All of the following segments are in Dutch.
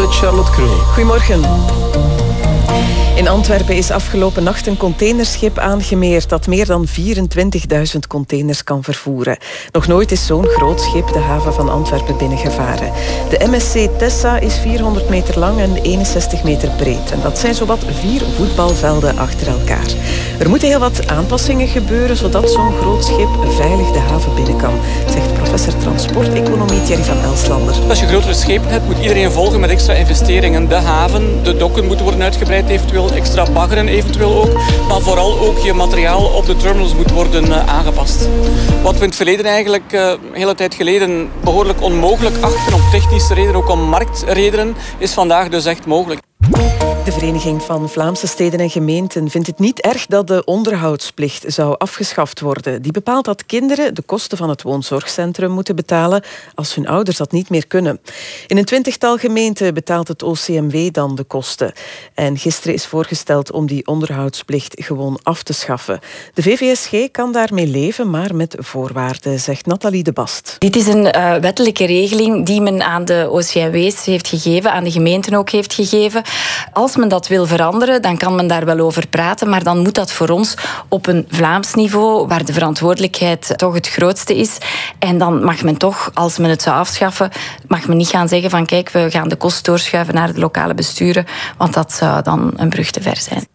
met Charlotte. Goedemorgen. In Antwerpen is afgelopen nacht een containerschip aangemeerd dat meer dan 24.000 containers kan vervoeren. Nog nooit is zo'n groot schip de haven van Antwerpen binnengevaren. De MSC Tessa is 400 meter lang en 61 meter breed. En dat zijn zowat vier voetbalvelden achter elkaar. Er moeten heel wat aanpassingen gebeuren zodat zo'n groot schip veilig de haven binnen kan, zegt professor transporteconomie Thierry van Elslander. Als je grotere schepen hebt, moet iedereen volgen met extra investeringen. De haven, de dokken moeten worden uitgebreid eventueel extra baggeren eventueel ook. Maar vooral ook je materiaal op de terminals moet worden uh, aangepast. Wat we in het verleden eigenlijk, een hele tijd geleden, behoorlijk onmogelijk achten om technische redenen, ook om marktredenen, is vandaag dus echt mogelijk. De Vereniging van Vlaamse Steden en Gemeenten vindt het niet erg dat de onderhoudsplicht zou afgeschaft worden. Die bepaalt dat kinderen de kosten van het woonzorgcentrum moeten betalen als hun ouders dat niet meer kunnen. In een twintigtal gemeenten betaalt het OCMW dan de kosten. En gisteren is voorgesteld om die onderhoudsplicht gewoon af te schaffen. De VVSG kan daarmee leven, maar met voorwaarden, zegt Nathalie de Bast. Dit is een uh, wettelijke regeling die men aan de OCMW's heeft gegeven, aan de gemeenten ook heeft gegeven. Als men dat wil veranderen, dan kan men daar wel over praten, maar dan moet dat voor ons op een Vlaams niveau, waar de verantwoordelijkheid toch het grootste is. En dan mag men toch, als men het zou afschaffen, mag men niet gaan zeggen van kijk, we gaan de kost doorschuiven naar de lokale besturen, want dat zou dan een brug te ver zijn.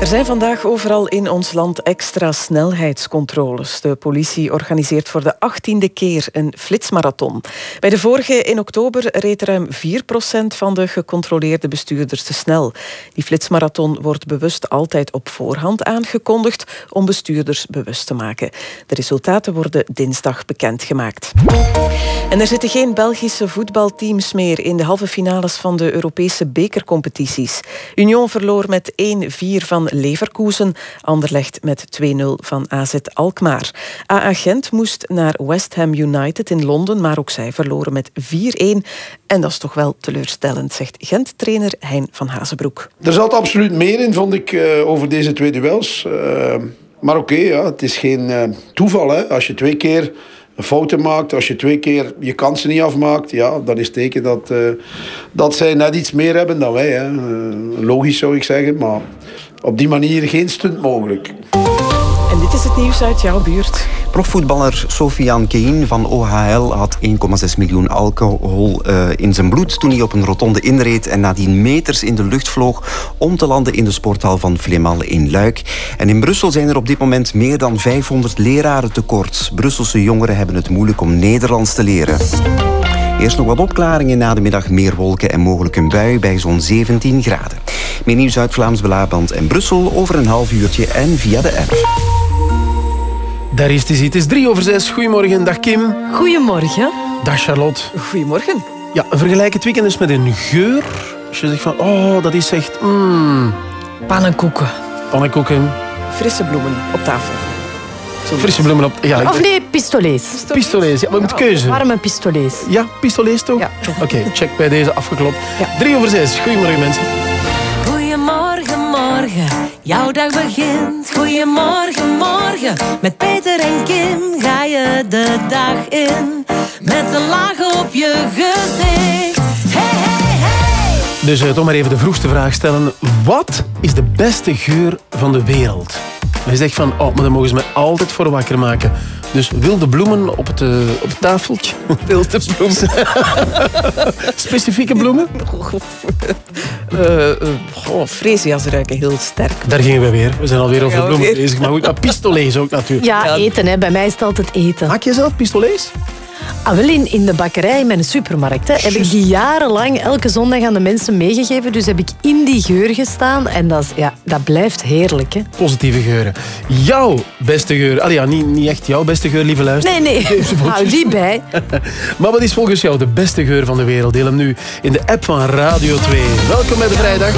Er zijn vandaag overal in ons land extra snelheidscontroles. De politie organiseert voor de achttiende keer een flitsmarathon. Bij de vorige in oktober reed ruim 4% van de gecontroleerde bestuurders te Die flitsmarathon wordt bewust altijd op voorhand aangekondigd om bestuurders bewust te maken. De resultaten worden dinsdag bekendgemaakt. En er zitten geen Belgische voetbalteams meer in de halve finales van de Europese bekercompetities. Union verloor met 1-4 van Leverkusen, Anderlecht met 2-0 van AZ Alkmaar. AA Gent moest naar West Ham United in Londen, maar ook zij verloren met 4-1. En dat is toch wel teleurstellend, zegt Gent-trainer Hein van Er zat absoluut meer in, vond ik, uh, over deze twee duels. Uh, maar oké, okay, ja, het is geen uh, toeval. Hè. Als je twee keer fouten maakt, als je twee keer je kansen niet afmaakt, ja, dat is teken dat, dat zij net iets meer hebben dan wij. Hè. logisch zou ik zeggen, maar op die manier geen stunt mogelijk. En dit is het nieuws uit jouw buurt. Profvoetballer Sofian Kein van OHL had 1,6 miljoen alcohol uh, in zijn bloed toen hij op een rotonde inreed en nadien meters in de lucht vloog om te landen in de sporthal van Vlemal in Luik. En in Brussel zijn er op dit moment meer dan 500 leraren tekort. Brusselse jongeren hebben het moeilijk om Nederlands te leren. Eerst nog wat opklaringen, na de middag meer wolken en mogelijk een bui bij zo'n 17 graden. Meer nieuws uit Vlaams Belaband en Brussel over een half uurtje en via de app. Daar is het, het is drie over zes. Goedemorgen, dag Kim. Goedemorgen. Dag Charlotte. Goedemorgen. Ja, vergelijk het weekend eens met een geur. Als je zegt van, oh, dat is echt... Mm. Pannenkoeken. Pannenkoeken. Frisse bloemen op tafel. Frisse bloemen op... Ja, of nee, pistolets. Pistolets, ja, maar met keuze. Warme pistolets. Ja, pistolets toch? Ja. Oké, okay, check bij deze afgeklopt. Ja. Drie over zes. Goedemorgen mensen. Jouw dag begint. Goedemorgen, morgen. Met Peter en Kim ga je de dag in. Met een laag op je gezicht. Hey, hey. Dus uh, toch maar even de vroegste vraag stellen. Wat is de beste geur van de wereld? Hij zegt van, oh, maar dan mogen ze me altijd voor wakker maken. Dus wilde bloemen op het, uh, op het tafeltje. Wilde bloemen. Specifieke bloemen? uh, uh, oh, freesia's ruiken heel sterk. Daar gingen we weer. We zijn alweer over bloemen bezig. Maar goed, maar pistolets ook natuurlijk. Ja, eten. Hè. Bij mij is het altijd eten. Maak je zelf pistolets? Ah, wel in, in de bakkerij, in mijn supermarkt, hè, heb ik die jarenlang elke zondag aan de mensen meegegeven. Dus heb ik in die geur gestaan. En dat, is, ja, dat blijft heerlijk. Hè. Positieve geuren. Jouw beste geur. Allee, ja, niet, niet echt jouw beste geur, lieve luisteraar. Nee, nee. Hou die bij. maar wat is volgens jou de beste geur van de wereld? Deel hem nu in de app van Radio 2. Welkom bij de vrijdag.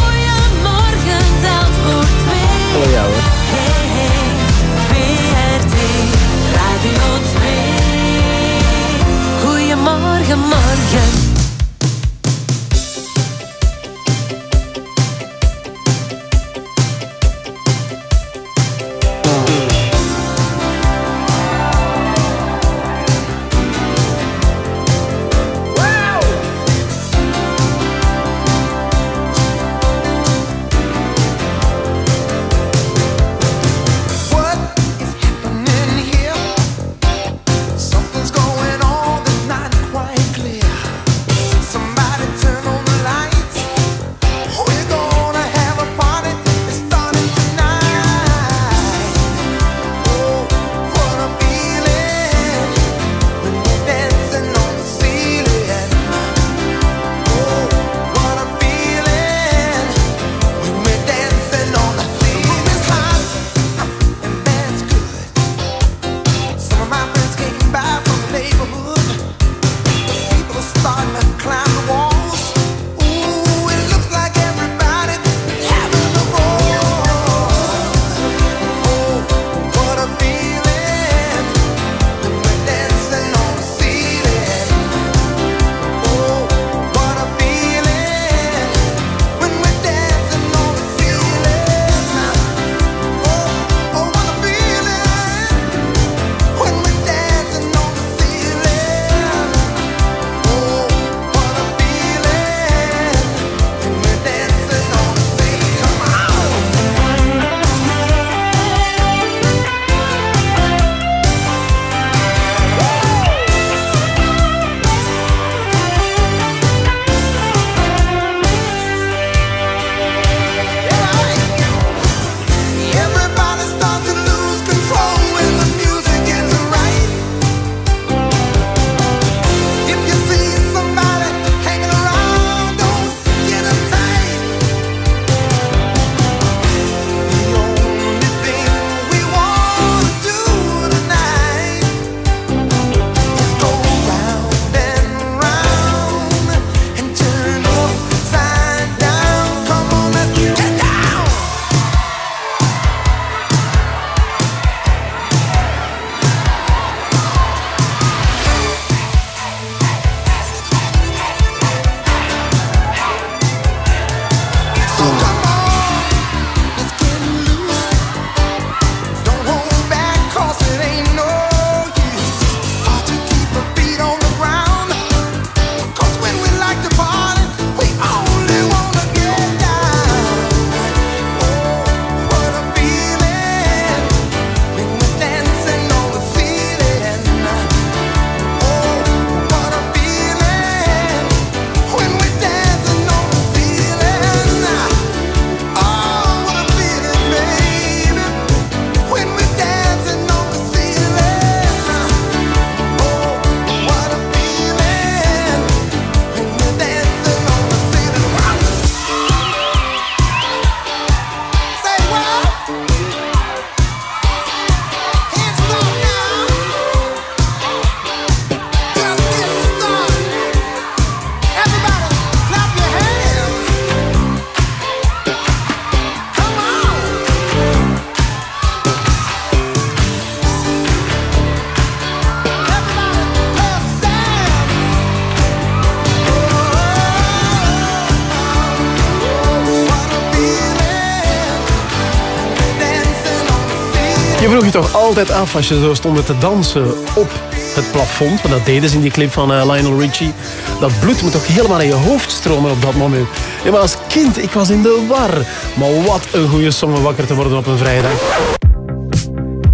Altijd af als je zo stond te dansen op het plafond. Want dat deden ze in die clip van uh, Lionel Richie. Dat bloed moet toch helemaal in je hoofd stromen op dat moment. Ja, maar als kind, ik was in de war. Maar wat een goede song om wakker te worden op een vrijdag.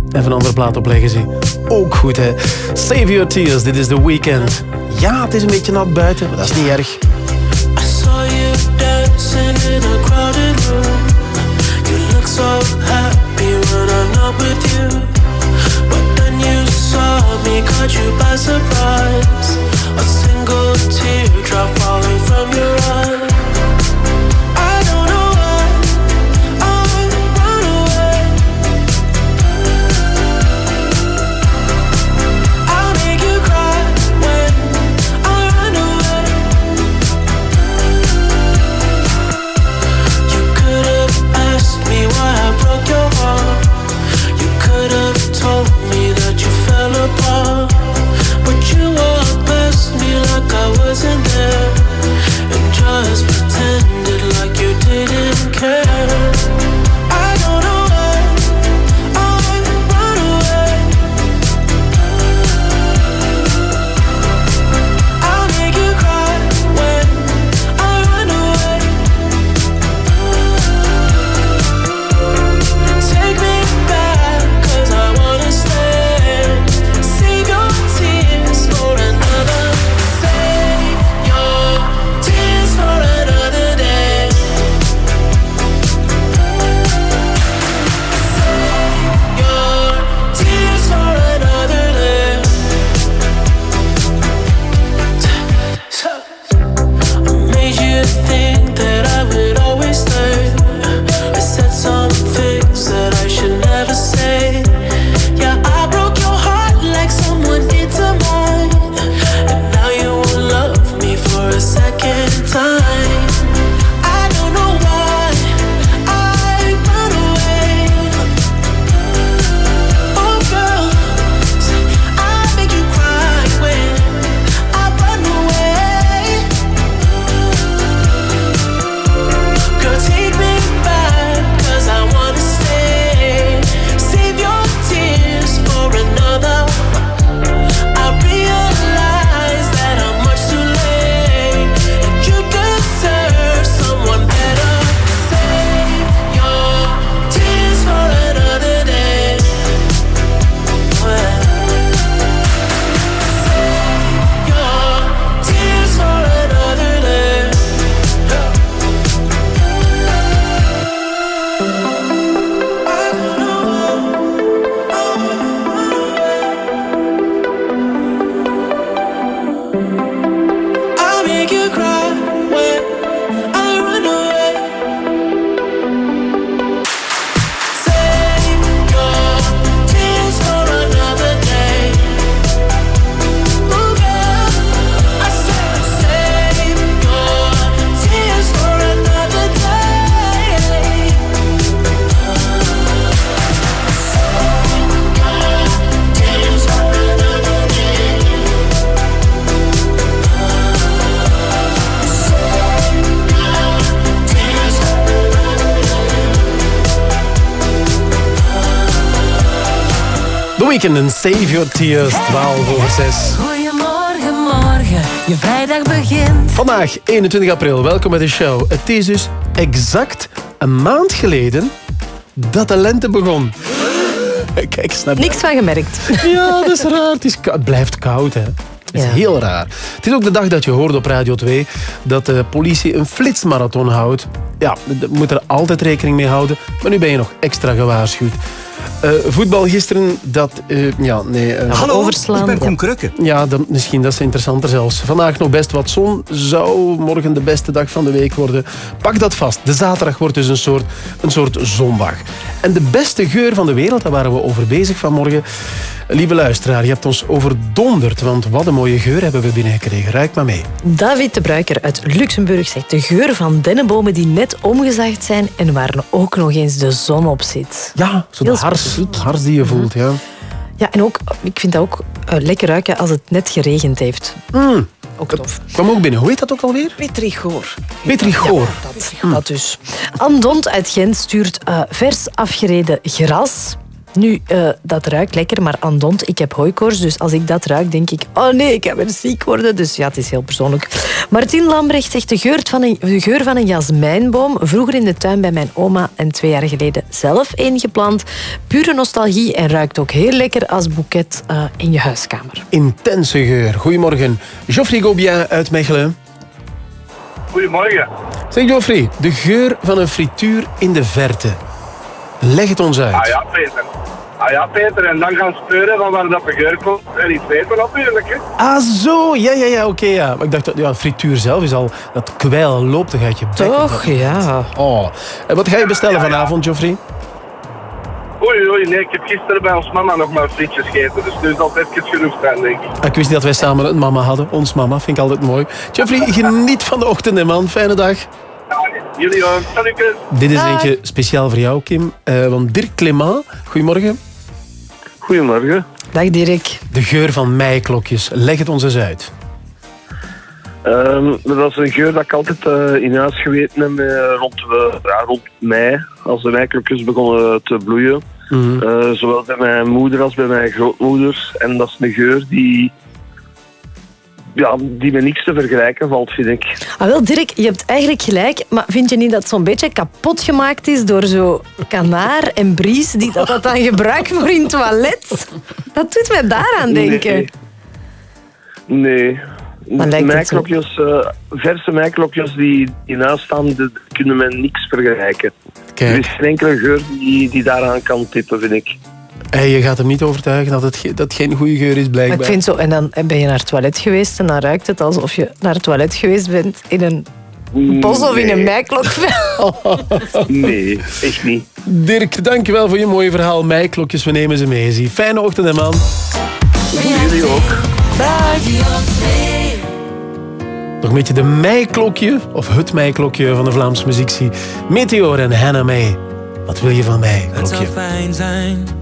Even een andere plaat opleggen, zie. Ook goed, hè. Save Your Tears, dit is The Weekend. Ja, het is een beetje nat buiten, maar dat is niet erg. Me, caught you by surprise. A single teardrop falling from your Weekend en Save Your Tears, 12 over 6. Goedemorgen, morgen, je vrijdag begint. Vandaag, 21 april, welkom bij de show. Het is dus exact een maand geleden dat de lente begon. Kijk, snap Niks van gemerkt. Ja, dat is raar. Het, is, het blijft koud, hè. Het is heel raar. Het is ook de dag dat je hoorde op Radio 2 dat de politie een flitsmarathon houdt. Ja, daar moet er altijd rekening mee houden. Maar nu ben je nog extra gewaarschuwd. Uh, voetbal gisteren, dat... Uh, ja, nee... Uh, Hallo, overslaan. ik ben Koen Krukke. Ja, dat, misschien dat is interessanter zelfs. Vandaag nog best wat zon. Zou morgen de beste dag van de week worden. Pak dat vast. De zaterdag wordt dus een soort, een soort zondag. En de beste geur van de wereld, daar waren we over bezig vanmorgen. Lieve luisteraar, je hebt ons overdonderd, want wat een mooie geur hebben we binnengekregen. Ruik maar mee. David de Bruiker uit Luxemburg zegt de geur van dennenbomen die net omgezaagd zijn en waar ook nog eens de zon op zit. Ja, zo de hars, hars die je voelt, ja. Ja, en ook, ik vind dat ook uh, lekker ruiken als het net geregend heeft. Mm. Ook tof. Kwam ook binnen. Hoe heet dat ook alweer? Petrigoor. Petrigoor. Ja, dat, dat dus. Andont uit Gent stuurt uh, vers afgereden gras Nu, uh, dat ruikt lekker, maar andont, ik heb hooikoorts. Dus als ik dat ruik, denk ik, oh nee, ik ga weer ziek worden. Dus ja, het is heel persoonlijk. Martin Lambrecht zegt de geur van een, de geur van een jasmijnboom. Vroeger in de tuin bij mijn oma en twee jaar geleden zelf ingeplant. Pure nostalgie en ruikt ook heel lekker als boeket uh, in je huiskamer. Intense geur. Goedemorgen. Geoffrey Gobien uit Mechelen. Goedemorgen. Zeg Geoffrey, de geur van een frituur in de verte. Leg het ons uit. Ah ja, Peter. Ah ja, Peter. En dan gaan speuren van waar dat de geur komt. En iets weten natuurlijk. Hè. Ah zo, ja, ja, ja, oké. ja. Maar ik dacht, dat ja, frituur zelf is al... Dat kwijl loopt toch uit je bek. Toch, ja. Oh. En wat ga je bestellen vanavond, Geoffrey? Oei, oei, nee, ik heb gisteren bij ons mama nog maar frietjes gegeten. Dus nu is altijd genoeg zijn, denk ik. Ik wist niet dat wij samen een mama hadden. Ons mama, vind ik altijd mooi. Geoffrey, geniet van de ochtend, hè, man. Fijne dag. Jullie ook. Dit is eentje speciaal voor jou, Kim. Uh, want Dirk Clement, goedemorgen. Goedemorgen. Dag Dirk. De geur van meiklokjes. Leg het ons eens uit. Um, dat is een geur dat ik altijd uh, in huis geweten heb uh, rond, uh, ja, rond mei, als de meiklokjes begonnen te bloeien. Mm -hmm. zowel bij mijn moeder als bij mijn grootmoeder. En dat is een geur die ja, die met niks te vergelijken valt, vind ik. Ah, wel, Dirk, je hebt eigenlijk gelijk, maar vind je niet dat het zo'n beetje kapot gemaakt is door zo kanaar en bries die dat, dat dan gebruiken voor in het toilet? Dat doet mij daaraan denken. Nee. nee. Mijklokjes, uh, verse mijklokjes die, die naast staan, kunnen met niks vergelijken. Er is geen enkele geur die, die daaraan kan tippen, vind ik. Je gaat hem niet overtuigen dat het, dat geen goede geur is, blijkbaar. ik vind zo, en dan ben je naar het toilet geweest en dan ruikt het alsof je naar het toilet geweest bent in een bos of in een meiklokvel. nee, echt niet. Dirk, dankjewel voor je mooie verhaal. Meiklokjes, we nemen ze mee. Zie. Fijne ochtend, hè, man. Jullie ook. Nog een beetje de meiklokje, of het meiklokje van de Vlaamse muzieksie. Meteor en Hannah May. Wat wil je van mij, klokje? Het zou fijn zijn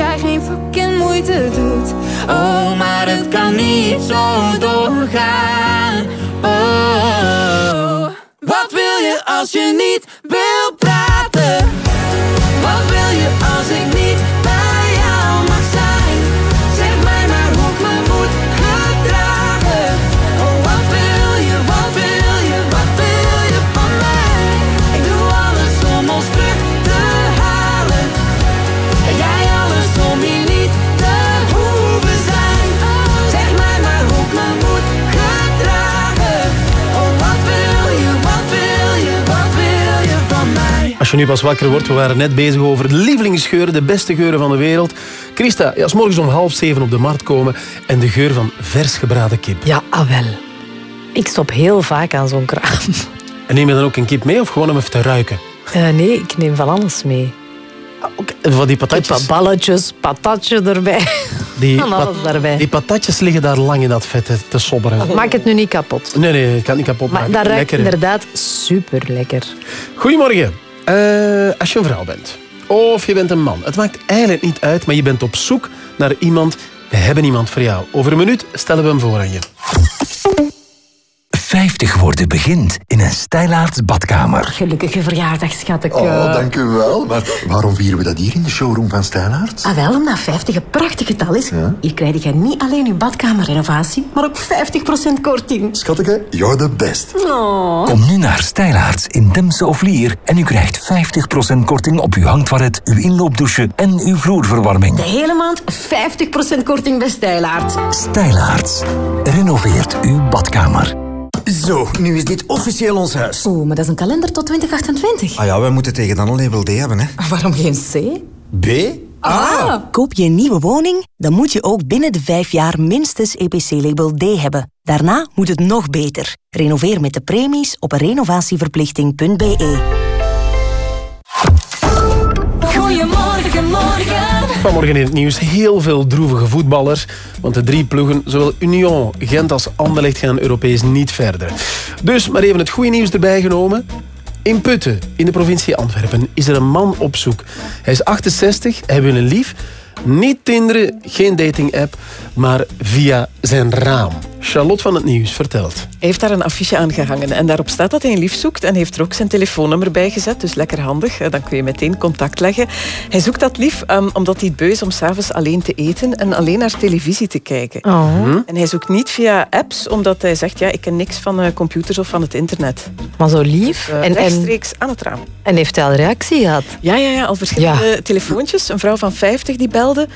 jij geen fucking moeite doet. Oh, maar het kan niet zo doorgaan. Oh, Wat wil je als je niet Als je nu pas wakker wordt, we waren net bezig over de lievelingsgeuren, de beste geuren van de wereld. Christa, ja, s morgens om half zeven op de markt komen en de geur van vers gebraden kip. Ja, ah wel. Ik stop heel vaak aan zo'n kraam. En neem je dan ook een kip mee of gewoon om even te ruiken? Uh, nee, ik neem van alles mee. En van die patatjes? balletjes, patatje erbij. Die, Van alles daarbij. die patatjes liggen daar lang in dat vet te, te sobberen. Maak het nu niet kapot. Nee, nee, ik kan het niet kapot Maar maken. dat ruikt Lekker, hè? inderdaad super lekker. Goedemorgen. Eh, als je een vrouw bent, of je bent een man, het maakt eigenlijk niet uit, maar je bent op zoek naar iemand, we hebben iemand voor jou. Over een minuut stellen we hem voor aan je. 50 worden begint in een stijlaarts badkamer. Gelukkige verjaardag, schat ik. Oh, dank u wel. Maar waarom vieren we dat hier in de showroom van Stijlaarts? Ah, wel, omdat 50 een prachtig getal is. Hier krijg je niet alleen je badkamerrenovatie, maar ook 50% korting. Schattige, you're the best. Oh. Kom nu naar Stijlaarts in Demse of Lier en u krijgt 50% korting op uw hangtoilet, uw inloopdouche en uw vloerverwarming. De hele maand 50% korting bij Stijlaard. Stijlaarts. Renoveert uw badkamer. Zo, nu is dit officieel ons huis. Oeh, maar dat is een kalender tot 2028. Ah ja, wij moeten tegen dan een label D hebben, hè. Waarom geen C? B? Ah. Koop je een nieuwe woning, dan moet je ook binnen de vijf jaar minstens EPC-label D hebben. Daarna moet het nog beter. Renoveer met de premies op renovatieverplichting.be. Goedemorgen, morgen. Vanmorgen in het nieuws heel veel droevige voetballers. Want de drie ploegen, zowel Union, Gent als Anderlecht, gaan Europees niet verder. Dus maar even het goede nieuws erbij genomen. In Putten, in de provincie Antwerpen, is er een man op zoek. Hij is 68, hij wil een lief. Niet tinderen, geen dating-app, maar via zijn raam. Charlotte van het Nieuws vertelt. Hij heeft daar een affiche aan gehangen en daarop staat dat hij een lief zoekt en heeft er ook zijn telefoonnummer bij gezet, dus lekker handig. Eh, Dan kun je meteen contact leggen. Hij zoekt dat lief ehm, omdat hij het beu is om s'avonds alleen te eten en alleen naar televisie te kijken. Oh. En hij zoekt niet via apps, omdat hij zegt, ja, ik ken niks van eh, computers of van het internet. Maar zo lief. Eh, en, en, rechtstreeks aan het raam. en heeft hij al reactie gehad? Ja, ja, ja, al verschillende telefoontjes. Een vrouw van 50 die belde,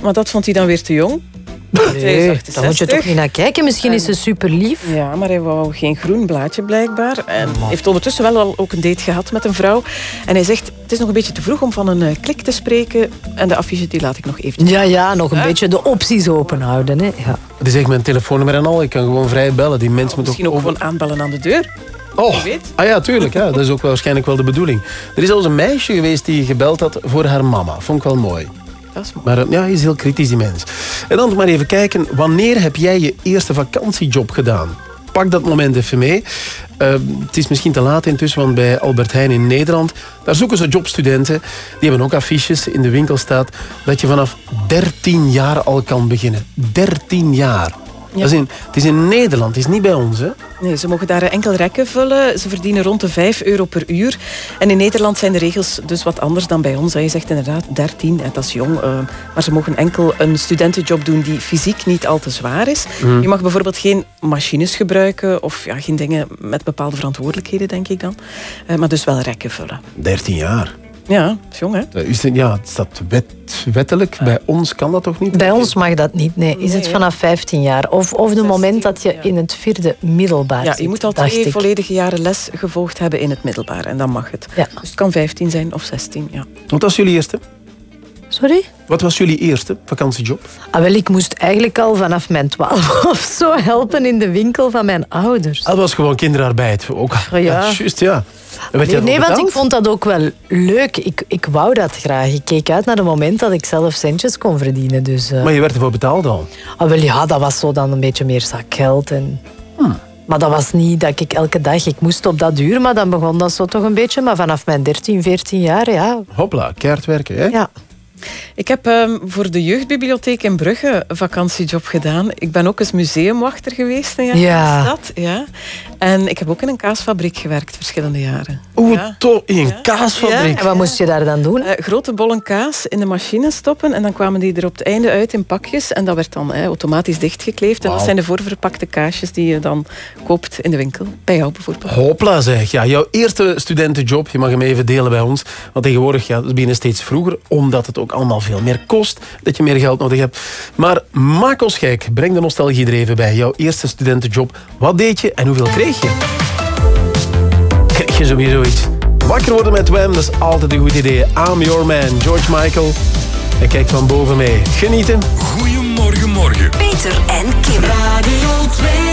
maar dat vond hij dan weer te jong. Nee, 68. daar moet je toch niet naar kijken. Misschien is ze super lief. Ja, maar hij wou geen groen blaadje blijkbaar. En heeft ondertussen wel al ook een date gehad met een vrouw. En hij zegt, het is nog een beetje te vroeg om van een eh, klik te spreken. En de affiche die laat ik nog even. Ja, ja, nog een beetje de opties open houden. Hè. Ja. Is echt mijn telefoonnummer en al. Ik kan gewoon vrij bellen. Die mensen moeten Misschien ook gewoon aanbellen aan de deur. Oh, ah ja, tuurlijk. Ja. Dat is ook waarschijnlijk wel de bedoeling. Er is zelfs een meisje geweest die gebeld had voor haar mama. Vond ik wel mooi. Maar eh, ja, hij is heel kritisch, die mens. En dan maar even kijken. Wanneer heb jij je eerste vakantiejob gedaan? Pak dat moment even mee. Eh, het is misschien te laat intussen, want bij Albert Heijn in Nederland... daar zoeken ze jobstudenten. Die hebben ook affiches in de winkel staat... dat je vanaf 13 jaar al kan beginnen. 13 jaar. Dat is in, het is in Nederland, het is niet bij ons, hè? Nee, ze mogen daar enkel rekken vullen. Ze verdienen rond de 5 euro per uur. En in Nederland zijn de regels dus wat anders dan bij ons. Je zegt inderdaad 13, en dat is jong. eh, maar ze mogen enkel een studentenjob doen die fysiek niet al te zwaar is. Mhm. Je mag bijvoorbeeld geen machines gebruiken of ja, geen dingen met bepaalde verantwoordelijkheden, denk ik dan. Eh, maar dus wel rekken vullen. 13 jaar. Ja, dat is jong hè? Dat Is het, ja, is dat wet, wettelijk? Bij ons kan dat toch niet? Bij ons mag dat niet. Nee, is het vanaf 15 jaar? Of, of de moment dat je in het vierde middelbaar Ja, zit, je moet al twee ik. volledige jaren les gevolgd hebben in het middelbaar. En dan mag het. Ja. Dus het kan 15 zijn of 16, ja. Wat was jullie eerste? Sorry? Wat was jullie eerste vakantiejob? Ah, wel, ik moest eigenlijk al vanaf mijn 12 of zo helpen in de winkel van mijn ouders. Dat was gewoon kinderarbeid. Ook, ja. juist, ja. Nee, nee, want ik vond dat ook wel leuk. Ik, ik wou dat graag. Ik keek uit naar het moment dat ik zelf centjes kon verdienen. Dus, eh, Maar je werd ervoor betaald al. ah, wel, ja, dat was zo dan een beetje meer zakgeld. En... Maar dat was niet dat ik elke dag... Ik moest op dat uur, maar dan begon dat zo toch een beetje. Maar vanaf mijn 13, 14 jaar, ja. Hopla, keihard werken. Hè? ja. Ik heb ehm, voor de jeugdbibliotheek in Brugge een vakantiejob gedaan. Ik ben ook eens museumwachter geweest een jaar Ja. in de stad. Ja. En ik heb ook in een kaasfabriek gewerkt, verschillende jaren. Oeh, Ja. toch in een kaasfabriek. En wat moest je daar dan doen? Eh, grote bollen kaas in de machine stoppen en dan kwamen die er op het einde uit in pakjes en dat werd dan automatisch dichtgekleefd. En dat zijn de voorverpakte kaasjes die je dan koopt in de winkel. Bij jou bijvoorbeeld. Hopla zeg. Ja, jouw eerste studentenjob, je mag hem even delen bij ons. Want tegenwoordig, ja, beginnen steeds vroeger, omdat het ook allemaal veel meer kost, dat je meer geld nodig hebt. Maar maak ons gek, breng de nostalgie er even bij. Jouw eerste studentenjob, wat deed je en hoeveel kreeg je? je sowieso. Wakker worden met Wem, dat is altijd een goed idee. I'm your man, George Michael. Hij kijkt van boven mee. Genieten. Goedemorgen, morgen. Peter en Kim. Radio 2.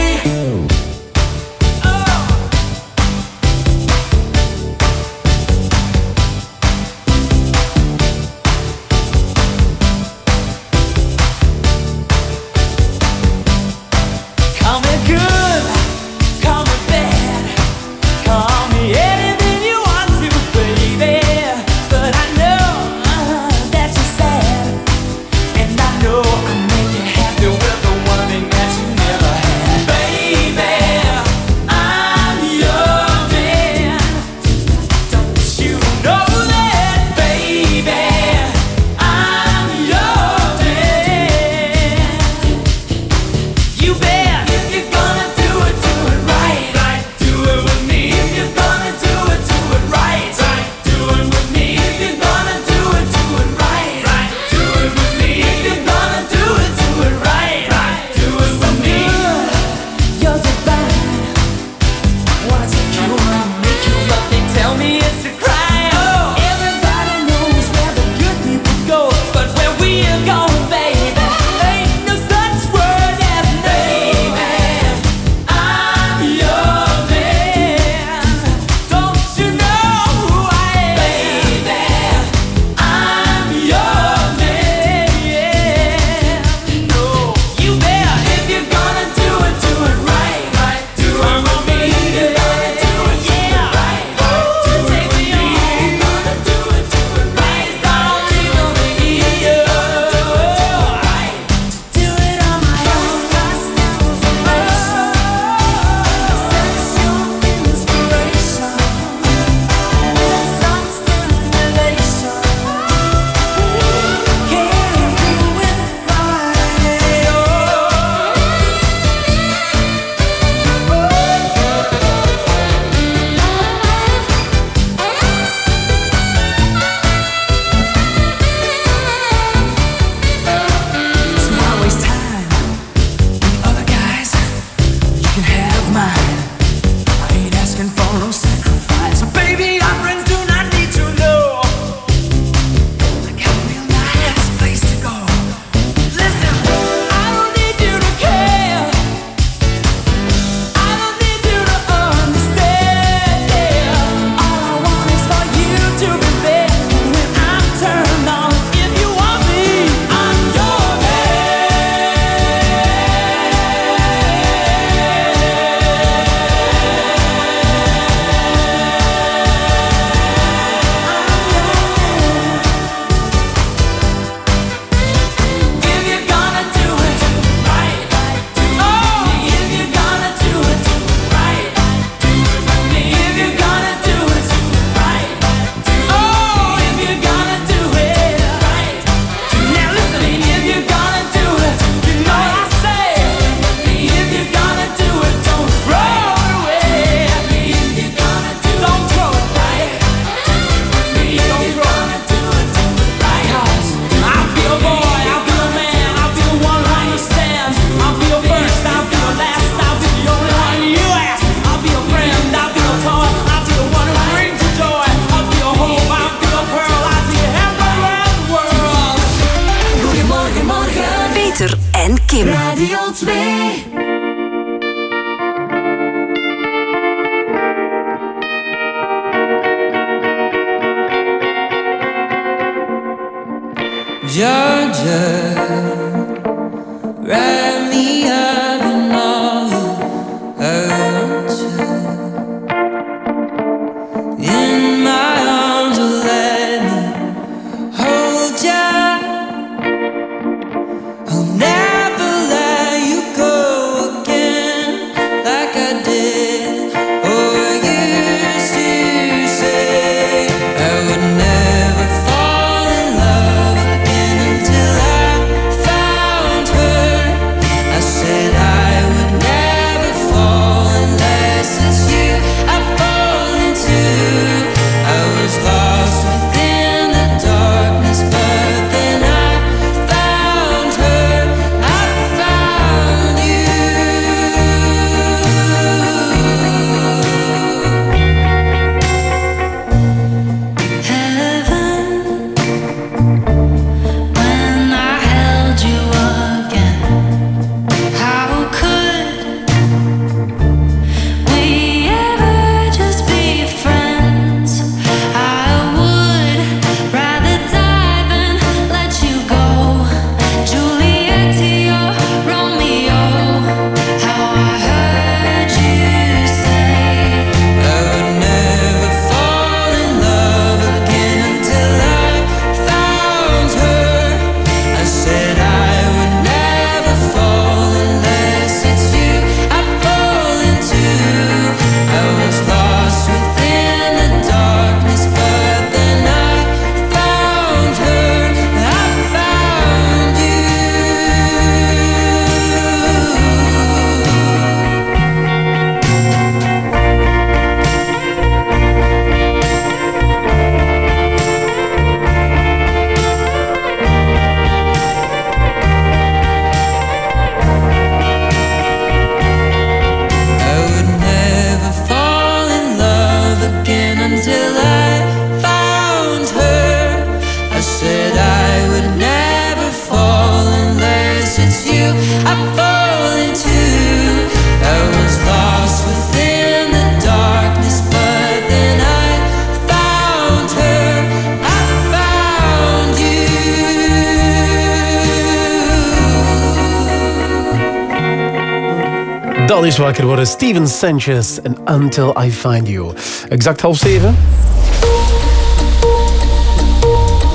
Eventjes wakker worden. Steven Sanchez en Until I Find You. Exact half zeven.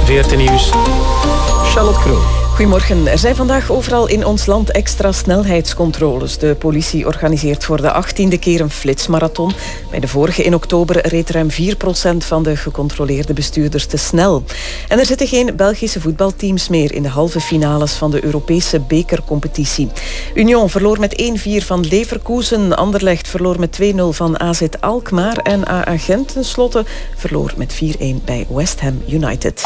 Veertien nieuws. Charlotte Kroon. Goedemorgen. Er zijn vandaag overal in ons land extra snelheidscontroles. De politie organiseert voor de achttiende keer een flitsmarathon. Bij de vorige in oktober reed ruim 4% van de gecontroleerde bestuurders te snel. En er zitten geen Belgische voetbalteams meer in de halve finales van de Europese bekercompetitie. Union verloor met 1-4 van Leverkusen. Anderlecht verloor met 2-0 van AZ Alkmaar. En AA Gent tenslotte verloor met 4-1 bij West Ham United.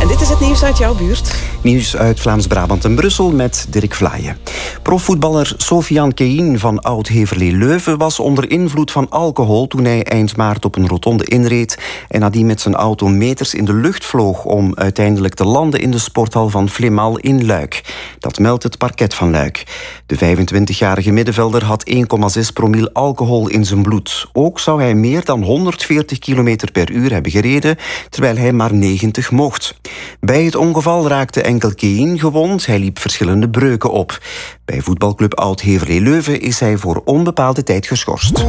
En dit is het nieuws uit jouw buurt. Nieuws uit Vlaams-Brabant en Brussel met Dirk Vlaaien. Profvoetballer Sofian Keïn van Oud-Heverlee-Leuven was onder invloed van alcohol toen hij eind maart op een rotonde inreed en nadien met zijn auto meters in de lucht vloog om uiteindelijk te landen in de sporthal van Flemal in Luik. Dat meldt het parket van Luik. De 25-jarige middenvelder had 1,6 promiel alcohol in zijn bloed. Ook zou hij meer dan 140 km per uur hebben gereden, terwijl hij maar 90 mocht. Bij het ongeval raakte enkel Keïn gewond. Hij liep verschillende breuken op. Bij voetbalclub Oud-Heverlee-Leuven is hij voor onbepaalde tijd geschorst.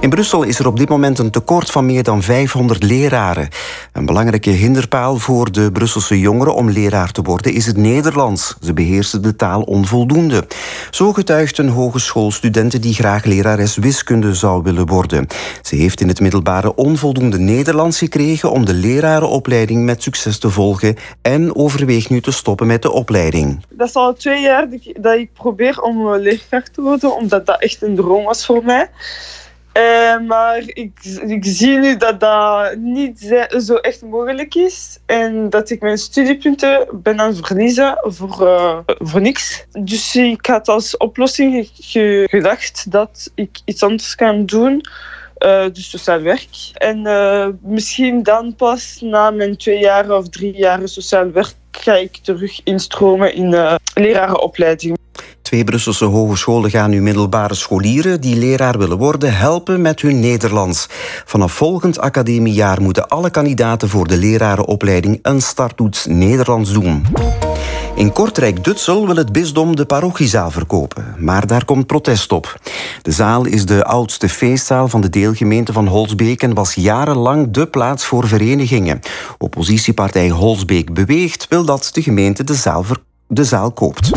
In Brussel is er op dit moment een tekort van meer dan 500 leraren. Een belangrijke hinderpaal voor de Brusselse jongeren om leraar te worden is het Nederlands. Ze beheersen de taal onvoldoende. Zo getuigt een hogeschoolstudente die graag lerares wiskunde zou willen worden. Ze heeft in het middelbare onvoldoende Nederlands gekregen om de lerarenopleiding met succes te volgen en overweegt nu te stoppen met de opleiding. Dat is al twee jaar dat ik- probeer om eh, leerkracht te worden, omdat dat echt een droom was voor mij. Eh, maar ik, ik zie nu dat dat niet zo echt mogelijk is. En dat ik mijn studiepunten ben aan het verliezen voor, eh, voor niks. Dus ik had als oplossing ge- gedacht dat ik iets anders kan doen. eh, dus sociaal werk. En misschien dan pas na mijn twee jaar of drie jaar sociaal werk ga ik terug instromen in lerarenopleiding. Twee Brusselse hogescholen gaan nu middelbare scholieren die leraar willen worden helpen met hun Nederlands. Vanaf volgend academiejaar moeten alle kandidaten voor de lerarenopleiding een starttoets Nederlands doen. In Kortrijk-Dutsel wil het bisdom de parochiezaal verkopen, maar daar komt protest op. De zaal is de oudste feestzaal van de deelgemeente van Holsbeek en was jarenlang de plaats voor verenigingen. Oppositiepartij Holsbeek Beweegt wil dat de gemeente de zaal, de zaal koopt.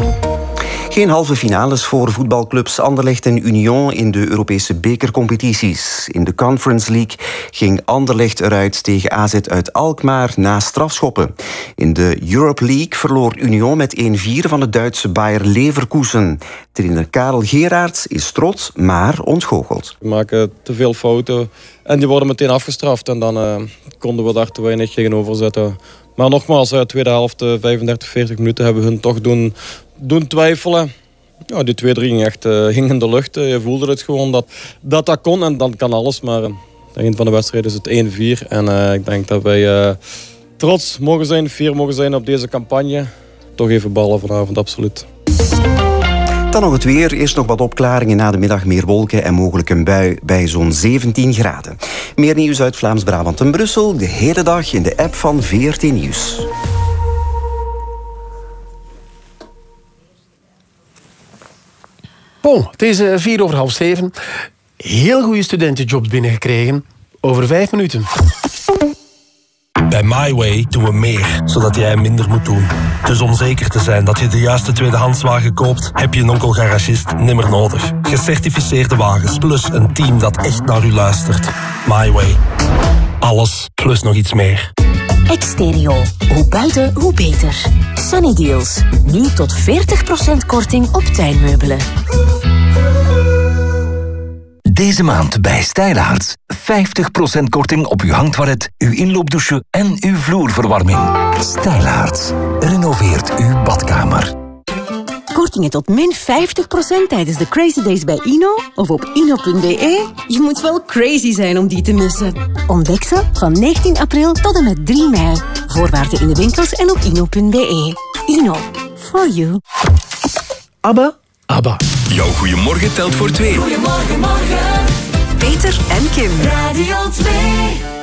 Geen halve finales voor voetbalclubs Anderlecht en Union in de Europese bekercompetities. In de Conference League ging Anderlecht eruit tegen AZ uit Alkmaar na strafschoppen. In de Europe League verloor Union met 1-4 van het Duitse Bayer Leverkusen. Trainer Karel Geraerts is trots, maar ontgoocheld. We maken te veel fouten en die worden meteen afgestraft. En dan eh, konden we daar te weinig tegenover zetten. Maar nogmaals, de tweede helft, eh, 35, 40 minuten, hebben we hun toch doen, doen twijfelen. Ja, die 2-3 ging echt eh, hing in de lucht. Eh, Je voelde het gewoon dat, dat dat kon en dan kan alles. Maar eh, een van de wedstrijden is het 1-4. En eh, ik denk dat wij eh, trots mogen zijn, fier mogen zijn op deze campagne. Toch even ballen vanavond, absoluut. Dan nog het weer. Eerst nog wat opklaringen na de middag. Meer wolken en mogelijk een bui bij zo'n 17 graden. Meer nieuws uit Vlaams-Brabant en Brussel. De hele dag in de app van VRT Nieuws. Bon, het is eh, vier over half zeven. Heel goede studentenjobs binnengekregen. Over vijf minuten. Bij MyWay doen we meer, zodat jij minder moet doen. Dus om zeker te zijn dat je de juiste tweedehandswagen koopt, heb je een onkel garagist nimmer nodig. Gecertificeerde wagens, plus een team dat echt naar u luistert. MyWay. Alles, plus nog iets meer. Exterio. Hoe buiten, hoe beter. Sunny Deals. Nu tot 40% korting op tuinmeubelen. Deze maand bij Stijlaarts. 50% korting op uw hangtoilet, uw inloopdouche en uw vloerverwarming. Stijlaarts. Renoveert uw badkamer. Kortingen tot min 50% tijdens de Crazy Days bij Ino of op ino.be. Je moet wel crazy zijn om die te missen. Ontdek ze van 19 april tot en met 3 mei. Voorwaarden in de winkels en op ino.be. Ino. For you. Abba, Abba. Jouw goeiemorgen telt voor twee. Goedemorgen, morgen. Peter en Kim. Radio 2.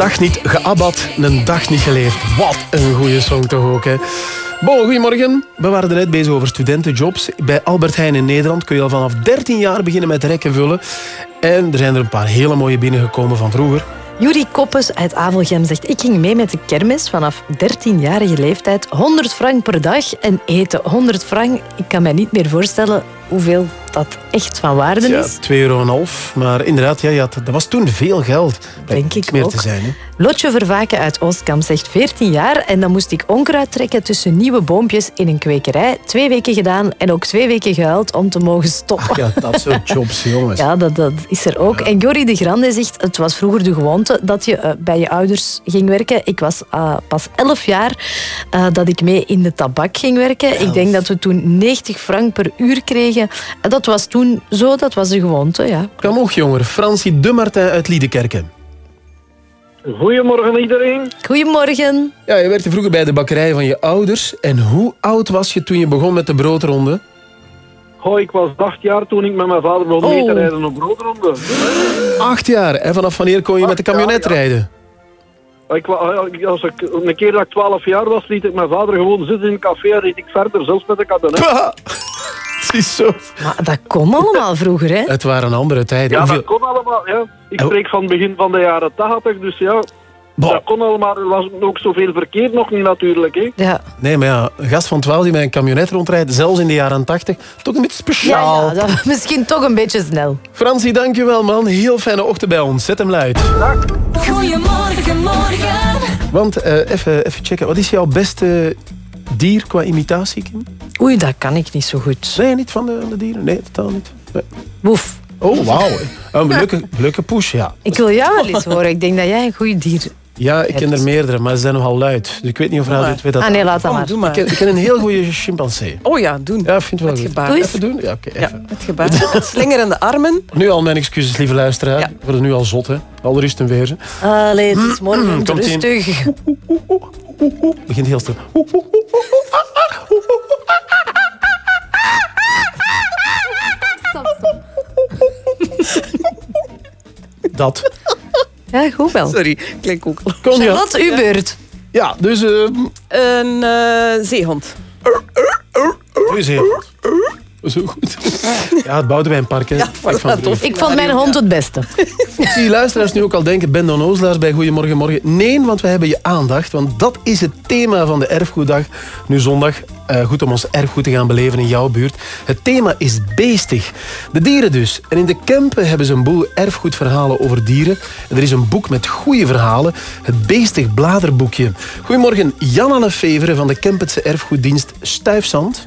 Dag niet geabat, een dag niet geleefd. Wat een goede song toch ook, hè. Bon, goedemorgen. We waren er net bezig over studentenjobs. Bij Albert Heijn in Nederland kun je al vanaf 13 jaar beginnen met rekken vullen. En er zijn er een paar hele mooie binnengekomen van vroeger. Juri Koppes uit Avelgem zegt... Ik ging mee met de kermis vanaf 13-jarige leeftijd. 100 frank per dag en eten 100 frank. Ik kan mij niet meer voorstellen hoeveel dat echt van waarde Ja, is. 2,5 euro. Maar inderdaad, ja, ja, dat was toen veel geld. Denk ik meer ook. te zijn. Hè. Lotje Vervaken uit Oostkamp zegt 14 jaar en dan moest ik onkruid trekken tussen nieuwe boompjes in een kwekerij. Twee weken gedaan en ook twee weken gehuild om te mogen stoppen. Ach ja, dat soort jobs, jongens. Ja, dat, dat is er ook. En Jorrie de Grande zegt, het was vroeger de gewoonte dat je eh, bij je ouders ging werken. Ik was eh, pas 11 jaar eh, dat ik mee in de tabak ging werken. Ik denk dat we toen 90 frank per uur kregen. En dat was toen zo, dat was de gewoonte, ja. Kan nog jonger. Francie de Martin uit Liedekerken. Goedemorgen iedereen. Goedemorgen. Ja, je werkte vroeger bij de bakkerij van je ouders. En hoe oud was je toen je begon met de broodronde? Goh, ik was acht jaar toen ik met mijn vader begon mee te Oh. rijden op broodronde. Acht jaar. En vanaf wanneer kon je met de camionet rijden? Ik, wa- als ik, een keer dat ik 12 jaar was, liet ik mijn vader gewoon zitten in een café en reed ik verder, zelfs met de kabinet. Ziezo. Maar dat kon allemaal vroeger, hè? Het waren andere tijden. Ja, Hoeveel- dat kon allemaal. Ja. Ik spreek van het begin van de jaren 80, dus ja. Dat kon allemaal. Er was ook zoveel verkeer nog niet natuurlijk. Hè. Ja. Nee, maar ja, een gast van 12 die met een camionet rondrijdt, zelfs in de jaren 80, toch een beetje speciaal. Ja, ja, dat, misschien toch een beetje snel. Francie, dankjewel man. Heel fijne ochtend bij ons. Zet hem luid. Goedemorgen, morgen. Want eh, even, even checken, wat is jouw beste dier qua imitatie, Kim? Oei, dat kan ik niet zo goed. Nee, niet van de, de dieren? Nee, totaal niet. Nee. Woef. Oh, wauw. Een leuke, leuke push, ja. Ik wil jou wel eens horen. Ik denk dat jij een goed dier... Ja, ik ken er meerdere, maar ze zijn nogal luid. Dus ik weet niet of Radio 2 dat... Ah, nee, laat dat Kom, maar. Ik ken, ik ken een heel goede chimpansee. Oh ja, doen. Ja, vind het wel Het goed. gebaar. Even doen? Ja, oké. even. Het gebaar. Slingerende armen. Nu al mijn excuses, lieve luisteraar. Ik word er nu al zot, hè. Al rust en wezen. Allee, het is morgen Komt ie. rustig. Begint heel stil. Dat. Ja, goed wel. Sorry, klein koekel. Kom, ja. Charlotte, uw beurt. Ja, dus... eh Een eh, zeehond. Goeie zeehond. Zo goed. Ja, het Boudewijnpark, hè. Ja, Ik vond mijn hond het beste. Ik zie luisteraars nu ook al denken, Ben Dan Ozelaars bij Goedemorgen Morgen. Nee, want we hebben je aandacht, want dat is het thema van de Erfgoeddag. Nu zondag, eh, goed om ons erfgoed te gaan beleven in jouw buurt. Het thema is beestig. De dieren dus. En in de Kempen hebben ze een boel erfgoedverhalen over dieren. En er is een boek met goede verhalen, het Beestig Bladerboekje. Goedemorgen, Janne Lefevre van de Kempense erfgoeddienst Stuifzand.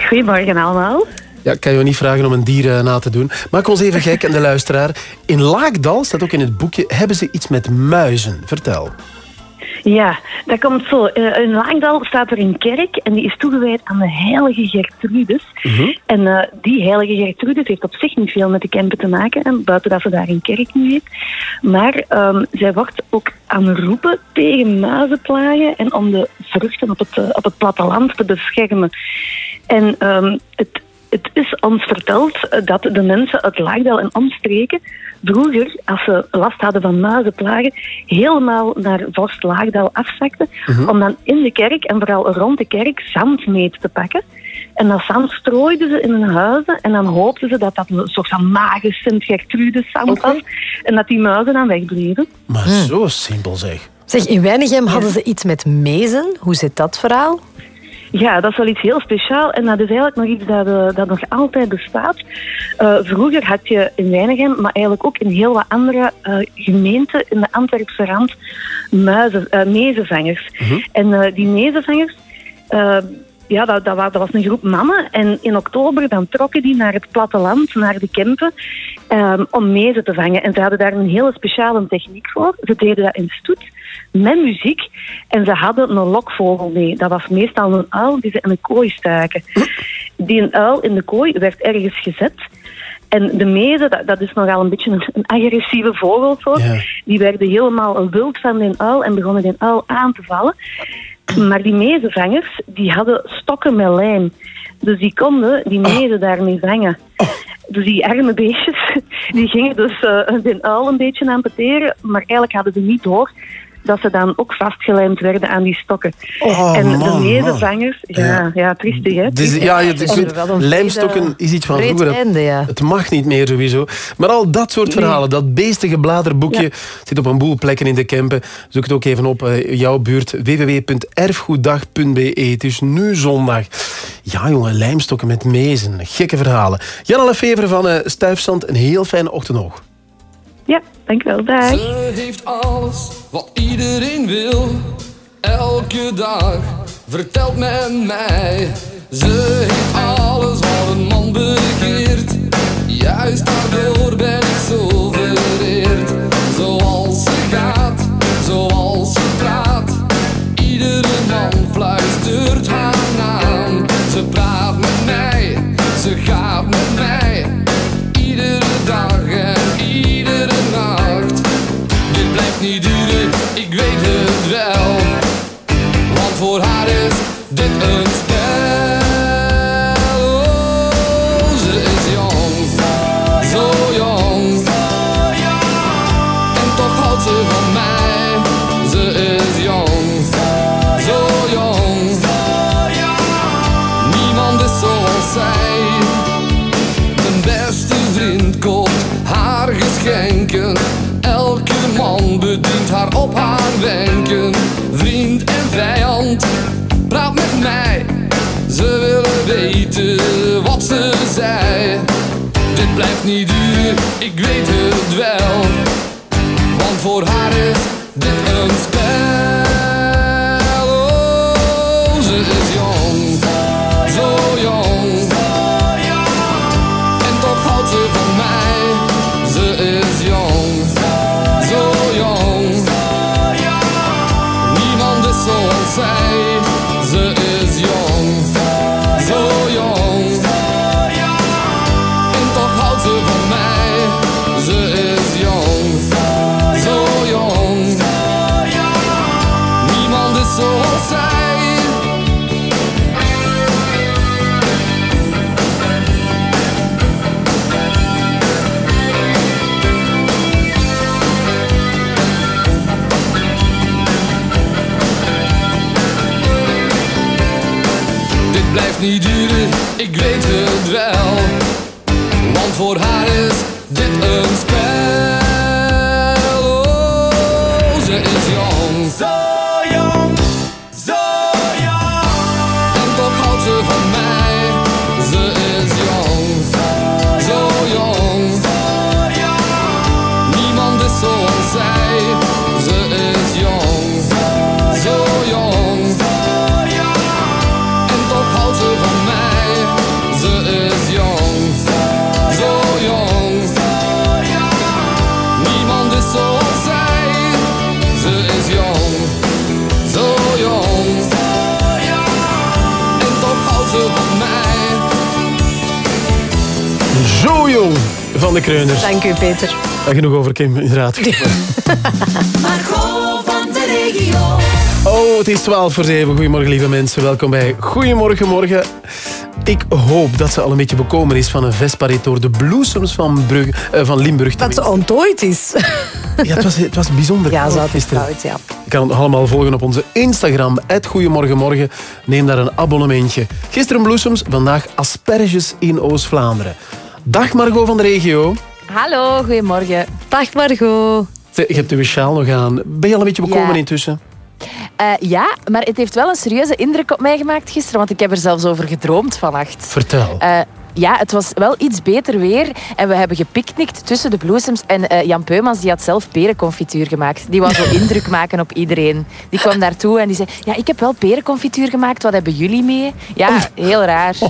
Goedemorgen allemaal. Ja, ik kan je niet vragen om een dier eh, na te doen. Maak ons even gek en de luisteraar. In Laakdal, staat ook in het boekje, hebben ze iets met muizen. Vertel. Ja, dat komt zo. Eh, in Laangdal staat er een kerk en die is toegewijd aan de heilige Gertrudis. En eh, die heilige Gertrudis heeft op zich niet veel met de Kempen te maken, en buiten dat ze daar een kerk nu heeft. Maar ehm, zij wordt ook aan roepen tegen muizenplagen en om de vruchten op het, op het platteland te beschermen. En ehm, het, het is ons verteld eh, dat de mensen uit Laagdal en omstreken vroeger, als ze last hadden van muizenplagen, helemaal naar Vorst Laagdal afzakten, Mhm. om dan in de kerk en vooral rond de kerk zand mee te pakken. En dat zand strooiden ze in hun huizen en dan hoopten ze dat dat een soort van magisch Sint-Gertrudes zand was en dat die muizen dan wegbleven. Maar zo simpel zeg. Zeg, in Weinigem hadden ze iets met mezen. Hoe zit dat verhaal? Ja, dat is wel iets heel speciaal en dat is eigenlijk nog iets dat, eh, dat nog altijd bestaat. Eh, vroeger had je in Weinigem, maar eigenlijk ook in heel wat andere eh, gemeenten in de Antwerpse rand, muizen, mezenvangers. En die mezenvangers, eh, ja, dat, dat was een groep mannen. En in oktober dan trokken die naar het platteland, naar de Kempen, ehm, om mezen te vangen. En ze hadden daar een hele speciale techniek voor. Ze deden dat in stoet, met muziek. En ze hadden een lokvogel mee. Dat was meestal een uil die ze in een kooi staken. Die een uil in de kooi werd ergens gezet. En de mezen, dat, dat is nogal een beetje een, een agressieve vogelsoort. Die werden helemaal wild van die uil en begonnen die uil aan te vallen. Maar die mezenvangers, die hadden stokken met lijm. Dus die konden die mezen daarmee vangen. Dus die arme beestjes, die gingen dus eh de uil een beetje amputeren. Maar eigenlijk hadden ze niet door dat ze dan ook vastgelijmd werden aan die stokken. Oh, en de man, mezenvangers, ja, ja, triestig hè. Dus, ja, je, je kunt- lijmstokken is iets van vroeger. einde, ja. Het mag niet meer sowieso. Maar al dat soort verhalen, dat beestige bladerboekje, Ja. zit op een boel plekken in de Kempen. Zoek het ook even op, eh, jouw buurt, www.erfgoeddag.be. Het is nu zondag. Ja, jongen, lijmstokken met mezen. Gekke verhalen. Janne Lefevre van eh Stuifzand, een heel fijne ochtend nog. Ja, dankjewel. Dag. Ze heeft alles wat iedereen wil. Elke dag vertelt men mij. Ze heeft alles wat een man begeert. Daar genoeg over, Kim, inderdaad. Margot van de regio. Oh, het is 12 voor 7. Goedemorgen, lieve mensen. Welkom bij Goedemorgen Morgen. Ik hoop dat ze al een beetje bekomen is van een Vesparit door de bloesems van, Brugge, eh, van Limburg. Dat ze ontdooid is. Ja, het was, het was bijzonder. Ja, ze had het gisteren. fout, ja. Je kan het allemaal volgen op onze Instagram, Goedemorgenmorgen. Neem daar een abonnementje. Gisteren bloesems, vandaag asperges in Oost-Vlaanderen. Dag Margot van de regio. Hallo, goedemorgen. Dag Margot. Zeg, Je hebt uw sjaal nog aan. Ben je al een beetje bekomen Ja. intussen? Eh, ja, maar het heeft wel een serieuze indruk op mij gemaakt gisteren, want ik heb er zelfs over gedroomd vannacht. Vertel. Eh, ja, het was wel iets beter weer en we hebben gepicnict tussen de bloesems. En eh, Jan Peumans die had zelf perenconfituur gemaakt. Die wou zo indruk maken op iedereen. Die kwam daartoe en die zei, ja, ik heb wel perenconfituur gemaakt, wat hebben jullie mee? Ja, heel raar.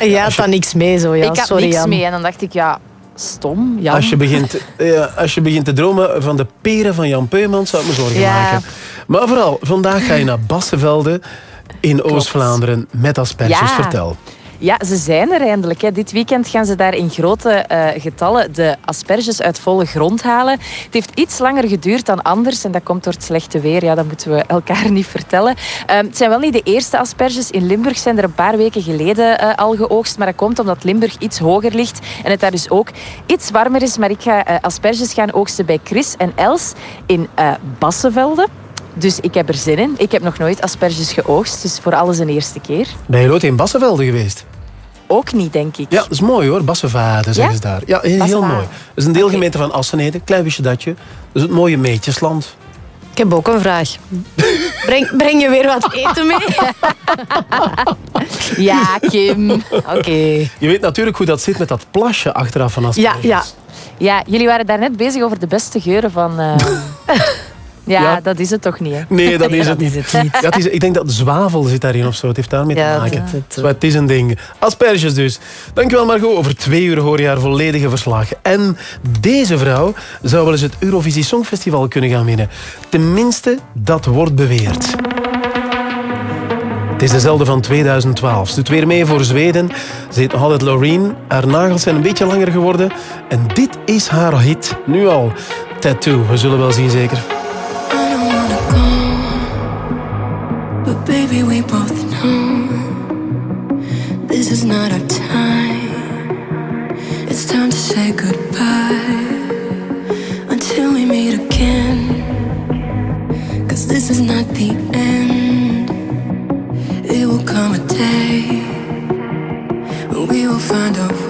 Ja, had daar niks mee zo, ja. ik had Sorry, niks Jan. mee en dan dacht ik, ja, stom, Jan. Als je, begint, ja, als je begint te dromen van de peren van Jan Peumans, zou ik me zorgen Ja. maken. Maar vooral, vandaag ga je naar Bassevelde in Oost-Vlaanderen met asperges. Ja. Vertel. Ja, ze zijn er eindelijk. Hè. Dit weekend gaan ze daar in grote eh, getallen de asperges uit volle grond halen. Het heeft iets langer geduurd dan anders en dat komt door het slechte weer. Ja, dat moeten we elkaar niet vertellen. Ehm, het zijn wel niet de eerste asperges. In Limburg zijn er een paar weken geleden eh, al geoogst, maar dat komt omdat Limburg iets hoger ligt en het daar dus ook iets warmer is. Maar ik ga eh, asperges gaan oogsten bij Chris en Els in Bassevelde. Dus ik heb er zin in. Ik heb nog nooit asperges geoogst, dus voor alles een eerste keer. Ben je nooit in Bassevelde geweest? Ook niet, denk ik. Ja, dat is mooi hoor. Bassevade zeggen Ja? ze daar. Ja, heel, mooi. Dat is een deelgemeente van Assenheden. Klein wist je datje. Dat is het mooie Meetjesland. Ik heb ook een vraag. Breng, breng je weer wat eten mee? Ja, Kim. Oké. Je weet natuurlijk hoe dat zit met dat plasje achteraf van Ja, asperges. ja. ja, jullie waren daarnet bezig over de beste geuren van... eh, ja, Ja. dat is het toch niet, hè? Nee, dat is het niet. is het niet. Ja, het is, ik denk dat zwavel zit daarin of zo. Het heeft daarmee Ja, te maken. Zo, het is een ding. Asperges dus. Dankjewel Margot. Over twee uur hoor je haar volledige verslag. En deze vrouw zou wel eens het Eurovisie Songfestival kunnen gaan winnen. Tenminste, dat wordt beweerd. Het is dezelfde van 2012. Ze doet weer mee voor Zweden. Ze heet nog altijd Loreen. Haar nagels zijn een beetje langer geworden. En dit is haar hit. Nu al. Tattoo. We zullen wel zien zeker. Baby, we both know this is not our time. It's time to say goodbye until we meet again. Cause this is not the end. It will come a day when we will find a way.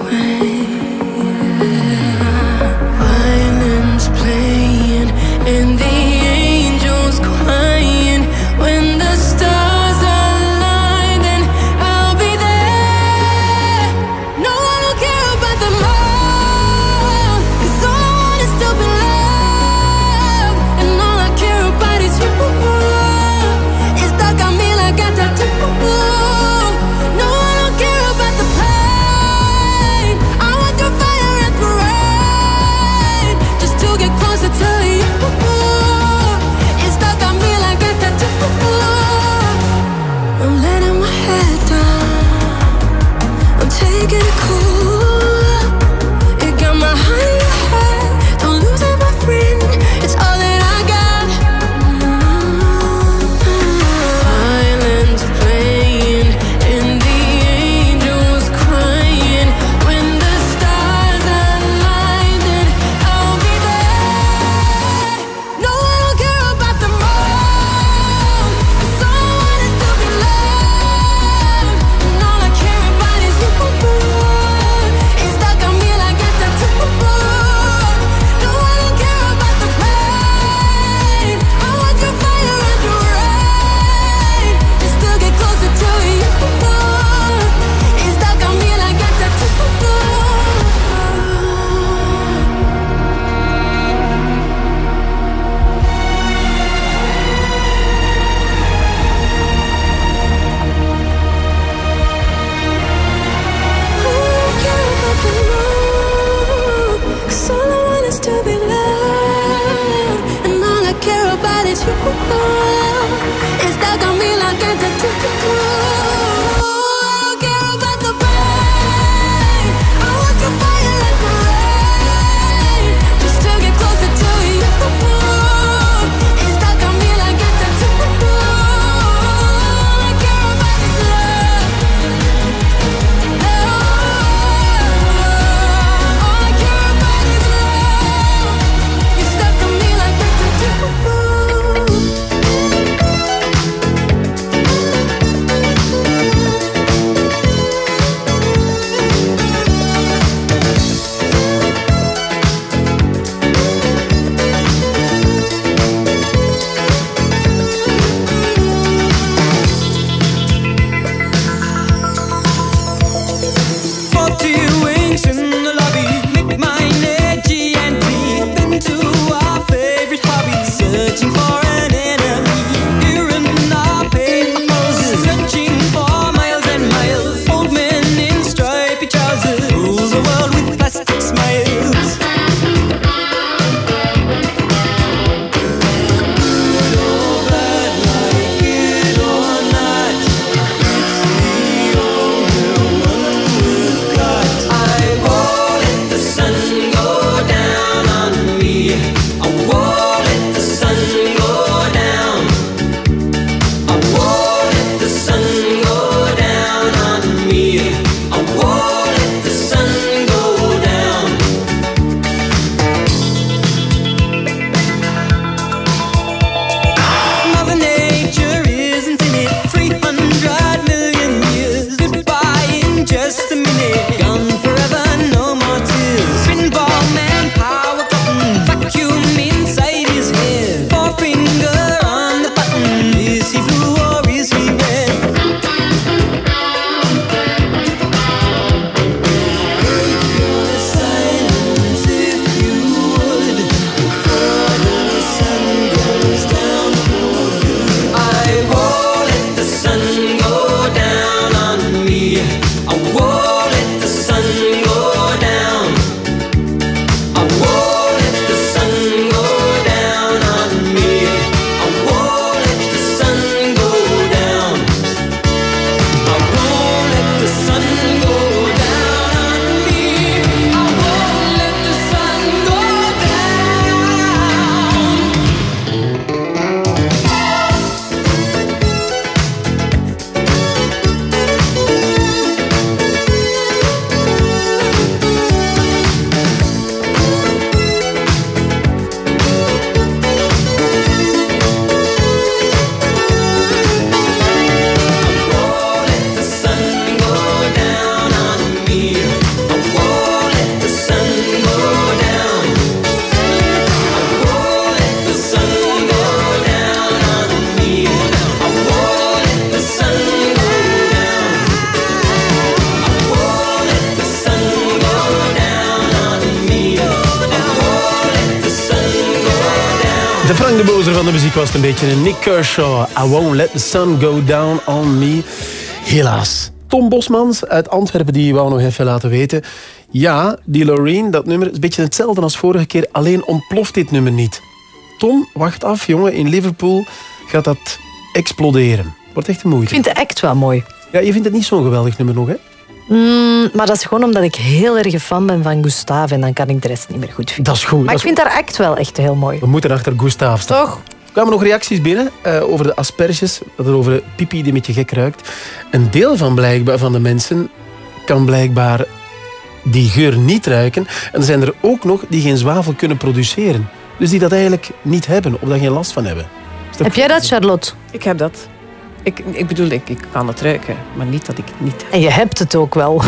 Beetje een Nick Kershaw. I won't let the sun go down on me. Helaas. Tom Bosmans uit Antwerpen die wou nog even laten weten. Ja, die Loreen, dat nummer is een beetje hetzelfde als vorige keer. Alleen ontploft dit nummer niet. Tom, wacht af, jongen. In Liverpool gaat dat exploderen. Wordt echt een moeite. Ik vind de act wel mooi. Ja, je vindt het niet zo'n geweldig nummer nog, hè? Mm, maar dat is gewoon omdat ik heel erg een fan ben van Gustave en dan kan ik de rest niet meer goed vinden. Dat is goed. Maar ik vind haar act wel echt heel mooi. We moeten achter Gustav staan. Toch? Er kwamen nog reacties binnen eh, over de asperges, dat er over de pipi die een beetje gek ruikt. Een deel van, blijkbaar, van de mensen kan blijkbaar die geur niet ruiken. En er zijn er ook nog die geen zwavel kunnen produceren. Dus die dat eigenlijk niet hebben of daar geen last van hebben. Heb jij dat, Charlotte? Ik heb dat. Ik, ik bedoel, ik, ik kan het ruiken, maar niet dat ik het niet heb. En je hebt het ook wel.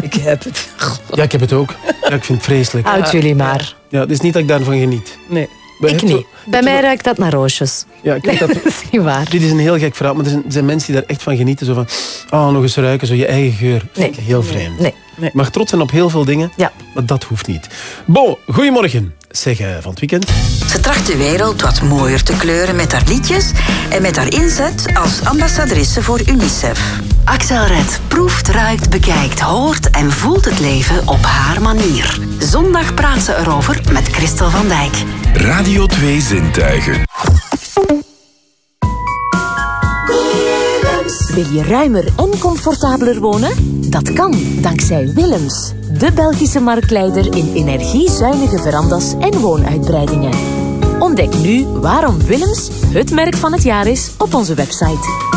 Ik heb het. Ja, ik heb het ook. Ja, ik vind het vreselijk. Houd jullie maar. Ja, het is niet dat ik daarvan geniet. Nee. Ik zo- niet. Bij mij ruikt dat naar roosjes. Ja, ik weet dat... dat is niet waar. Dit is een heel gek verhaal, maar er zijn, er zijn mensen die daar echt van genieten. Zo van, oh, nog eens ruiken, zo je eigen geur. Vind ik heel vreemd. Nee. Je mag trots zijn op heel veel dingen, ja. maar dat hoeft niet. Bon, goedemorgen. Zeg, eh, van het weekend. Ze tracht de wereld wat mooier te kleuren met haar liedjes en met haar inzet als ambassadrice voor UNICEF. Axel Red proeft, ruikt, bekijkt, hoort en voelt het leven op haar manier. Zondag praat ze erover met Christel van Dijk. Radio 2 Zintuigen. Wil je ruimer en comfortabeler wonen? Dat kan dankzij Willems, de Belgische marktleider in energiezuinige verandas en woonuitbreidingen. Ontdek nu waarom Willems het merk van het jaar is op onze website.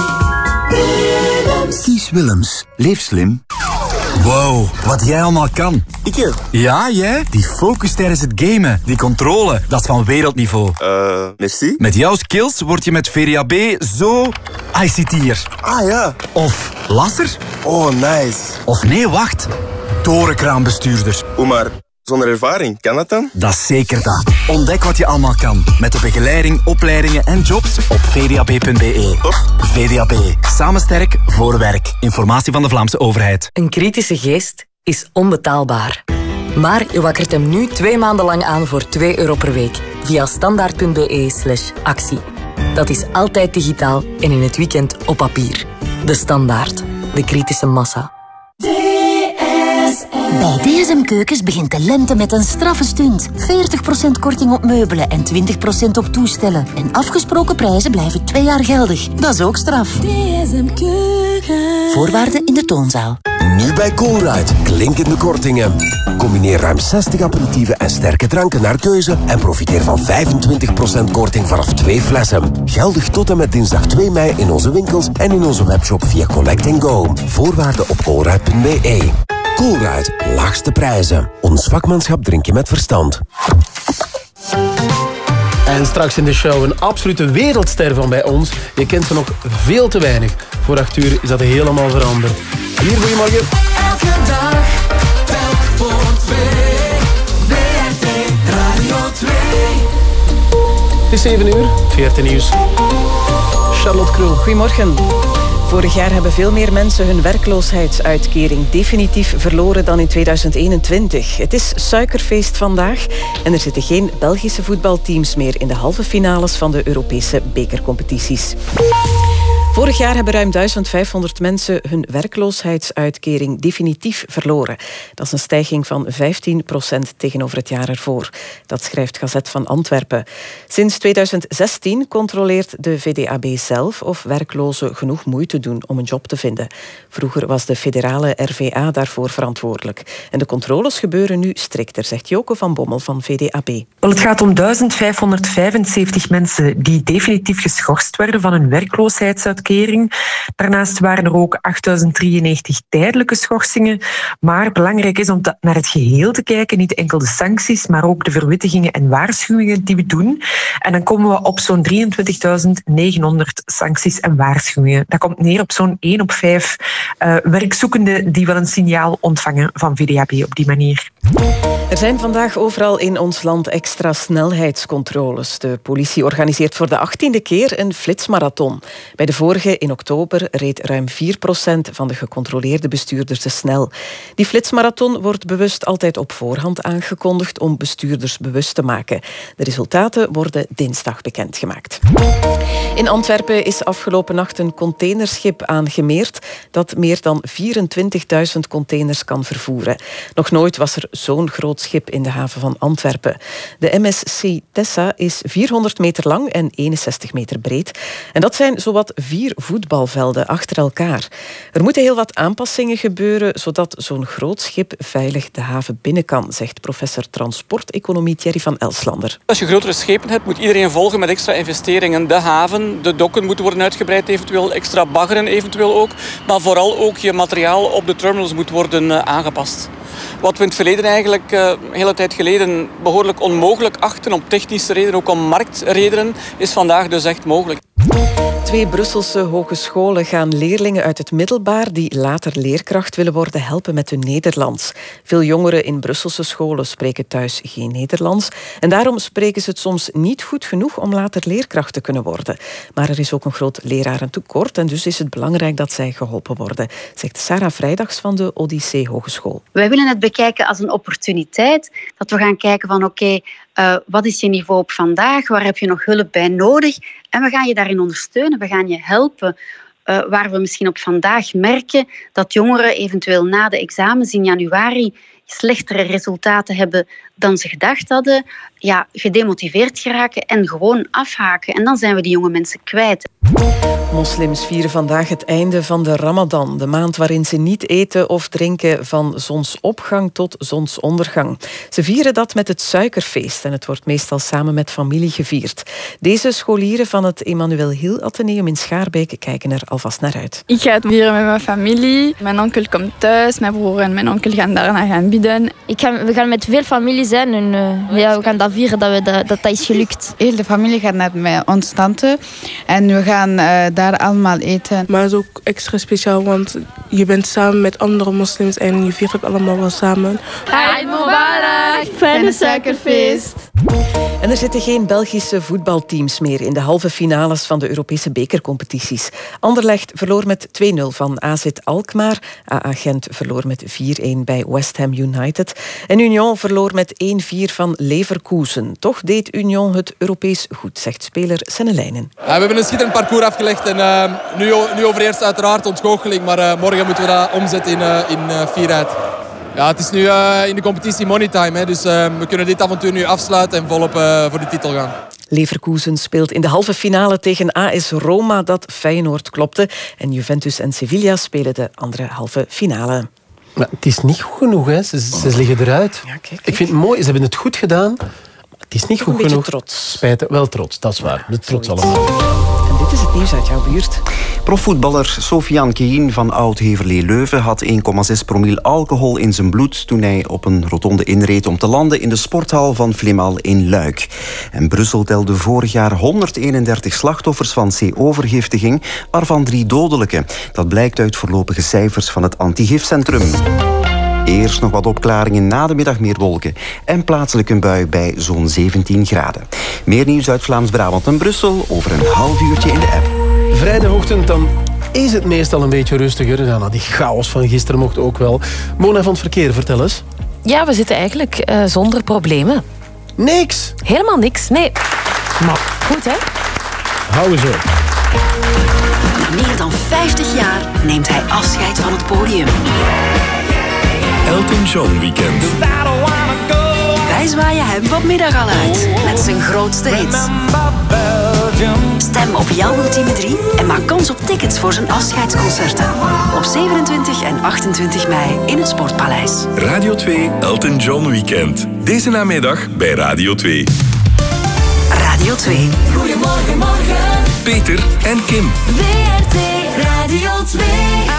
Kies Willems. Leef slim. Wow, wat jij allemaal kan. Ik Ja, jij? Die focus tijdens het gamen, die controle, dat is van wereldniveau. Eh, merci. Met jouw skills word je met VDAB zo ICT'er. Ah ja. Of lasser. Oh, nice. Of nee, wacht. Torenkraanbestuurder. Hoe maar, zonder ervaring, kan dat dan? Dat is zeker dat. Ontdek wat je allemaal kan. Met de begeleiding, opleidingen en jobs op vdab.be. VDAB. Samen sterk voor werk. Informatie van de Vlaamse overheid. Een kritische geest is onbetaalbaar. Maar je wakkert hem nu twee maanden lang aan voor 2 euro per week via standaard.be slash actie. Dat is altijd digitaal en in het weekend op papier. De Standaard. De kritische massa. Bij DSM Keukens begint de lente met een straffe stunt. 40% korting op meubelen en 20% op toestellen. En afgesproken prijzen blijven twee jaar geldig. Dat is ook straf. DSM Keukens. Voorwaarden in de toonzaal. Nu bij Colruyt. Klinkende kortingen. Combineer ruim 60 aperitieven en sterke dranken naar keuze en profiteer van 25% korting vanaf twee flessen. Geldig tot en met dinsdag 2 mei in onze winkels en in onze webshop via Collect Go. Voorwaarden op colruyt.be. Colruyt, laagste prijzen. Ons vakmanschap drink je met verstand. En straks in de show een absolute wereldster van bij ons. Je kent ze nog veel te weinig. Voor acht uur is dat helemaal veranderd. Hier, goedemorgen. Elke dag, telk voor twee. WRT Radio 2. Het is 7 uur, 14 nieuws. Charlotte Krul. Goedemorgen. Vorig jaar hebben veel meer mensen hun werkloosheidsuitkering definitief verloren dan in 2021. Het is suikerfeest vandaag en er zitten geen Belgische voetbalteams meer in de halve finales van de Europese bekercompetities. Vorig jaar hebben ruim 1500 mensen hun werkloosheidsuitkering definitief verloren. Dat is een stijging van 15% tegenover het jaar ervoor. Dat schrijft Gazet van Antwerpen. Sinds 2016 controleert de VDAB zelf of werklozen genoeg moeite doen om een job te vinden. Vroeger was de federale RVA daarvoor verantwoordelijk. En de controles gebeuren nu strikter, zegt Joke van Bommel van VDAB. Wel, het gaat om 1575 mensen die definitief geschorst werden van hun werkloosheidsuitkering. Daarnaast waren er ook 8093 tijdelijke schorsingen. Maar belangrijk is om naar het geheel te kijken, niet enkel de sancties, maar ook de verwittigingen en waarschuwingen die we doen. En dan komen we op zo'n 23.900 sancties en waarschuwingen. Dat komt neer op zo'n 1 op 5 eh, werkzoekenden die wel een signaal ontvangen van VDAB op die manier. Zijn vandaag overal in ons land extra snelheidscontroles. De politie organiseert voor de achttiende keer een flitsmarathon. Bij de vorige in oktober reed ruim 4% van de gecontroleerde bestuurders te snel. Die flitsmarathon wordt bewust altijd op voorhand aangekondigd om bestuurders bewust te maken. De resultaten worden dinsdag bekendgemaakt. In Antwerpen is afgelopen nacht een containerschip aangemeerd dat meer dan 24.000 containers kan vervoeren. Nog nooit was er zo'n groot schip in de haven van Antwerpen. De MSC Tessa is 400 meter lang en 61 meter breed. En dat zijn zowat vier voetbalvelden achter elkaar. Er moeten heel wat aanpassingen gebeuren zodat zo'n groot schip veilig de haven binnen kan, zegt professor transporteconomie Thierry van Elslander. Als je grotere schepen hebt, moet iedereen volgen met extra investeringen. De haven, de dokken moeten worden uitgebreid, eventueel extra baggeren eventueel ook. Maar vooral ook je materiaal op de terminals moet worden eh, aangepast. Wat we in het verleden eigenlijk, uh, een hele tijd geleden, behoorlijk onmogelijk achten om technische redenen, ook om marktredenen, is vandaag dus echt mogelijk. Twee Brusselse hogescholen gaan leerlingen uit het middelbaar die later leerkracht willen worden helpen met hun Nederlands. Veel jongeren in Brusselse scholen spreken thuis geen Nederlands en daarom spreken ze het soms niet goed genoeg om later leerkracht te kunnen worden. Maar er is ook een groot lerarentekort en dus is het belangrijk dat zij geholpen worden, zegt Sarah Vrijdags van de Odyssee Hogeschool. Wij willen het bekijken als een opportuniteit, dat we gaan kijken van oké, uh, wat is je niveau op vandaag? Waar heb je nog hulp bij nodig? En we gaan je daarin ondersteunen. We gaan je helpen. Uh, waar we misschien op vandaag merken dat jongeren eventueel na de examens in januari slechtere resultaten hebben dan ze gedacht hadden, ja, gedemotiveerd geraken en gewoon afhaken. En dan zijn we die jonge mensen kwijt. Moslims vieren vandaag het einde van de Ramadan, de maand waarin ze niet eten of drinken van zonsopgang tot zonsondergang. Ze vieren dat met het suikerfeest en het wordt meestal samen met familie gevierd. Deze scholieren van het Emmanuel Hill Atheneum in Schaarbeek kijken er alvast naar uit. Ik ga het vieren met mijn familie. Mijn onkel komt thuis, mijn broer en mijn onkel gaan daarna gaan bidden. Ik ga, we gaan met veel familie zijn en uh, ja, we gaan dat vieren dat, we dat, dat, dat is gelukt. Heel de familie gaat naar mijn ons tante en we gaan uh, daar allemaal eten. Maar het is ook extra speciaal, want je bent samen met andere moslims en je viert het allemaal wel samen. Eid Mubarak! Fijne suikerfeest! En er zitten geen Belgische voetbalteams meer in de halve finales van de Europese bekercompetities. Anderlecht verloor met 2-0 van AZ Alkmaar. AA Gent verloor met 4-1 bij West Ham United. En Union verloor met 1-4 van Leverkusen. Toch deed Union het Europees goed, zegt speler Sennelijnen. Ja, we hebben een schitterend parcours afgelegd. En, uh, nu, nu overeerst uiteraard ontgoocheling. Maar uh, morgen moeten we dat omzetten in, uh, in fierheid. Ja, het is nu uh, in de competitie money time. Hè, dus uh, we kunnen dit avontuur nu afsluiten en volop uh, voor de titel gaan. Leverkusen speelt in de halve finale tegen AS Roma dat Feyenoord klopte. En Juventus en Sevilla spelen de andere halve finale. Maar het is niet goed genoeg, hè. Ze, ze liggen eruit. Ja, kijk, kijk. Ik vind het mooi, ze hebben het goed gedaan. Het is niet Toch goed een genoeg. trots. Spijt, wel trots, dat is waar. De trots allemaal. En dit is het nieuws uit jouw buurt. Profvoetballer Sofiane Keïn van Oud-Heverlee Leuven had 1,6 promil alcohol in zijn bloed toen hij op een rotonde inreed om te landen in de sporthal van Vlimal in Luik. En Brussel telde vorig jaar 131 slachtoffers van C-overgiftiging, waarvan drie dodelijke. Dat blijkt uit voorlopige cijfers van het antigifcentrum. Eerst nog wat opklaringen, na de middag meer wolken en plaatselijk een bui bij zo'n 17 graden. Meer nieuws uit Vlaams-Brabant en Brussel over een half uurtje in de app. Vrijdagochtend dan is het meestal een beetje rustiger. Ja, nou, die chaos van gisteren mocht ook wel. Mona van het verkeer, vertel eens. Ja, we zitten eigenlijk eh, zonder problemen. Niks? Helemaal niks, nee. Maar Goed, hè? hou eens op. Na meer dan 50 jaar neemt hij afscheid van het podium. Elton John Weekend. Wij zwaaien hem vanmiddag al uit met zijn grootste hits. Stem op jouw ultieme 3 en maak kans op tickets voor zijn afscheidsconcerten. Op 27 en 28 mei in het Sportpaleis. Radio 2 Elton John Weekend. Deze namiddag bij Radio 2. Radio 2. Goedemorgen, morgen. Peter en Kim. WRT Radio 2.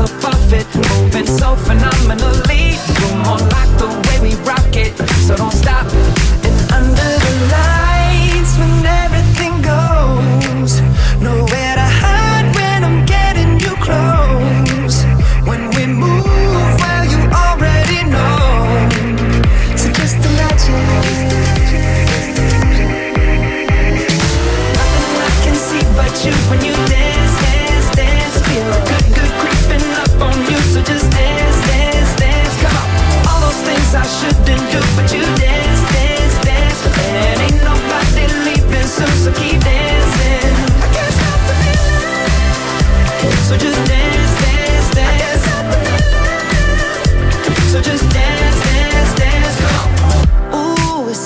eyes off it. Moving so phenomenally. You're more like the way we rock it. So don't stop. And under the lights when everything goes. Nowhere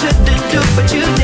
Shouldn't do, what you did.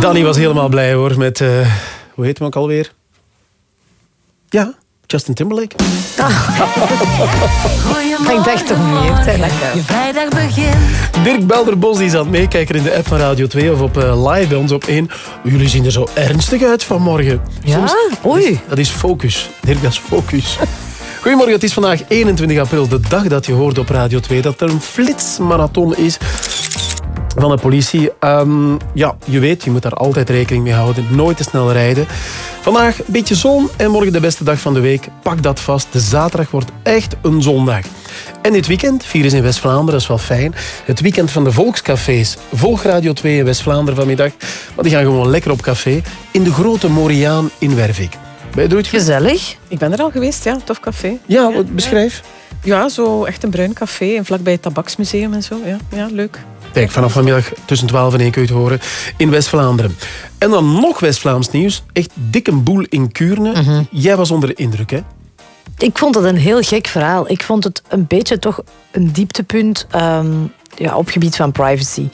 Danny was helemaal blij hoor met, eh, hoe heet hem ook alweer? Ja, Justin Timberlake. Ik dacht toch niet. hè, lekker. Je vrijdag begint. Dirk Belderbos die is aan het meekijken in de app van Radio 2 of op eh, live bij ons op 1. Jullie zien er zo ernstig uit vanmorgen. Ja? Oei. Dat is focus. Dirk, dat is focus. Goedemorgen, het is vandaag 21 april, de dag dat je hoort op Radio 2 dat er een flitsmarathon is van de politie. Ehm, ja, je weet, je moet daar altijd rekening mee houden. Nooit te snel rijden. Vandaag een beetje zon en morgen de beste dag van de week. Pak dat vast. De zaterdag wordt echt een zondag. En dit weekend, vier is in West-Vlaanderen, dat is wel fijn. Het weekend van de volkscafés. Volg Radio 2 in West-Vlaanderen vanmiddag. Want die gaan gewoon lekker op café in de Grote Moriaan in Wervik. Ben je er ooit geweest? Gezellig. Ik ben er al geweest, ja. Tof café. Ja, wat beschrijf. Ja, zo echt een bruin café. En vlakbij het tabaksmuseum en zo. Ja, ja leuk. Kijk, vanaf vanmiddag tussen 12 en 1 kun je het horen in West-Vlaanderen. En dan nog West-Vlaams nieuws. Echt dikke boel in Kuurne. Jij was onder de indruk, hè? Ik vond het een heel gek verhaal. Ik vond het een beetje toch een dieptepunt ehm, ja, op gebied van privacy.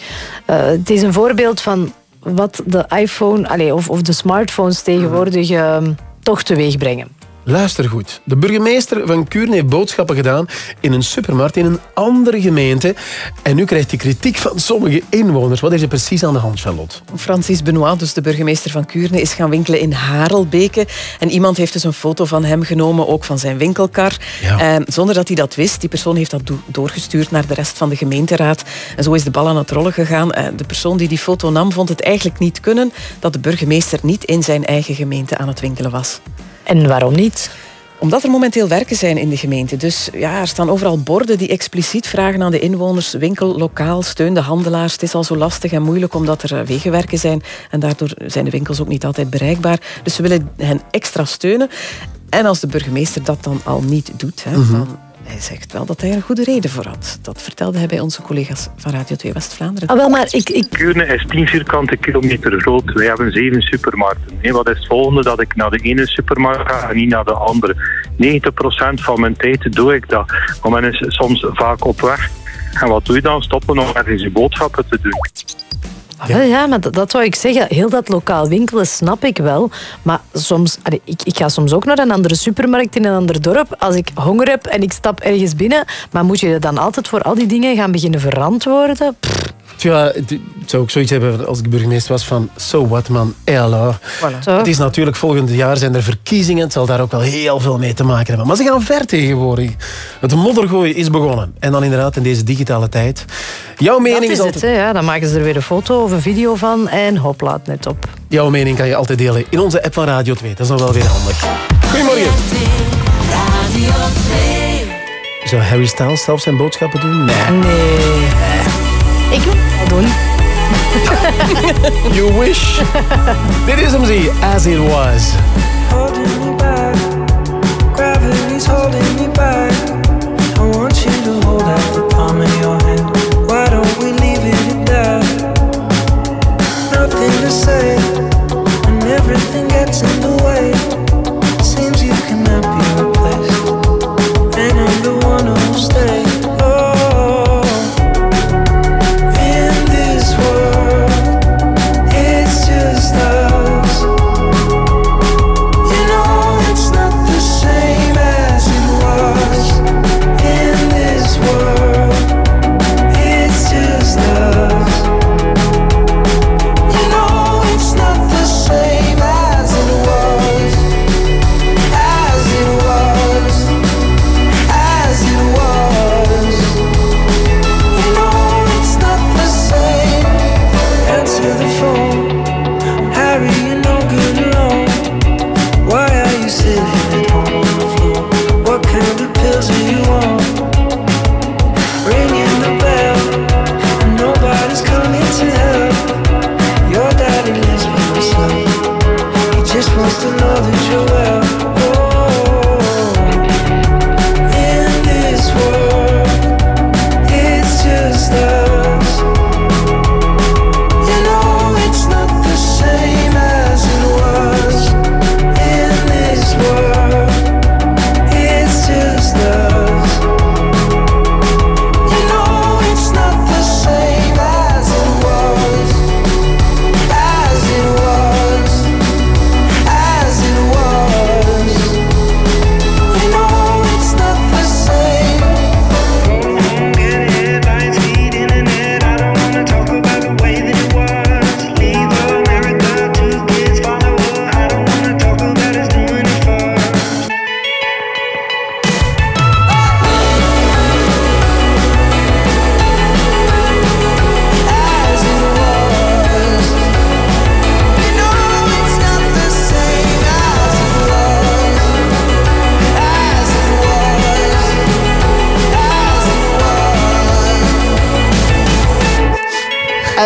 Eh, het is een voorbeeld van wat de iPhone allee, of, of de smartphones tegenwoordig ehm, toch teweeg brengen. Luister goed. De burgemeester van Kuurne heeft boodschappen gedaan in een supermarkt in een andere gemeente. En nu krijgt hij kritiek van sommige inwoners. Wat is er precies aan de hand, Charlotte? Francis Benoit, dus de burgemeester van Kuurne, is gaan winkelen in Harelbeke. En iemand heeft dus een foto van hem genomen, ook van zijn winkelkar. Ja. Eh, zonder dat hij dat wist. Die persoon heeft dat do- doorgestuurd naar de rest van de gemeenteraad. En zo is de bal aan het rollen gegaan. Eh, de persoon die die foto nam, vond het eigenlijk niet kunnen dat de burgemeester niet in zijn eigen gemeente aan het winkelen was. En waarom niet? Omdat er momenteel werken zijn in de gemeente. Dus ja, er staan overal borden die expliciet vragen aan de inwoners: winkel, lokaal, steun de handelaars. Het is al zo lastig en moeilijk omdat er eh, wegenwerken zijn. En daardoor zijn de winkels ook niet altijd bereikbaar. Dus ze willen hen extra steunen. En als de burgemeester dat dan al niet doet, hè, Mhm. dan hij zegt wel dat hij er een goede reden voor had. Dat vertelde hij bij onze collega's van Radio 2 West-Vlaanderen. Ah, wel, maar ik, ik... Kuurne is 10 vierkante kilometer groot. Wij hebben zeven supermarkten. Wat is het volgende? Dat ik naar de ene supermarkt ga en niet naar de andere. 90% van mijn tijd doe ik dat. Maar men is soms vaak op weg. En wat doe je dan? Stoppen om ergens je boodschappen te doen. Ah, wel, ja, maar dat, wou ik zeggen. Heel dat lokaal winkelen snap ik wel. Maar soms, ik, ik ga soms ook naar een andere supermarkt in een ander dorp. Als ik honger heb en ik stap ergens binnen. Maar moet je dan altijd voor al die dingen gaan beginnen verantwoorden? Ja, het het zou ook zoiets hebben als ik burgemeester was van... So what man? Zo. Het is natuurlijk volgend jaar zijn er verkiezingen. Het zal daar ook wel heel veel mee te maken hebben. Maar ze gaan ver tegenwoordig. Het moddergooien is begonnen. En dan inderdaad in deze digitale tijd. Jouw mening dat is is het. altijd... Hè, ja. Dan maken ze er weer een foto of een video van. En hop, laat net op. Jouw mening kan je altijd delen in onze app van Radio 2. Dat is dan wel weer handig. Goedemorgen. Zou Harry Styles zelf zijn boodschappen doen? Nee. Nee. Ik wil het wel doen. You wish. Dit is hem zie, As It Was. holding me back. Gravity's holding me back. I want you to hold out the palm of your hand. Why don't we leave it at that? Nothing to say, and everything gets in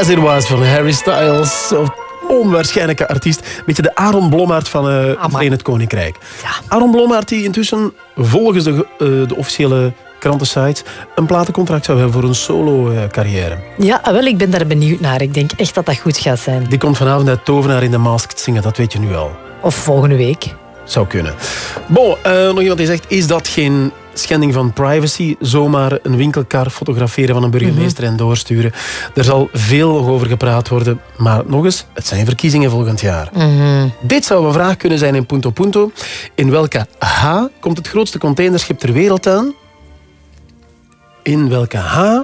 as it was. Van Harry Styles. Onwaarschijnlijke artiest. Beetje de Aaron Blommaert van eh, het Verenigd Koninkrijk. Aaron Blommaert die intussen volgens de, eh, de officiële krantensite een platencontract zou hebben voor een solo-carrière. Ja, ah, wel, ik ben daar benieuwd naar. Ik denk echt dat dat goed gaat zijn. Die komt vanavond uit Tovenaar in de Masked zingen, dat weet je nu al. Of volgende week. Zou kunnen. Bon, eh, nog iemand die zegt, is dat geen schending van privacy. Zomaar een winkelkar fotograferen van een burgemeester en doorsturen. Er zal veel nog over gepraat worden. Maar nog eens, het zijn verkiezingen volgend jaar. Dit zou een vraag kunnen zijn in Punto Punto. In welke H komt het grootste containerschip ter wereld aan? In welke H?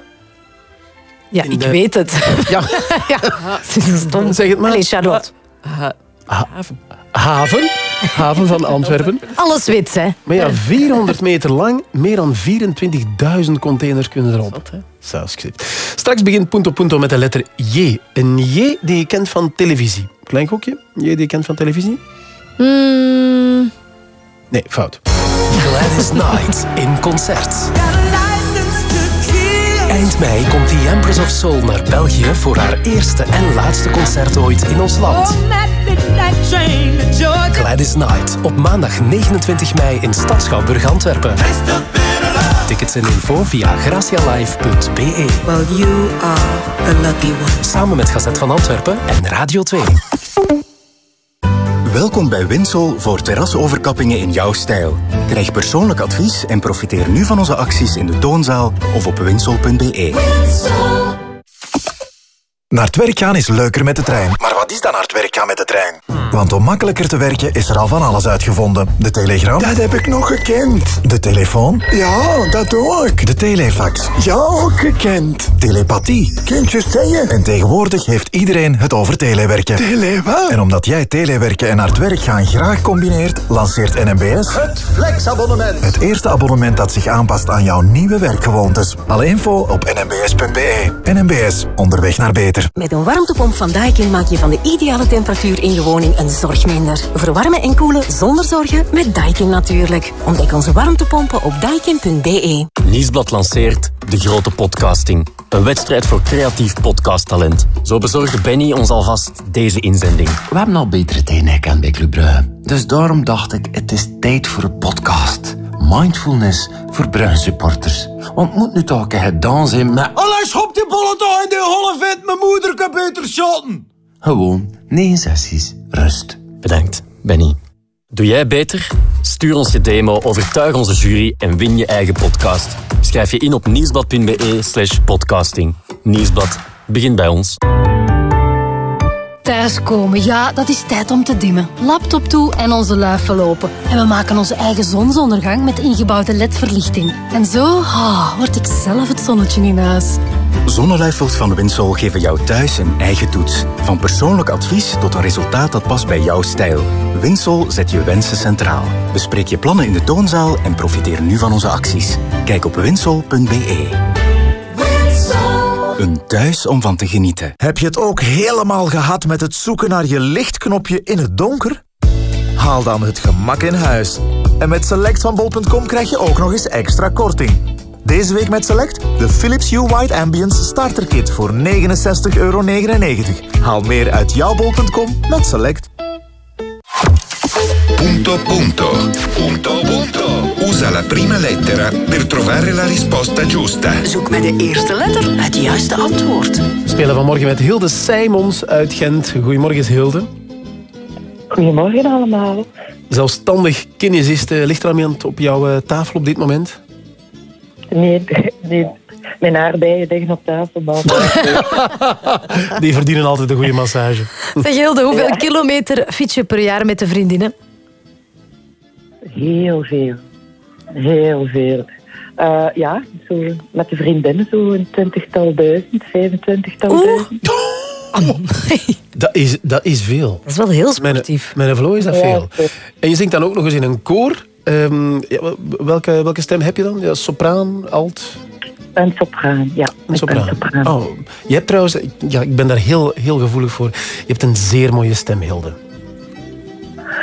Ja, ik weet het. Ja. ja. Stom. Zeg het maar. Allee, Charlotte. Haven. Haven. Haven van Antwerpen. Alles wit, hè? Maar ja, 400 meter lang, meer dan 24.000 containers kunnen erop. Zelfscript. Straks begint Punto Punto met de letter J. Een J die je kent van televisie. Klein gokje? J die je kent van televisie? Hmm. Nee, fout. Gladys Knight in concert. Mei komt The Empress of Soul naar België voor haar eerste en laatste concert ooit in ons land. Gladys Knight op maandag 29 mei in Stad Schouwburg Antwerpen. Tickets en info via gracialive.be. Well, you are a lucky one. Samen met Gazet van Antwerpen en Radio 2. Welkom bij Winsol voor terrasoverkappingen in jouw stijl. Krijg persoonlijk advies en profiteer nu van onze acties in de toonzaal of op winsol.be. Naar het werk gaan is leuker met de trein. Maar wat is dan naar het werk gaan met de trein? Want om makkelijker te werken is er al van alles uitgevonden. De telegram. Dat heb ik nog gekend. De telefoon. Ja, dat ook. De telefax. Ja, ook gekend. Telepathie. Kindjes zeggen. En tegenwoordig heeft iedereen het over telewerken. Tele wat? En omdat jij telewerken en naar het werk gaan graag combineert, lanceert NMBS... Het flexabonnement. Het eerste abonnement dat zich aanpast aan jouw nieuwe werkgewoontes. Alle info op nmbs.be. NMBS, onderweg naar beter. Met een warmtepomp van Daikin maak je van de ideale temperatuur in je woning een zorg minder. Verwarmen en koelen zonder zorgen met Daikin natuurlijk. Ontdek onze warmtepompen op daikin.be. Nieuwsblad lanceert De Grote Podcasting. Een wedstrijd voor creatief podcasttalent. Zo bezorgde Benny ons alvast deze inzending. We hebben al betere tijden gekend bij Club Brugge. Dus daarom dacht ik, het is tijd voor een podcast. Mindfulness voor Brugge supporters. Want het moet nu toch een gedaan zijn met... Allee, schop die bolle toch in die holle vet. Mijn moeder kan beter shotten. Gewoon negen sessies rust. Bedankt, Benny. Doe jij beter? Stuur ons je demo, overtuig onze jury en win je eigen podcast. Schrijf je in op nieuwsblad.be slash podcasting. Nieuwsblad, begin bij ons. Thuiskomen, ja, dat is tijd om te dimmen. Laptop toe en onze luifel lopen. En we maken onze eigen zonsondergang met ingebouwde ledverlichting. En zo ah, word ik zelf het zonnetje in huis. Zonneluifels van Winsol geven jou thuis een eigen toets. Van persoonlijk advies tot een resultaat dat past bij jouw stijl. Winsol zet je wensen centraal. Bespreek je plannen in de toonzaal en profiteer nu van onze acties. Kijk op winsol.be. Een thuis om van te genieten. Heb je het ook helemaal gehad met het zoeken naar je lichtknopje in het donker? Haal dan het gemak in huis. En met Select van bol.com krijg je ook nog eens extra korting. Deze week met Select de Philips Hue White Ambience Starter Kit voor 69,99 euro. Haal meer uit jouw bol.com met Select. Punto punto. Punto punto. Usa la prima lettera per trovare la risposta giusta. Zoek met de eerste letter het juiste antwoord. We spelen vanmorgen met Hilde Simons uit Gent. Goedemorgen, Hilde. Goedemorgen allemaal. Zelfstandig kinesiste. Ligt er iemand op jouw eh, tafel op dit moment? Nee, nee, mijn aardbeien liggen op tafel. Maar Die verdienen altijd een goede massage. Zeg Hilde, hoeveel kilometer fiets je per jaar met de vriendinnen? Heel veel. Heel veel. Eh, ja, zo met de vriendinnen zo een twintigtal duizend, vijfentwintigtal duizend. Dat is, dat is veel. Dat is wel heel sportief. Met een vlo is dat Ja, veel. En je zingt dan ook nog eens in een koor. Ehm, ja, welke, welke stem heb je dan? Ja, sopraan, alt? Een sopraan, ja. Een sopraan. Oh, je hebt trouwens, ja, ik ben daar heel, heel gevoelig voor. Je hebt een zeer mooie stem, Hilde.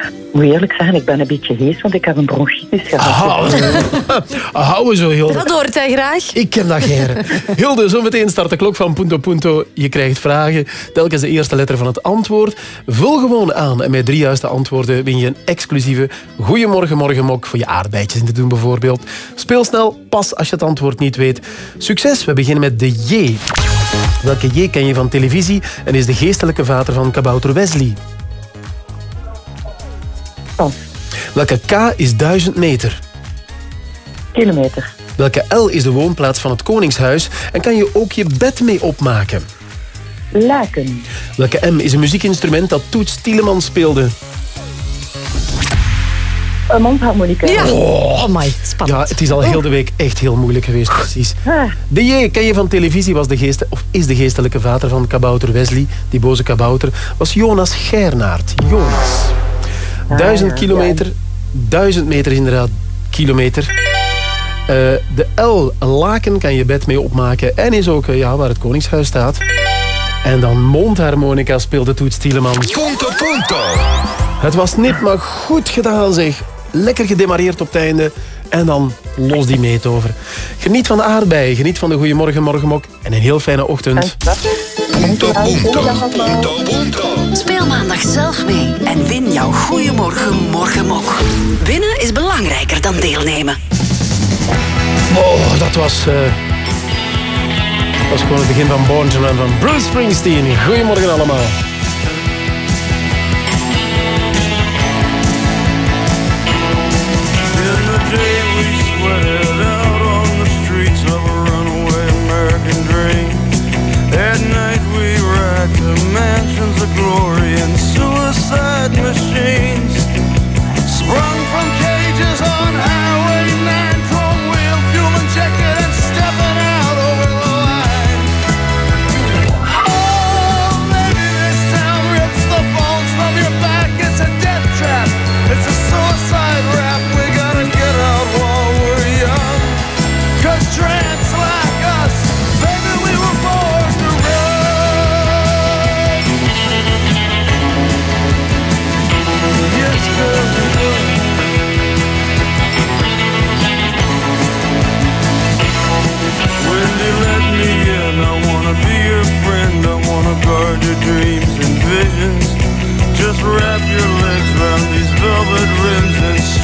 Ik moet eerlijk zeggen, ik ben een beetje hees, want ik heb een bronchitis gehad. Hou zo, Hilde. Dat hoort hij graag. Ik ken dat geren. Hilde, zometeen start de klok van Punto Punto. Je krijgt vragen, telkens de eerste letter van het antwoord. Vul gewoon aan en met drie juiste antwoorden win je een exclusieve Goeiemorgen Morgenmok voor je aardbeidjes in te doen bijvoorbeeld. Speel snel, pas als je het antwoord niet weet. Succes, we beginnen met de J. Welke J ken je van televisie en is de geestelijke vader van kabouter Wesley? Welke K is 1000 meter? kilometer. Welke L is de woonplaats van het Koningshuis en kan je ook je bed mee opmaken? Laken. Welke M is een muziekinstrument dat Toets Tielemans speelde? Een mondharmonica. Ja. Oh, my, spannend. Ja, het is al heel de week echt heel moeilijk geweest, precies. Ah, De J, ken je van televisie, was de geest, of is de geestelijke vader van kabouter Wesley, die boze kabouter, was Jonas Gernaert. Jonas. Duizend ja, kilometer, duizend meter is inderdaad kilometer. Eh, de L, laken, kan je bed mee opmaken en is ook eh, ja, waar het Koningshuis staat. En dan mondharmonica speelde Toets Tielemans. Punto, punto. Het was nip, maar goed gedaan zeg. Lekker gedemareerd op het einde. En dan los die meet over. Geniet van de aardbeien, geniet van de Goeiemorgen Morgenmok. En een heel fijne ochtend. Punto, punto. Punto, punto. Speel maandag zelf mee en win jouw Goeiemorgen Morgenmok. Winnen is belangrijker dan deelnemen. Oh, dat was... eh, dat was gewoon het begin van Born Run van Bruce Springsteen. Goedemorgen allemaal.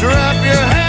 Strap your hands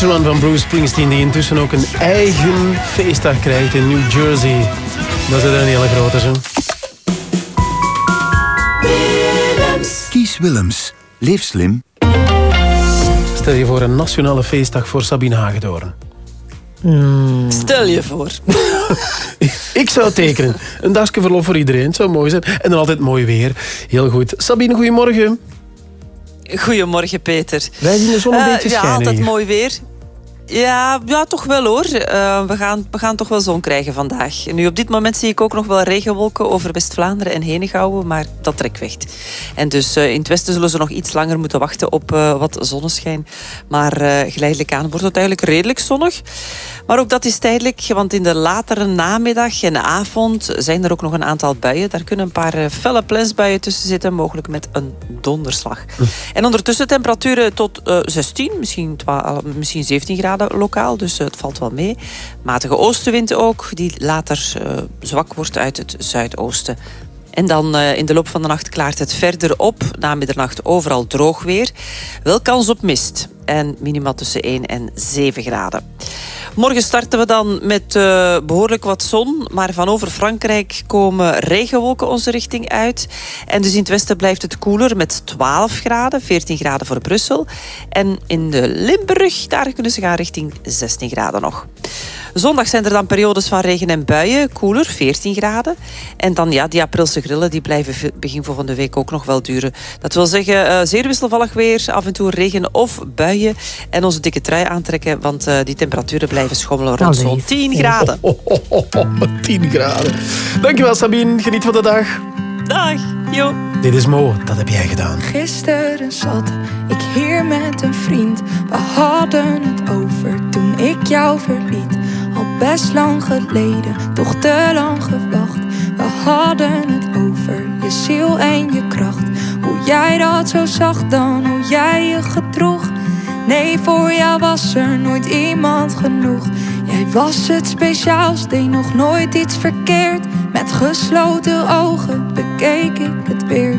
run. Van Bruce Springsteen, die intussen ook een eigen feestdag krijgt in New Jersey. Dat is er een hele grote, zo. Kies Willems. Leef slim. Stel je voor een nationale feestdag voor Sabine Hagedoorn. Stel je voor. Ik zou tekenen. Een dagje verlof voor iedereen. Het zou mooi zijn. En dan altijd mooi weer. Heel goed. Sabine, goedemorgen. Goedemorgen, Peter. Wij zien de zon een Eh, beetje Ja, schijnen altijd hier. mooi weer. Ja, ja, toch wel hoor. Eh, we, gaan, we gaan toch wel zon krijgen vandaag. Nu, op dit moment zie ik ook nog wel regenwolken over West-Vlaanderen en Henegouwen, maar dat trekt weg. En dus eh, in het westen zullen ze nog iets langer moeten wachten op eh, wat zonneschijn. Maar geleidelijk aan wordt het eigenlijk redelijk zonnig. Maar ook dat is tijdelijk, want in de latere namiddag en avond zijn er ook nog een aantal buien. Daar kunnen een paar felle plensbuien tussen zitten, mogelijk met een donderslag. En ondertussen temperaturen tot eh, 16, misschien, 12, misschien 17 graden lokaal, dus eh, het valt wel mee. Matige oostenwind ook, die later eh, zwak wordt uit het zuidoosten. En dan eh, in de loop van de nacht klaart het verder op. Na middernacht overal droog weer. Wel kans op mist. En minimaal tussen 1 en 7 graden. Morgen starten we dan met eh, behoorlijk wat zon. Maar van over Frankrijk komen regenwolken onze richting uit. En dus in het westen blijft het koeler met 12 graden. 14 graden voor Brussel. En in de Limburg, daar kunnen ze gaan richting 16 graden nog. Zondag zijn er dan periodes van regen en buien. Koeler, 14 graden. En dan ja, die aprilse grillen die blijven begin volgende week ook nog wel duren. Dat wil zeggen, eh, zeer wisselvallig weer. Af en toe regen of buien. En onze dikke trui aantrekken, want eh, die temperaturen blijven schommelen rond Allee. zo'n 10 graden. 10 graden. Dankjewel Sabine. Geniet van de dag. Dag. Jo. Dit is Mo. Dat heb jij gedaan. Gisteren zat ik hier met een vriend. We hadden het over toen ik jou verliet. Al best lang geleden, toch te lang gewacht. We hadden het over je ziel en je kracht. Hoe jij dat zo zag dan, hoe jij je gedroeg. Nee, voor jou was er nooit iemand genoeg. Jij was het speciaals, deed nog nooit iets verkeerd. Met gesloten ogen bekeek ik het weer.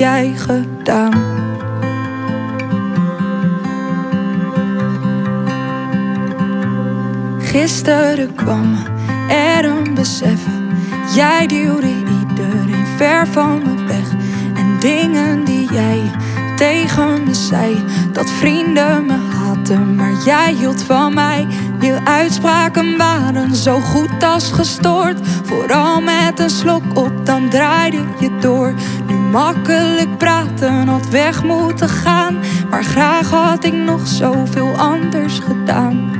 jij gedaan. Gisteren kwam er een besef. Jij duwde iedereen ver van me weg. En dingen die jij tegen me zei. Dat vrienden me maar jij hield van mij. Je uitspraken waren zo goed als gestoord. Vooral met een slok op, dan draaide je door. Nu makkelijk praten had weg moeten gaan. Maar graag had ik nog zoveel anders gedaan.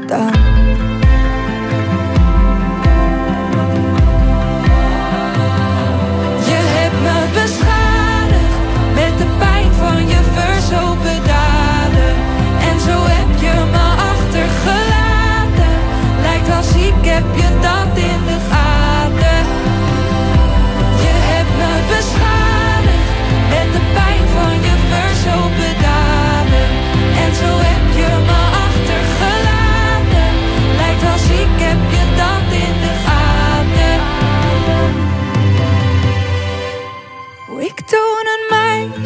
Je hebt me beschadigd met de pijn van je verzopen daden. En zo heb je me achtergelaten. Lijkt als ik heb je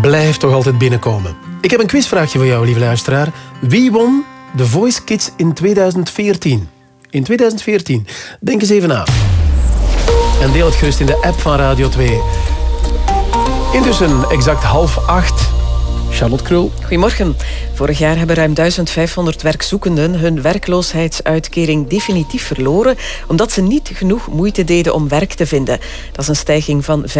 Blijf toch altijd binnenkomen. Ik heb een quizvraagje voor jou, lieve luisteraar. Wie won The Voice Kids in 2014? In 2014. Denk eens even na. En deel het gerust in de app van Radio 2. Intussen exact half acht. Charlotte Krul. Goedemorgen. Vorig jaar hebben ruim 1500 werkzoekenden hun werkloosheidsuitkering definitief verloren omdat ze niet genoeg moeite deden om werk te vinden. Dat is een stijging van 15%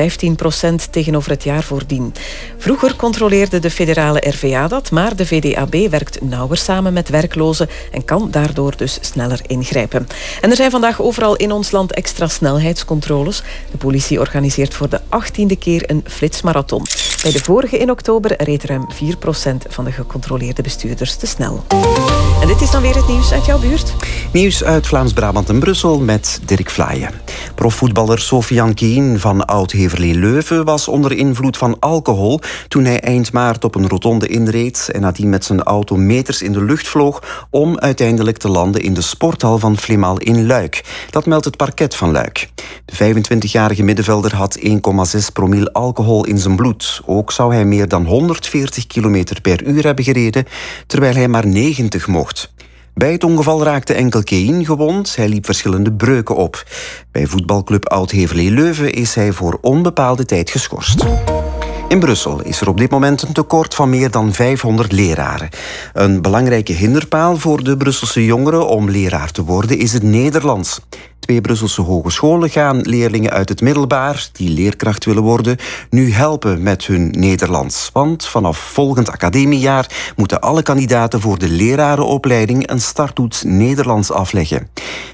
tegenover het jaar voordien. Vroeger controleerde de federale RVA dat, maar de VDAB werkt nauwer samen met werklozen en kan daardoor dus sneller ingrijpen. En er zijn vandaag overal in ons land extra snelheidscontroles. De politie organiseert voor de 18e keer een flitsmarathon. Bij de vorige in oktober reed ruim 4% van de gecontroleerde bestuurders te snel. En dit is dan weer het nieuws uit jouw buurt. Nieuws uit Vlaams-Brabant en Brussel met Dirk Vlaaien. Profvoetballer Sofian Kien van Oud-Heverlee-Leuven was onder invloed van alcohol toen hij eind maart op een rotonde inreed en nadien met zijn auto meters in de lucht vloog om uiteindelijk te landen in de sporthal van Flimaal in Luik. Dat meldt het parket van Luik. De 25-jarige middenvelder had 1,6 promil alcohol in zijn bloed. Ook zou hij meer dan 140 km per uur hebben gereden, terwijl hij maar 90 mocht. Bij het ongeval raakte enkel Kein gewond. Hij liep verschillende breuken op. Bij voetbalclub Oud-Heverlee-Leuven is hij voor onbepaalde tijd geschorst. In Brussel is er op dit moment een tekort van meer dan 500 leraren. Een belangrijke hinderpaal voor de Brusselse jongeren om leraar te worden is het Nederlands. Twee Brusselse hogescholen gaan leerlingen uit het middelbaar die leerkracht willen worden nu helpen met hun Nederlands. Want vanaf volgend academiejaar moeten alle kandidaten voor de lerarenopleiding een starttoets Nederlands afleggen.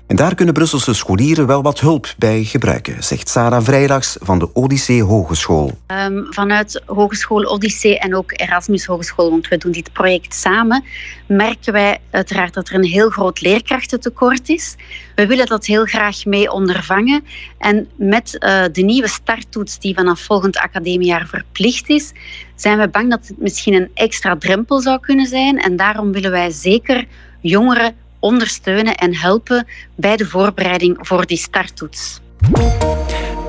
En daar kunnen Brusselse scholieren wel wat hulp bij gebruiken, zegt Sarah Vrijdags van de Odyssee Hogeschool. Um, vanuit Hogeschool Odyssee en ook Erasmus Hogeschool, want we doen dit project samen, merken wij uiteraard dat er een heel groot leerkrachtentekort is. We willen dat heel graag mee ondervangen. En met uh, de nieuwe starttoets die vanaf volgend academiejaar verplicht is, zijn we bang dat het misschien een extra drempel zou kunnen zijn. En daarom willen wij zeker jongeren ondersteunen en helpen bij de voorbereiding voor die starttoets.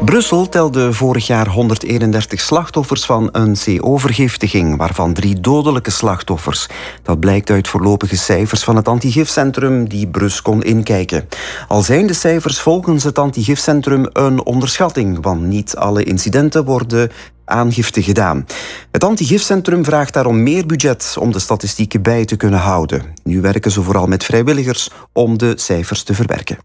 Brussel telde vorig jaar 131 slachtoffers van een CO-vergiftiging, waarvan drie dodelijke slachtoffers. Dat blijkt uit voorlopige cijfers van het antigifcentrum die Brus kon inkijken. Al zijn de cijfers volgens het antigifcentrum een onderschatting, want niet alle incidenten worden aangifte gedaan. Het antigifcentrum vraagt daarom meer budget om de statistieken bij te kunnen houden. Nu werken ze vooral met vrijwilligers om de cijfers te verwerken.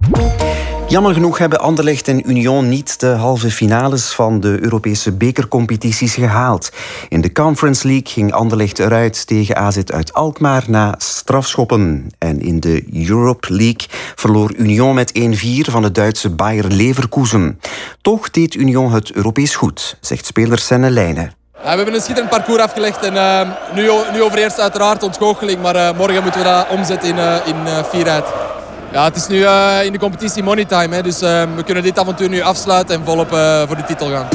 Jammer genoeg hebben Anderlecht en Union niet de halve finales van de Europese bekercompetities gehaald. In de Conference League ging Anderlecht eruit tegen AZ uit Alkmaar na strafschoppen. En in de Europe League verloor Union met 1-4 van de Duitse Bayer Leverkusen. Toch deed Union het Europees goed, zegt speler Senne Leijnen. We hebben een schitterend parcours afgelegd. En, uh, nu, nu overeerst uiteraard ontgoocheling. Maar uh, morgen moeten we dat omzetten in, uh, in fierheid. Ja, het is nu uh, in de competitie money time. Hè, dus uh, we kunnen dit avontuur nu afsluiten en volop uh, voor de titel gaan.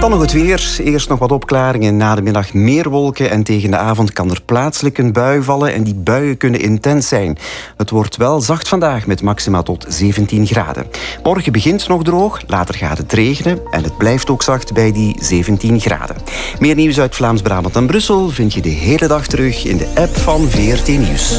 Dan nog het weer. Eerst nog wat opklaringen. Na de middag meer wolken. En tegen de avond kan er plaatselijk een bui vallen. En die buien kunnen intens zijn. Het wordt wel zacht vandaag met maxima tot 17 graden. Morgen begint nog droog. Later gaat het regenen. En het blijft ook zacht bij die 17 graden. Meer nieuws uit Vlaams-Brabant en Brussel vind je de hele dag terug in de app van VRT Nieuws.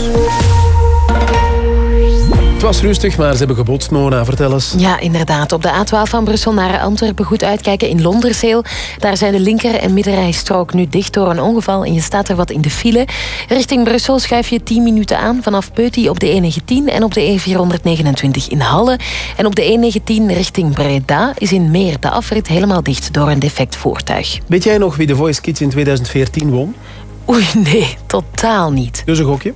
Het was rustig, maar ze hebben gebotst, Mona. Vertel eens. Ja, inderdaad. Op de A12 van Brussel naar Antwerpen goed uitkijken in Londerzeel. Daar zijn de linker- en middenrijstrook nu dicht door een ongeval en je staat er wat in de file. Richting Brussel schuif je 10 minuten aan vanaf Peuty op de E19 en op de E429 in Halle. En op de E19 richting Breda is in Meer de afrit helemaal dicht door een defect voertuig. Weet jij nog wie de Voice Kids in 2014 won? Oei, nee, totaal niet. Dus een gokje?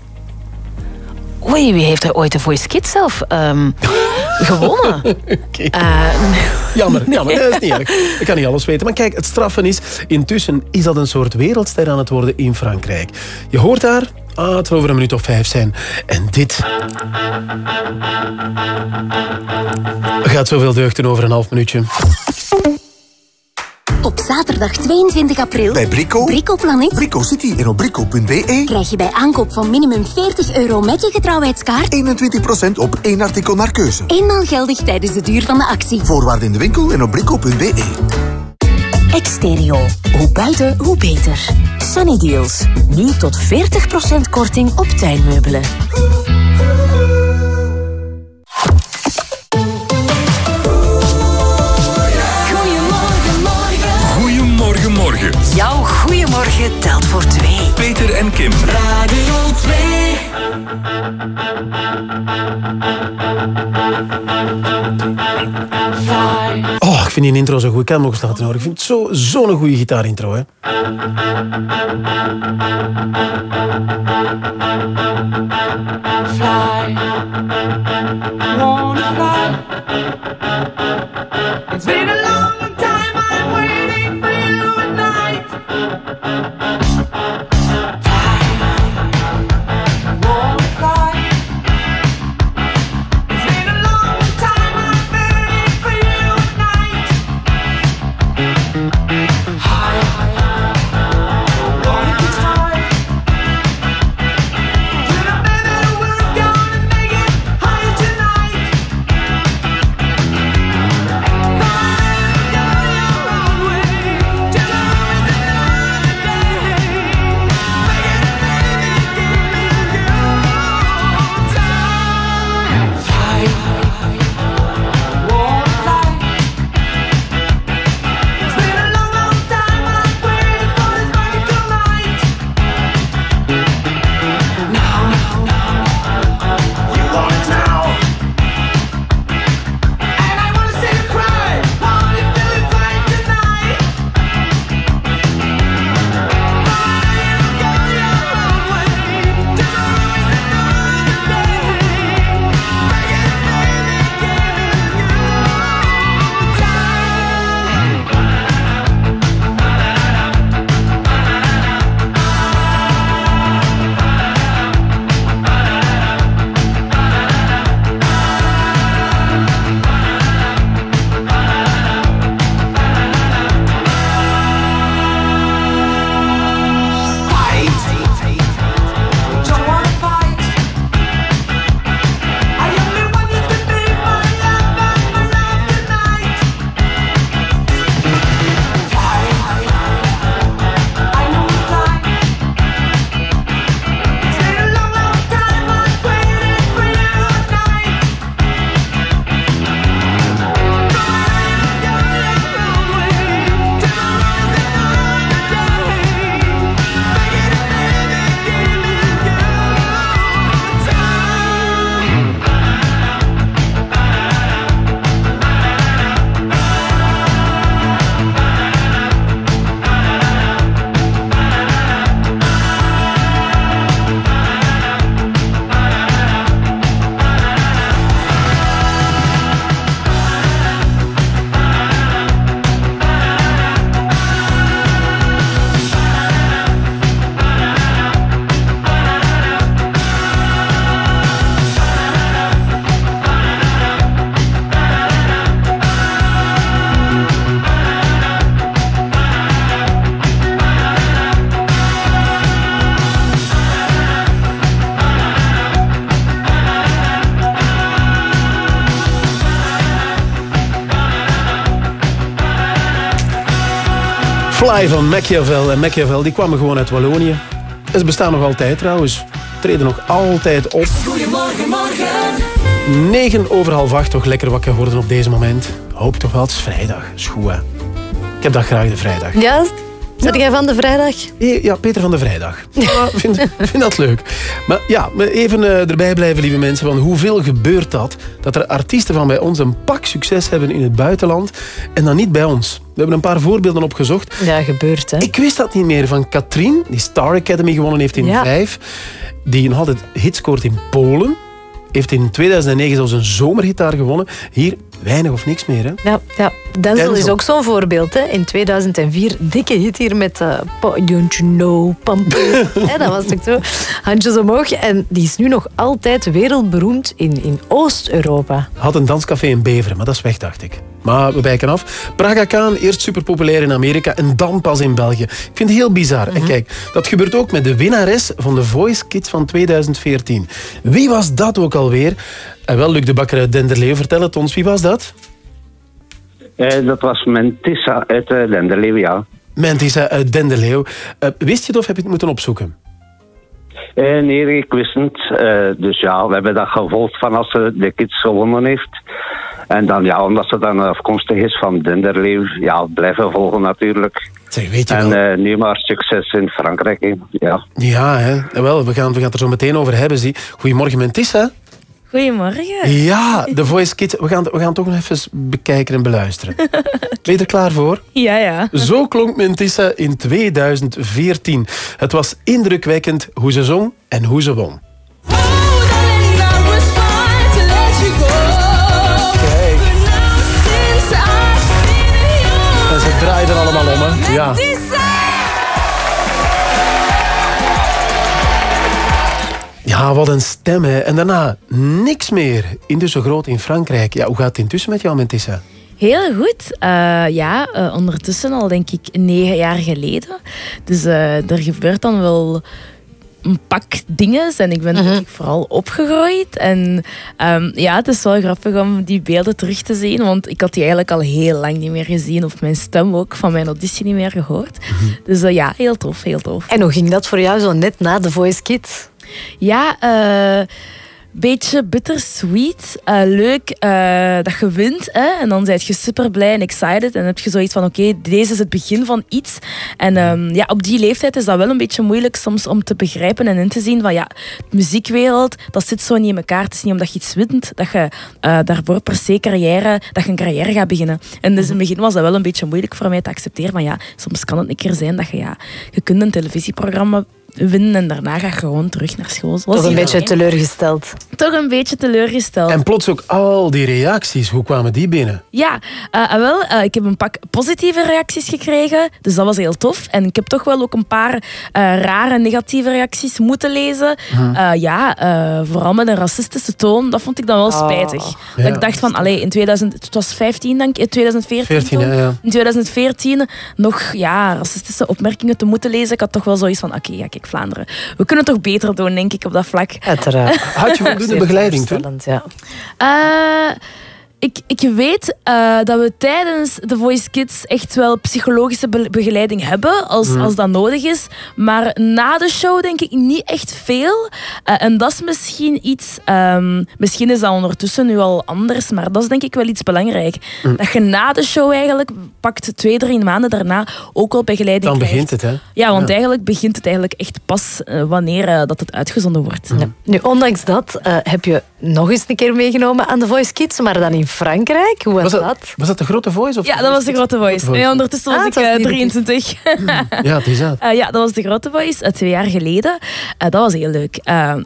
Oei, wie heeft er ooit de Voice Kids zelf um, gewonnen? okay. uh, jammer, jammer. Dat is niet erg. Ik kan niet alles weten. Maar kijk, het straffen is... Intussen is dat een soort wereldster aan het worden in Frankrijk. Je hoort daar... Ah, het zal over een minuut of vijf zijn. En dit... Gaat zoveel deugden over een half minuutje. Zaterdag 22 april bij Brico, Brico Planet, Brico City en op brico.be krijg je bij aankoop van minimum 40 euro met je getrouwheidskaart 21% op één artikel naar keuze. Eenmaal geldig tijdens de duur van de actie. Voorwaarden in de winkel en op brico.be. Exterio. Hoe buiten, hoe beter. Sunny Deals. Nu tot 40% korting op tuinmeubelen. Jouw goeiemorgen telt voor twee. Peter en Kim. Radio 2. Oh, ik vind die intro zo goed. Ik kan hem nog eens laten horen. Ik vind het zo- zo'n goede gitaarintro. Hè. Fly. Wanna fly. It's been a long time I'm waiting Thank you. Fly van Machiavel. En Machiavel die kwamen gewoon uit Wallonië. En ze bestaan nog altijd trouwens. Treden nog altijd op. Goedemorgen, morgen. 9 over half 8 toch lekker wakker worden op deze moment. Hoop toch wel, het is vrijdag. Is goed, hè? Ik heb dat graag, de vrijdag. Ja? Zet jij van de vrijdag? Ja, Peter van de Vrijdag. Ja, vind, vind dat leuk. Maar ja, even eh, erbij blijven, lieve mensen. Van hoeveel gebeurt dat? Dat er artiesten van bij ons een pak succes hebben in het buitenland. En dan niet bij ons. We hebben een paar voorbeelden opgezocht. Ja, gebeurt hè. Ik wist dat niet meer van Katrien, die Star Academy gewonnen heeft in Ja. 5. Die nog altijd hit scoort in Polen. Heeft in 2009 zelfs een zomerhit daar gewonnen. Hier weinig of niks meer. Hè? Ja, ja. Denzel, is ook zo'n voorbeeld. Hè. In 2004, dikke hit hier met Pa- Don't You Know. Hè, dat was toch zo? Handjes omhoog. En die is nu nog altijd wereldberoemd in, in Oost-Europa. Had een danscafé in Beveren, maar dat is weg, dacht ik. Maar we wijken af. Praga Khan, eerst superpopulair in Amerika en dan pas in België. Ik vind het heel bizar. En kijk, dat gebeurt ook met de winnares van de Voice Kids van 2014. Wie was dat ook alweer? En wel, Luc de Bakker uit Denderleeuw, vertel het ons. Wie was dat? Eh, dat was Mentissa uit uh, Denderleeuw, ja. Mentissa uit Denderleeuw. Uh, wist je het of heb je het moeten opzoeken? Eh, nee, ik wist het. Uh, dus ja, we hebben dat gevolgd van als ze de kids gewonnen heeft. En dan ja, omdat ze dan afkomstig is van Denderleeuw, ja, blijven volgen natuurlijk. Zeg, weet je en wel. uh, nu maar succes in Frankrijk, hè. ja. Ja, hè. Wel, we gaan, we gaan het er zo meteen over hebben. Zie. Goedemorgen, Mentissa. Goedemorgen. Ja, de Voice Kids. We gaan, we gaan toch nog even bekijken en beluisteren. Ben je er klaar voor? Ja, ja. Zo klonk Mentissa in 2014. Het was indrukwekkend hoe ze zong en hoe ze won. Kijk. En ze draaiden allemaal om, hè? Ja. Ja, wat een stem, hè. En daarna niks meer. Intussen groot in Frankrijk. Ja, hoe gaat het intussen met jou, Mentissa? Heel goed. Uh, ja, uh, ondertussen al denk ik negen jaar geleden. Dus uh, er gebeurt dan wel een pak dingen. En ik ben uh-huh. vooral opgegroeid. En um, ja, het is wel grappig om die beelden terug te zien. Want ik had die eigenlijk al heel lang niet meer gezien. Of mijn stem ook van mijn auditie niet meer gehoord. Uh-huh. Dus ja, heel tof, heel tof. En hoe ging dat voor jou zo net na The Voice Kids? Ja, uh, beetje bittersweet. Uh, leuk uh, dat je wint. Hè? En dan ben je super blij en excited. En heb je zoiets van: oké, deze is het begin van iets. En um, ja, op die leeftijd is dat wel een beetje moeilijk soms om te begrijpen en in te zien van ja, de muziekwereld, dat zit zo niet in elkaar. Het is niet omdat je iets wint dat je daarvoor per se carrière, dat je een carrière gaat beginnen. En dus in het begin was dat wel een beetje moeilijk voor mij te accepteren. Maar ja, soms kan het een keer zijn dat je ja, je kunt een televisieprogramma winnen en daarna ga je gewoon terug naar school. Toch een beetje teleurgesteld. Toch een beetje teleurgesteld. En plots ook al die reacties, hoe kwamen die binnen? Ja, uh, wel, uh, ik heb een pak positieve reacties gekregen, dus dat was heel tof. En ik heb toch wel ook een paar uh, rare negatieve reacties moeten lezen. Hmm. ja, vooral met een racistische toon, dat vond ik dan wel spijtig. Oh. Ja. Dat ik dacht van, allee, in 2000, het was 15 denk ik, 2014 14, toen, ja, ja. In 2014 nog ja, racistische opmerkingen te moeten lezen. Ik had toch wel zoiets van, oké, okay, ja, kijk, Vlaanderen. We kunnen toch beter doen, denk ik, op dat vlak. Uiteraard. Had je voldoende begeleiding toen? Ja. Uh, ik, ik weet uh, dat we tijdens The Voice Kids echt wel psychologische be begeleiding hebben, als, mm. als dat nodig is. Maar na de show denk ik niet echt veel. Uh, en dat is misschien iets... Um, misschien is dat ondertussen nu al anders, maar dat is denk ik wel iets belangrijk. Mm. Dat je na de show eigenlijk pakt twee, drie maanden daarna ook al begeleiding Dan krijgt. begint het, hè? Ja, want ja. eigenlijk begint het eigenlijk echt pas uh, wanneer dat het uitgezonden wordt. Mm. Ja. Nu, ondanks dat heb je nog eens een keer meegenomen aan The Voice Kids, maar dan in Frankrijk. Hoe was, was dat, dat? Was dat de grote voice? Of ja, dat was de grote voice. ondertussen was ah, ik uh, 23. ja, het is dat. Uh, ja, dat was de grote voice, uh, twee jaar geleden. dat was heel leuk.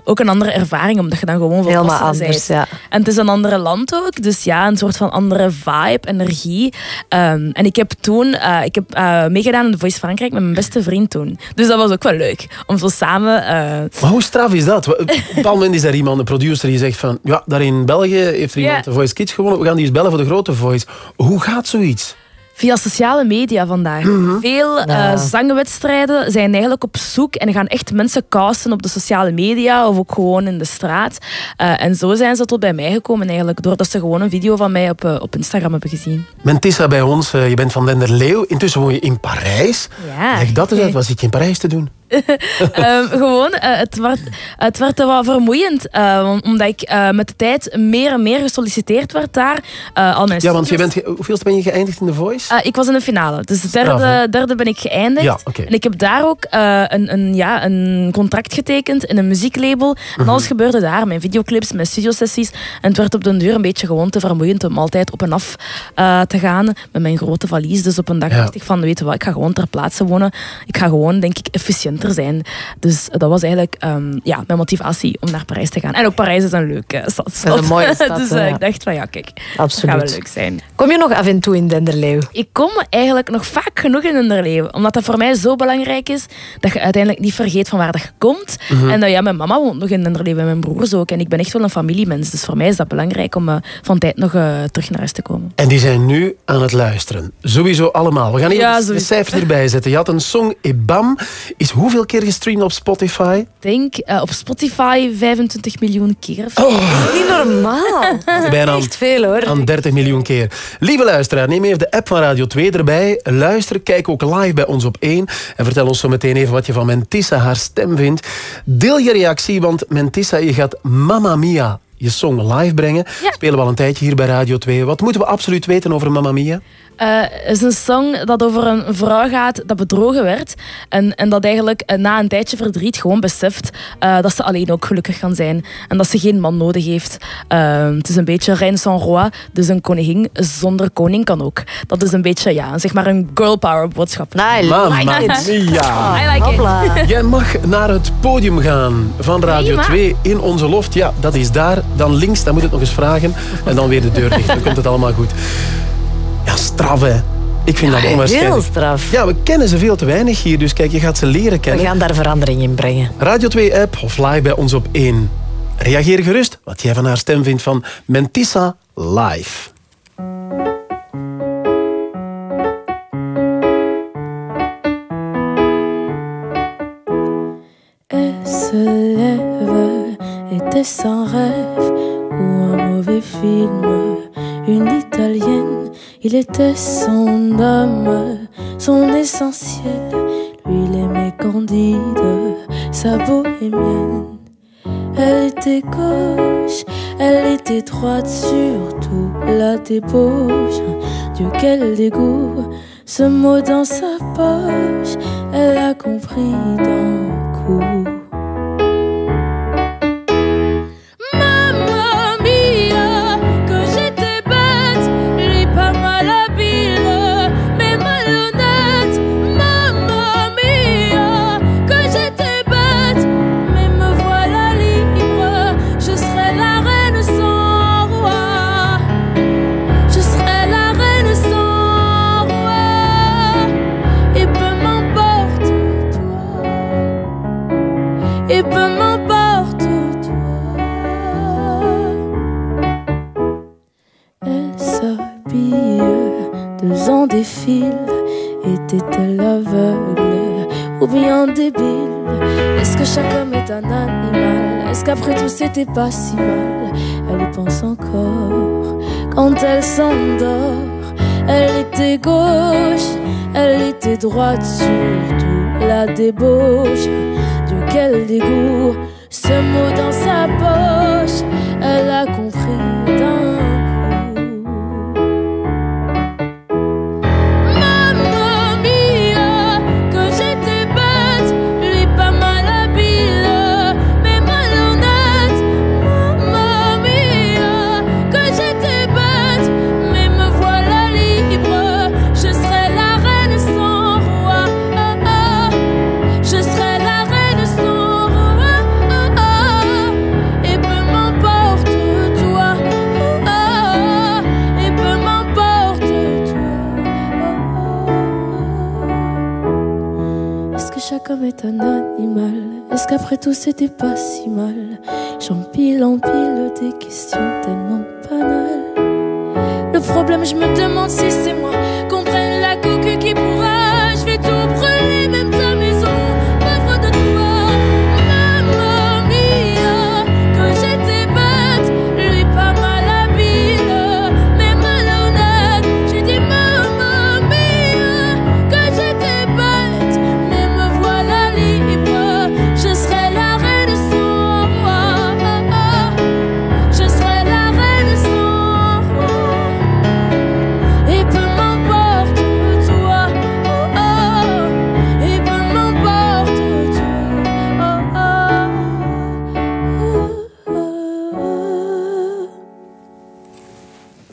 ook een andere ervaring, omdat je dan gewoon Helemaal anders, bent. ja. En het is een andere land ook, dus ja, een soort van andere vibe, energie. Um, en ik heb toen ik heb, meegedaan in de Voice Frankrijk met mijn beste vriend toen. Dus dat was ook wel leuk, om zo samen... maar hoe straf is dat? Op een bepaald moment is er iemand, een producer, die zegt van... Ja, daar in België heeft er iemand de Voice Kids gewonnen. We gaan die eens bellen voor de grote Voice. Hoe gaat zoiets? Via sociale media vandaag. Mm -hmm. Veel ja. uh, zangwedstrijden zijn eigenlijk op zoek en gaan echt mensen casten op de sociale media of ook gewoon in de straat. Uh, en zo zijn ze tot bij mij gekomen eigenlijk, doordat ze gewoon een video van mij op, uh, op Instagram hebben gezien. Mentissa bij ons, je bent van Denderleeuw. Intussen woon je in Parijs. Ja. Leg dat eens uit, wat zit je in Parijs te doen? um, gewoon, uh, het, werd, het werd wel vermoeiend. Uh, omdat ik uh, met de tijd meer en meer gesolliciteerd werd daar. al mijn ja, want je bent, hoeveelste ben je geëindigd in de Voice? Ik was in de finale. Dus de derde, Straf, derde ben ik geëindigd. Ja, okay. En ik heb daar ook een, een, ja, een contract getekend in een muzieklabel. En Mhm. alles gebeurde daar. Mijn videoclips, mijn studiosessies. En het werd op den duur een beetje gewoon te vermoeiend om altijd op en af te gaan. Met mijn grote valies. Dus op een dag Ja. dacht ik van, weet je wat, ik ga gewoon ter plaatse wonen. Ik ga gewoon, denk ik, efficiënter zijn. Dus dat was eigenlijk ehm, ja, mijn motivatie om naar Parijs te gaan. En ook Parijs is een leuke stad. Een mooie stad, dus hè, uh, ja. ik dacht van ja, kijk, Absoluut. dat gaat wel leuk zijn. Kom je nog af en toe in Denderleeuw? Ik kom eigenlijk nog vaak genoeg in hun leven. Omdat dat voor mij zo belangrijk is dat je uiteindelijk niet vergeet van waar dat je komt. Mhm. En dat ja, mijn mama woont nog in hun leven en mijn broers ook. En ik ben echt wel een familiemens. Dus voor mij is dat belangrijk om eh, van tijd nog eh, terug naar huis te komen. En die zijn nu aan het luisteren. Sowieso allemaal. We gaan hier Ja, de sowieso. cijfers erbij zetten. Je had een song Ebam. Is hoeveel keer gestreamd op Spotify? Ik denk eh, op Spotify 25 miljoen keer. Oh. Niet normaal. Bijna aan, Echt veel hoor. aan 30 miljoen keer. Lieve luisteraar, neem even de app van Radio 2 erbij. Luister, kijk ook live bij ons op 1. En vertel ons zo meteen even wat je van Mentissa haar stem vindt. Deel je reactie, want Mentissa, je gaat Mamma Mia je song live brengen. Spelen we al een tijdje hier bij Radio 2. Wat moeten we absoluut weten over Mamma Mia? Eh, Het is een song dat over een vrouw gaat dat bedrogen werd. En, en dat eigenlijk eh, na een tijdje verdriet gewoon beseft eh, dat ze alleen ook gelukkig kan zijn. En dat ze geen man nodig heeft. Eh, het is een beetje reine sans roi. Dus een koningin zonder koning kan ook. Dat is een beetje, ja, zeg maar een girl power boodschap. Mamma Mia. I like it. Jij mag naar het podium gaan van Radio Prima. 2 in onze loft. Ja, dat is daar. Dan links, dan moet het nog eens vragen. En dan weer de deur dicht. Dan komt het allemaal goed. Ja, straf hè. Ik vind Ja, dat onwaarschijnlijk. heel straf. Ja, we kennen ze veel te weinig hier. Dus kijk, je gaat ze leren We kennen. gaan daar verandering in brengen. Radio 2-app of live bij ons op 1. Reageer gerust wat jij van haar stem vindt van Mentissa Live. Elle se lève, était-ce un rêve ou un mauvais film Une italienne, il était son âme, son essentiel. Lui, il aimait Candide, sa bohémienne. Elle était gauche, elle était droite, surtout la débauche. Dieu, quel dégoût, ce mot dans sa poche, elle a compris d'un coup. Était-elle aveugle ou bien débile Est-ce que chaque homme est un animal? Est-ce qu'après tout c'était pas si mal? Elle pense encore quand elle s'endort. Elle était gauche, elle était droite, surtout la débauche. Dieu, quel dégoût, ce mot dans sa poche, elle a compris est un animal Est-ce qu'après tout c'était pas si mal? J'empile, empile des questions tellement banales. Le problème, je me demande si c'est moi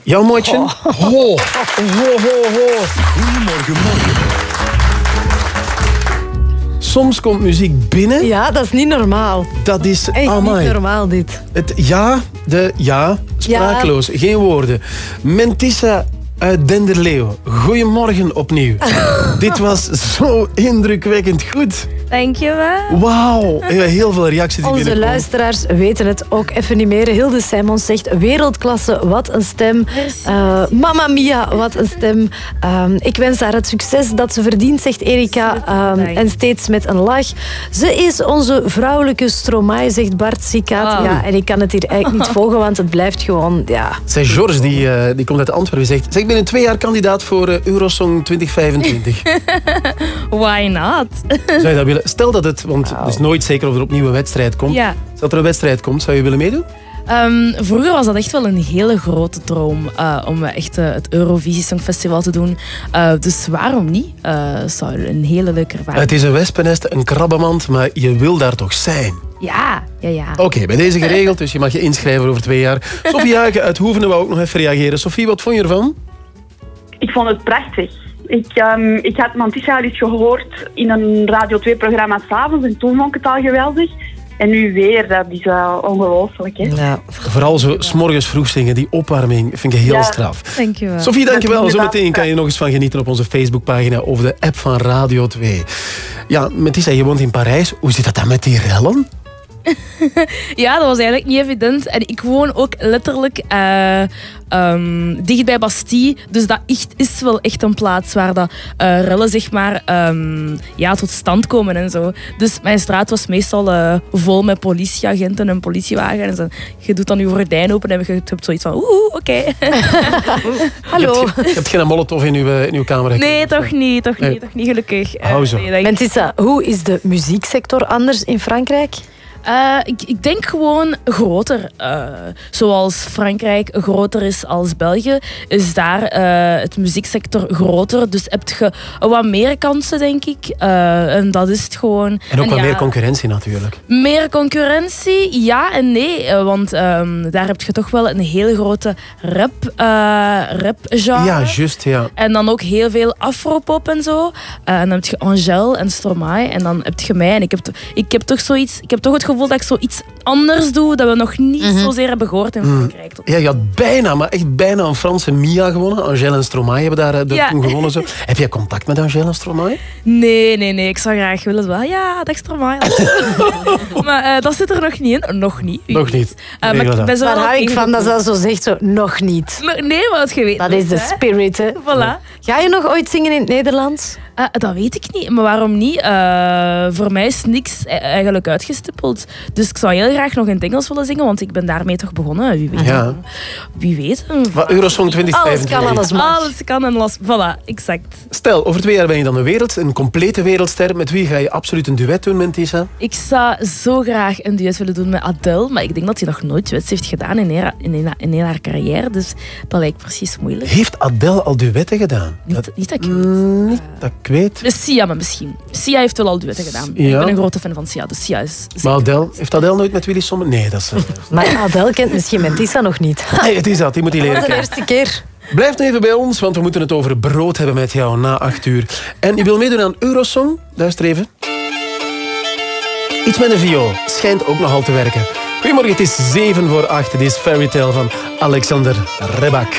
Jouw mootje? Ho. Ho, ho, ho. Goedemorgen, morgen. Soms komt muziek binnen. Ja, dat is niet normaal. Dat is Echt amai. niet normaal dit. Het ja, de ja, sprakeloos, geen woorden. Mentissa uit Denderleeuw. Goedemorgen opnieuw. Dit was zo indrukwekkend goed. Dankjewel. Wauw. Eh, Heel veel reacties die Onze binnenkomen. luisteraars weten het ook even niet meer. Hilde Simons zegt wereldklasse, wat een stem. Eh Mamma Mia, wat een stem. Ehm, ik wens haar het succes dat ze verdient, zegt Erika. Ehm, en steeds met een lach. Ze is onze vrouwelijke Stromae, zegt Bart Sikaat. Ja, en ik kan het hier eigenlijk niet volgen, want het blijft gewoon... Ja. Zij George, die, eh, die komt uit Antwerpen, zegt... Zeg, ik ben in twee jaar kandidaat voor Eurosong 2025. Why not? Zou je dat willen? Stel dat het, want het is nooit zeker of er opnieuw een wedstrijd komt. Ja. Stel dat er een wedstrijd komt, zou je willen meedoen? Ehm, vroeger was dat echt wel een hele grote droom eh, om echt eh, het Eurovisie Songfestival te doen. Eh, dus waarom niet? Eh, Het zou een hele leuke ervaring Het is een wespennest, een krabbenmand, maar je wil daar toch zijn? Ja, ja, ja. Oké, bij deze geregeld, dus je mag je inschrijven over twee jaar. Sofie Hagen uit Hoevenen wou ook nog even reageren. Sofie, wat vond je ervan? Ik vond het prachtig. Ik, ehm, ik had Mantisha al eens gehoord in een Radio 2-programma s'avonds en toen vond ik het al geweldig. En nu weer, dat is wel ongelooflijk. Hè? Vooral zo s'morgens vroeg zingen, die opwarming, vind ik heel Ja. straf. Dankjewel. Sofie, dankjewel. Zometeen kan je nog eens van genieten op onze Facebookpagina of de app van Radio 2. Ja, Matissa, je woont in Parijs. Hoe zit dat dan met die rellen? Ja, dat was eigenlijk niet evident. En ik woon ook letterlijk eh, ehm, dicht bij Bastille. Dus dat echt, is wel echt een plaats waar dat, eh, rellen zeg maar, ehm, ja, tot stand komen en zo. Dus mijn straat was meestal eh, vol met politieagenten en politiewagens. En je doet dan je gordijn open en je hebt zoiets van oeh, oké. Hallo. Je hebt, je hebt geen molotov in uw, in uw kamer. Nee, toch niet, toch niet, Nee. toch niet gelukkig. Hou zo. nee, Mentissa, hoe is de muzieksector anders in Frankrijk? Eh, ik, ik denk gewoon groter. Eh, zoals Frankrijk groter is als België, is daar eh, het muzieksector groter. Dus heb je wat meer kansen, denk ik. En dat is het gewoon. En ook wat ja, meer concurrentie natuurlijk. meer concurrentie, ja en nee. Want ehm, daar heb je toch wel een hele grote rap, rap genre. Ja, juist, ja. En dan ook heel veel afropop en zo. En dan heb je Angèle en Stromae. En dan heb je mij. En ik heb, ik heb toch zoiets... Ik heb toch het gevoel dat ik zoiets anders doe dat we nog niet zozeer hebben gehoord in Mm. Frankrijk. Ja, je had bijna, maar echt bijna een Franse Mia gewonnen. Angèle en Stromae hebben daar eh, Ja. toen gewonnen. Zo. Heb jij contact met Angèle en Stromae? Nee, nee, nee. Ik zou graag willen. Wel, ja, dat Stromae. maar eh, dat zit er nog niet in. Nog niet. Nog niet. Eh, maar ik ben zo Daar wel hou ik van dat ze dat zo zegt, zo, nog niet. No- Nee, het geweten. Dat is de spirit, hè. Voilà. Ga je nog ooit zingen in het Nederlands? Eh, dat weet ik niet, maar waarom niet? Eh, voor mij is niks e- eigenlijk uitgestippeld. Dus ik zou heel graag nog in het Engels willen zingen, want ik ben daarmee toch begonnen. Wie weet. Ja. Wie weet. Wat Eurosong 2025. Alles kan en alles. Voilà, exact. Stel, over twee jaar ben je dan een wereld, een complete wereldster. Met wie ga je absoluut een duet doen, Mentissa? Ik zou zo graag een duet willen doen met Adele, maar ik denk dat hij nog nooit duets heeft gedaan in heel, in, in heel haar carrière. Dus dat lijkt precies moeilijk. Heeft Adele al duetten gedaan? Niet, niet dat ik Mm, niet dat ik weet. Sia, maar misschien. Sia heeft wel al duetten gedaan. Ja. Ik ben een grote fan van Sia, dus Sia is... Maar Adele, heeft Adele nooit met Willy Sommer? Nee, dat is... eh, Maar Adele kent misschien Mentissa nog niet. Nee, het is dat. Die moet die Dat leren de eerste keer. Blijf even bij ons, want we moeten het over brood hebben met jou na acht uur. En je wil meedoen aan Eurosong? Luister even. Iets met een viool. Schijnt ook nogal te werken. Goedemorgen, het is 7 voor 8. Dit is Fairy Tale van Alexander Rebak.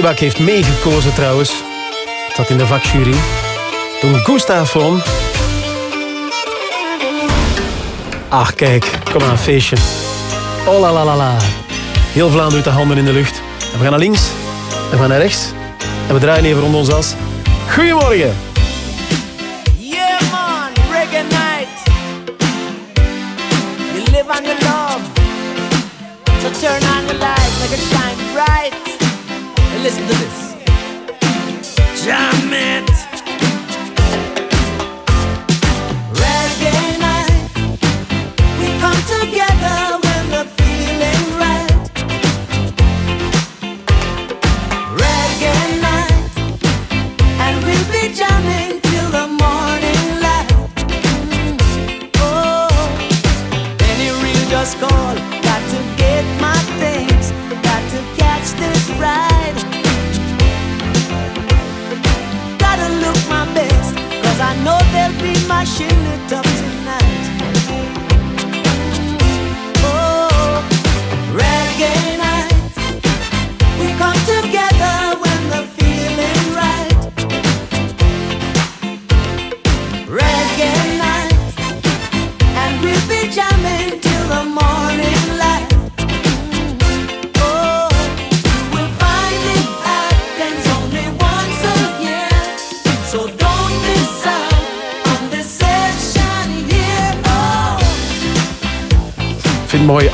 Rybak heeft meegekozen trouwens. Zat in de vakjury. Toen Gustav won. Ach, kijk. Kom aan, feestje. Oh la la la. Heel Vlaanderen doet de handen in de lucht. En we gaan naar links. En we gaan naar rechts. En we draaien even rond ons as. Goedemorgen.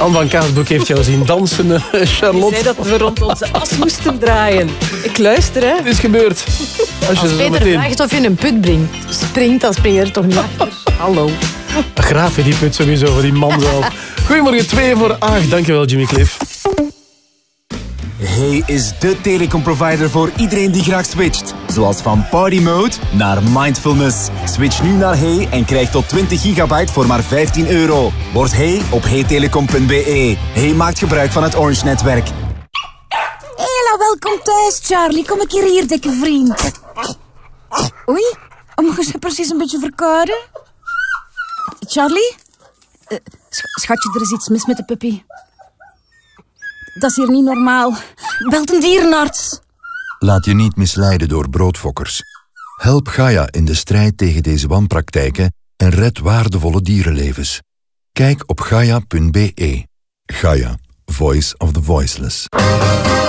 Anne van Kaasbroek heeft jou zien dansen, eh, Charlotte. Je zei dat we rond onze as moesten draaien. Ik luister, hè. Het is gebeurd. Als je Als Peter meteen... vraagt of je een put brengt, springt, dan spring je er toch niet achter. Hallo. Graaf je die put sowieso, voor die man zelf. Goedemorgen, 2 voor 8. Dankjewel, Jimmy Cliff. Hey is de telecomprovider voor iedereen die graag switcht. Zoals van party mode naar mindfulness. Switch nu naar Hey en krijg tot 20 gigabyte voor maar 15 euro. Word Hey op heytelecom.be. Hey maakt gebruik van het Orange-netwerk. Hela, welkom thuis, Charlie. Kom ik hier, hier, dikke vriend. Oei, je bent precies een beetje verkouden. Charlie? Eh, sch- schatje, er is iets mis met de puppy. Dat is hier niet normaal. Belt een dierenarts. Laat je niet misleiden door broodfokkers. Help Gaia in de strijd tegen deze wanpraktijken en red waardevolle dierenlevens. Kijk op gaia.be. Gaia, Voice of the Voiceless.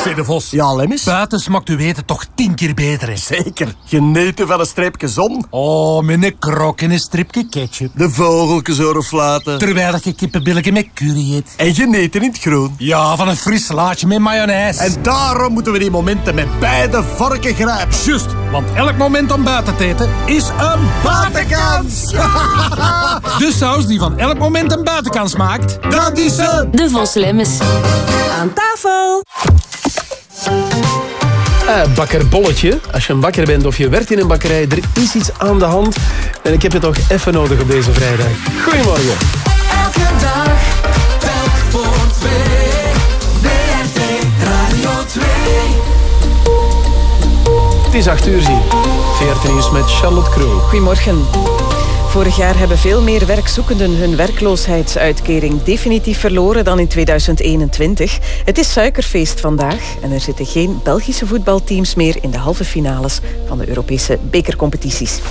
Zeg de Vos. Ja, Lemmis? Buiten smaakt u weten toch tien keer beter, hè? Zeker. Genieten van een streepje zon. Oh, met een krok en een stripje ketchup. De vogeltjes horen fluiten. Terwijl dat je kippenbilletje met curry eet. En genieten in het groen. Ja, van een fris slaatje met mayonaise. En daarom moeten we die momenten met beide vorken grijpen. Juist, want elk moment om buiten te eten is een buitenkans. De saus die van elk moment een buitenkans maakt, dat is ze. De Vos Lemmes. Aan tafel. Eh, bakkerbolletje. Als je een bakker bent of je werkt in een bakkerij, er is iets aan de hand. En ik heb je toch even nodig op deze vrijdag. Goedemorgen. Elke dag, telk voor twee. Radio 2. Het is 8 uur zie. VRT Nieuws met Charlotte Krul. Goedemorgen. Vorig jaar hebben veel meer werkzoekenden hun werkloosheidsuitkering definitief verloren dan in 2021. Het is suikerfeest vandaag en er zitten geen Belgische voetbalteams meer in de halve finales van de Europese bekercompetities.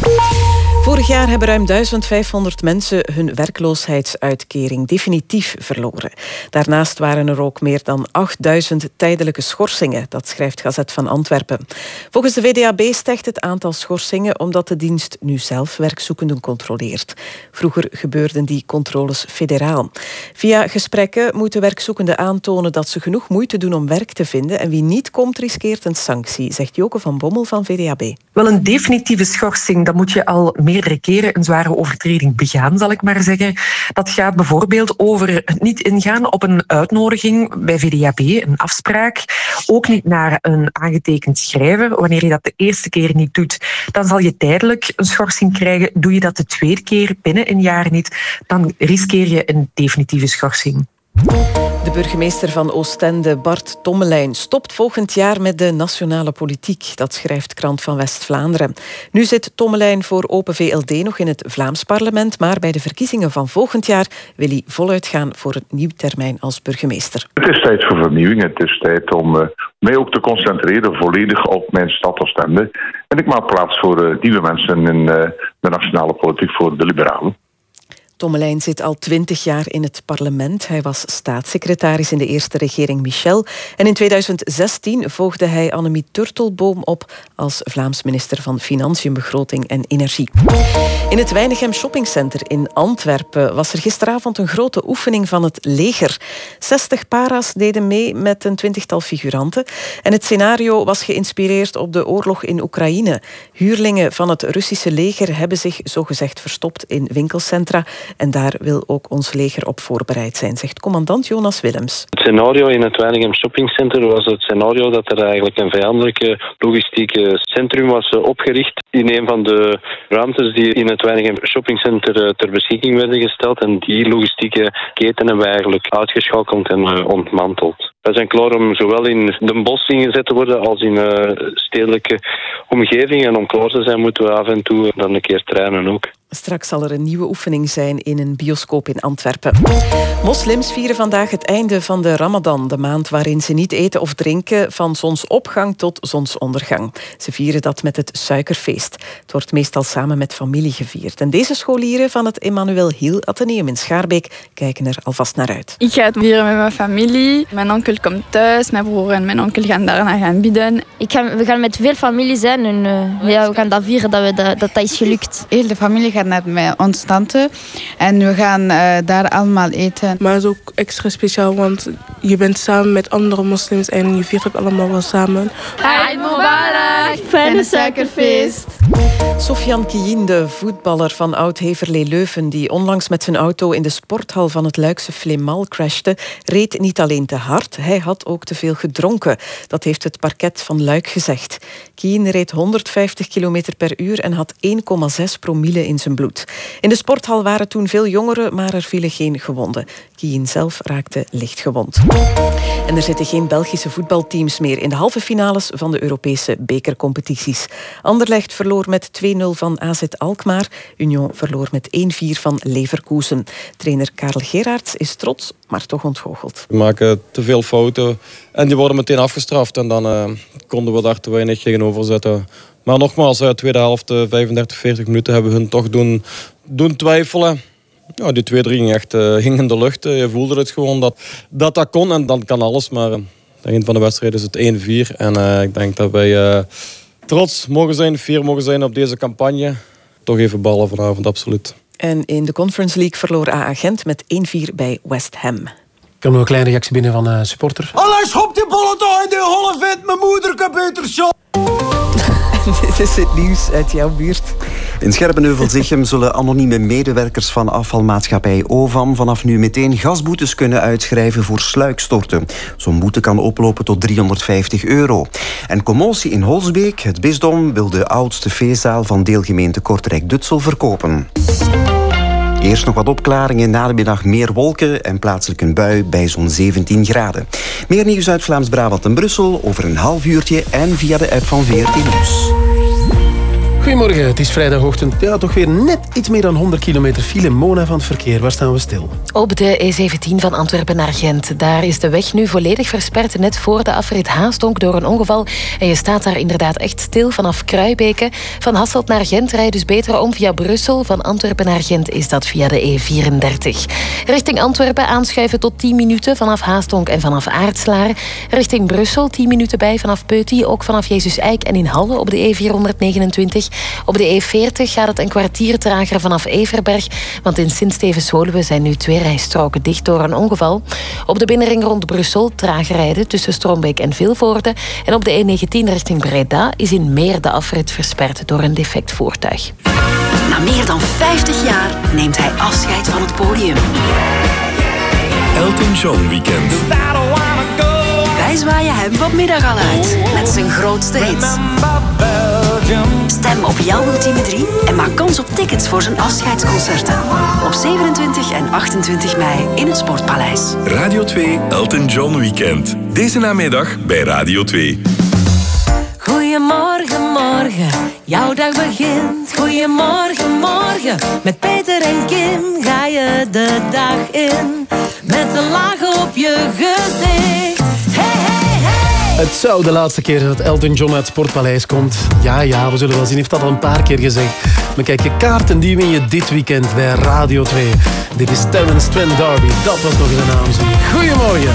Vorig jaar hebben ruim 1500 mensen hun werkloosheidsuitkering definitief verloren. Daarnaast waren er ook meer dan 8000 tijdelijke schorsingen, dat schrijft Gazet van Antwerpen. Volgens de VDAB stijgt het aantal schorsingen omdat de dienst nu zelf werkzoekenden controleert. Vroeger gebeurden die controles federaal. Via gesprekken moeten werkzoekenden aantonen dat ze genoeg moeite doen om werk te vinden en wie niet komt riskeert een sanctie, zegt Joke van Bommel van VDAB. Wel, een definitieve schorsing, dan moet je al meerdere keren een zware overtreding begaan, zal ik maar zeggen. Dat gaat bijvoorbeeld over het niet ingaan op een uitnodiging bij VDAB, een afspraak. Ook niet naar een aangetekend schrijven. Wanneer je dat de eerste keer niet doet, dan zal je tijdelijk een schorsing krijgen. Doe je dat de tweede keer binnen een jaar niet, dan riskeer je een definitieve schorsing. De burgemeester van Oostende, Bart Tommelijn, stopt volgend jaar met de nationale politiek. Dat schrijft Krant van West-Vlaanderen. Nu zit Tommelijn voor Open VLD nog in het Vlaams parlement, maar bij de verkiezingen van volgend jaar wil hij voluit gaan voor een nieuw termijn als burgemeester. Het is tijd voor vernieuwing. Het is tijd om uh, mij ook te concentreren volledig op mijn stad Oostende. En ik maak plaats voor uh, nieuwe mensen in uh, de nationale politiek voor de liberalen. Tommelijn zit al twintig jaar in het parlement. Hij was staatssecretaris in de eerste regering Michel. En in 2016 volgde hij Annemie Turtelboom op als Vlaams minister van Financiën, Begroting en Energie. In het Weinigem Shoppingcenter in Antwerpen was er gisteravond een grote oefening van het leger. 60 para's deden mee met een twintigtal figuranten. En het scenario was geïnspireerd op de oorlog in Oekraïne. Huurlingen van het Russische leger hebben zich zogezegd verstopt in winkelcentra. En daar wil ook ons leger op voorbereid zijn, zegt commandant Jonas Willems. Het scenario in het Weinigem Shoppingcenter was het scenario dat er eigenlijk een vijandelijke logistieke centrum was opgericht in een van de ruimtes die in het Weinigem Shoppingcenter ter beschikking werden gesteld. En die logistieke keten hebben we eigenlijk uitgeschakeld en ontmanteld. Wij zijn klaar om zowel in de bos ingezet te worden als in stedelijke omgeving. En om klaar te zijn moeten we af en toe dan een keer trainen ook. Straks zal er een nieuwe oefening zijn in een bioscoop in Antwerpen. Moslims vieren vandaag het einde van de Ramadan, de maand waarin ze niet eten of drinken van zonsopgang tot zonsondergang. Ze vieren dat met het suikerfeest. Het wordt meestal samen met familie gevierd. En deze scholieren van het Emmanuel Hiel Atheneum in Schaarbeek kijken er alvast naar uit. Ik ga het vieren met mijn familie. Mijn onkel komt thuis, mijn broer en mijn onkel gaan daarna gaan bidden. Ik ga, we gaan met veel familie zijn en uh, ja, we gaan dat vieren dat, we dat, dat, dat is gelukt. Heel de familie gaat naar met ons tante en we gaan uh, daar allemaal eten. Maar het is ook extra speciaal, want je bent samen met andere moslims en je viert het allemaal wel samen. Eid Mubarak! Fijne suikerfeest! Sofian Kiyin, de voetballer van Oud-Heverlee Leuven, die onlangs met zijn auto in de sporthal van het Luikse Flemal crashte, reed niet alleen te hard, hij had ook te veel gedronken. Dat heeft het parket van Luik gezegd. Kiyin reed 150 km per uur en had 1,6 promille in zijn bloed. In de sporthal waren toen veel jongeren, maar er vielen geen gewonden. Kiyin zelf raakte licht gewond. En er zitten geen Belgische voetbalteams meer in de halve finales van de Europese bekercompetities. Anderlecht verloor met 2-0 van AZ Alkmaar. Union verloor met 1-4 van Leverkusen. Trainer Karel Gerards is trots, maar toch ontgoocheld. We maken te veel fouten en die worden meteen afgestraft. En dan uh, konden we daar te weinig tegenover zetten. Maar nogmaals, de tweede helft, 35, 40 minuten, hebben we hun toch doen, doen twijfelen. Ja, die 2-3 ging echt uh, ging in de lucht. Je voelde het gewoon dat, dat dat kon en dan kan alles. Maar uh, eind van de wedstrijd is het 1-4. En uh, ik denk dat wij trots mogen zijn, fier mogen zijn op deze campagne. Toch even ballen vanavond, absoluut. En in de Conference League verloor AA Gent met 1-4 bij West Ham. Ik heb nog een kleine reactie binnen van een supporter. Allee, schop die bollen toch in de holle vet, mijn moeder kapeter shop. Dit is het nieuws uit jouw buurt. In Scherpenheuvel-Zichem zullen anonieme medewerkers van afvalmaatschappij OVAM vanaf nu meteen gasboetes kunnen uitschrijven voor sluikstorten. Zo'n boete kan oplopen tot 350 euro. En commotie in Holsbeek. Het bisdom wil de oudste feestzaal van deelgemeente Kortrijk-Dutsel verkopen. Eerst nog wat opklaringen, na de middag meer wolken en plaatselijk een bui bij zo'n 17 graden. Meer nieuws uit Vlaams-Brabant en Brussel over een half uurtje en via de app van VRT Nieuws. Goedemorgen, het is vrijdagochtend. Ja, toch weer net iets meer dan 100 kilometer file. Mona van het verkeer, waar staan we stil? Op de E17 van Antwerpen naar Gent. Daar is de weg nu volledig versperd, net voor de afrit Haastonk door een ongeval. En je staat daar inderdaad echt stil vanaf Kruibeke. Van Hasselt naar Gent rijdt dus beter om via Brussel. Van Antwerpen naar Gent is dat via de E34. Richting Antwerpen aanschuiven tot 10 minuten vanaf Haastonk en vanaf Aardslaar. Richting Brussel 10 minuten bij vanaf Peuty, ook vanaf Jezus Eik en in Halle op de E429. Op de E40 gaat het een kwartier trager vanaf Everberg, want in Sint-Stevens-Woluwe zijn nu twee rijstroken dicht door een ongeval. Op de binnenring rond Brussel trager rijden tussen Strombeek en Vilvoorde. En op de E19 richting Breda is in meer de afrit versperd door een defect voertuig. Na meer dan 50 jaar neemt hij afscheid van het podium. Elton John Weekend. Wij zwaaien hem vanmiddag al uit met zijn grootste hits. Stem op jouw ultieme drie en maak kans op tickets voor zijn afscheidsconcerten. Op 27 en 28 mei in het Sportpaleis. Radio 2 Elton John Weekend. Deze namiddag bij Radio 2. Goedemorgen, morgen, jouw dag begint. Goedemorgen, morgen, met Peter en Kim ga je de dag in. Met een laag op je gezicht. Het zou de laatste keer dat Elton John uit het Sportpaleis komt. Ja, ja, we zullen wel zien. Heeft dat al een paar keer gezegd. Maar kijk, je kaarten die win je dit weekend bij Radio 2. Dit is Terence Trent D'Arby. Dat was nog een naam. Goedemorgen.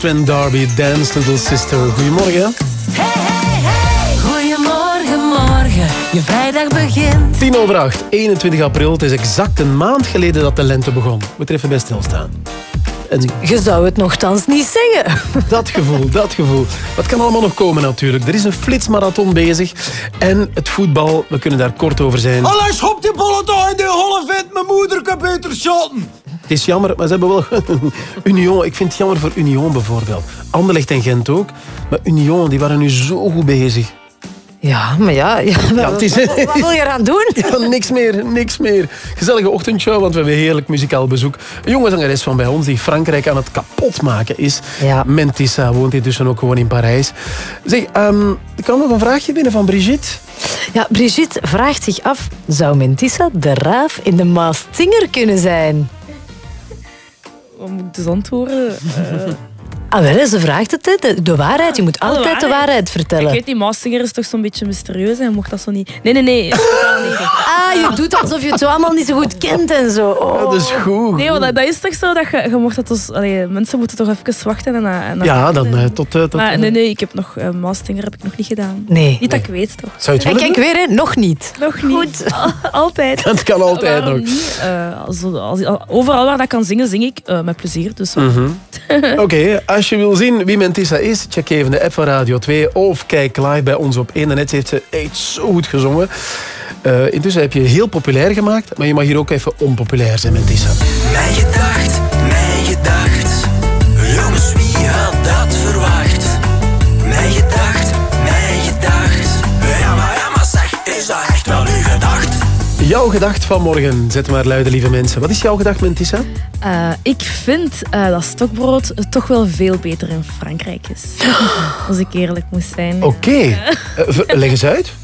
Trent D'Arby, Dance Little Sister. Goedemorgen. Goedemorgen, morgen, je vrijdag begint. 10 over 8, 21 april. Het is exact een maand geleden dat de lente begon. We moeten even bij stilstaan. En Je zou het nogthans niet zeggen. dat gevoel, dat gevoel. Wat kan allemaal nog komen natuurlijk. Er is een flitsmarathon bezig. En het voetbal, we kunnen daar kort over zijn. Allee, schop die bollen toch in die holle vent, mijn moeder computer shotten. Het is jammer, maar ze hebben wel... Union, ik vind het jammer voor Union bijvoorbeeld. Anderlecht en Gent ook. Maar Union, die waren nu zo goed bezig. Ja, maar ja, ja, Ja, het is- wat, wat wil je eraan doen? Ja, niks meer, niks meer. Gezellige ochtendshow, want we hebben heerlijk muzikaal bezoek. Een jonge zangeres van bij ons die Frankrijk aan het kapotmaken is. Mentissa woont intussen ook gewoon in Parijs. Zeg, ehm, er kwam nog een vraagje binnen van Brigitte. Ja, Brigitte vraagt zich af, zou Mentissa de raaf in de Maastinger kunnen zijn? Wat moet ik dus antwoorden? Eh, Ah, wel, ze vraagt het, hè. de, de waarheid. Je moet Ah, altijd de waarheid? waarheid vertellen. Ik weet niet, Maastinger is toch zo'n beetje mysterieus en mocht dat zo niet... Nee, nee, nee. niet. Ah, je doet alsof je het zo allemaal niet zo goed kent en zo. Oh. dat is goed. Nee, want dat, dat is toch zo dat je, je mocht dat dus... Allee, mensen moeten toch even wachten en, en dan- Ja, dan eh, tot... eh, tot Maar eh, nee, nee, ik heb nog... eh Maastinger heb ik nog niet gedaan. Nee. Niet dat ik weet, toch? Zou je het En kijk weer, hè, nog niet. Nog niet. Altijd. Dat kan altijd Waarom nog. niet? Eh, als, als, overal waar dat kan zingen, zing ik eh, met plezier. Dus, eh, Mhm. Oké, als je wil zien wie Mentissa is, check even de app van Radio 2 of kijk live bij ons op 1. En net heeft ze echt zo goed gezongen. Eh, intussen heb je heel populair gemaakt, maar je mag hier ook even onpopulair zijn, Mentissa. Mijn. Jouw gedacht van morgen, zet maar luiden, lieve mensen. Wat is jouw gedacht, Mentissa? Eh, ik vind eh, dat stokbrood toch wel veel beter in Frankrijk is. Als ik eerlijk moest zijn. Oké, Eh, leg eens uit.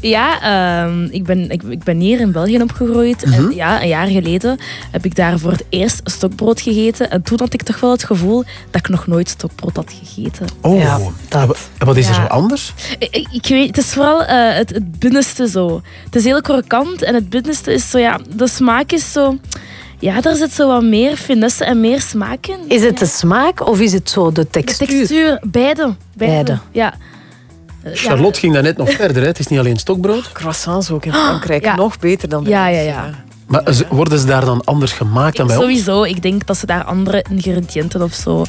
Ja, ehm, ik, ben, ik, ik ben hier in België opgegroeid. Mhm. En ja, een jaar geleden heb ik daar voor het eerst stokbrood gegeten. En toen had ik toch wel het gevoel dat ik nog nooit stokbrood had gegeten. Oh, en wat is er Ja. zo anders? Ik, weet, het is vooral eh, het, het binnenste zo. Het is heel krokant en het binnenste is zo, ja, de smaak is zo... Ja, daar zit zo wat meer finesse en meer smaak in. Is het de smaak of is het zo de textuur? De textuur, beide. Beide. Beide. Ja. Ja. Charlotte ging daar net nog verder. Hè. Het is niet alleen stokbrood. Croissants ook in Frankrijk. Ja. Nog beter dan bij Ja, ja, ja. Maar worden ze daar dan anders gemaakt dan bij ons? Sowieso, ik denk dat ze daar andere ingrediënten of zo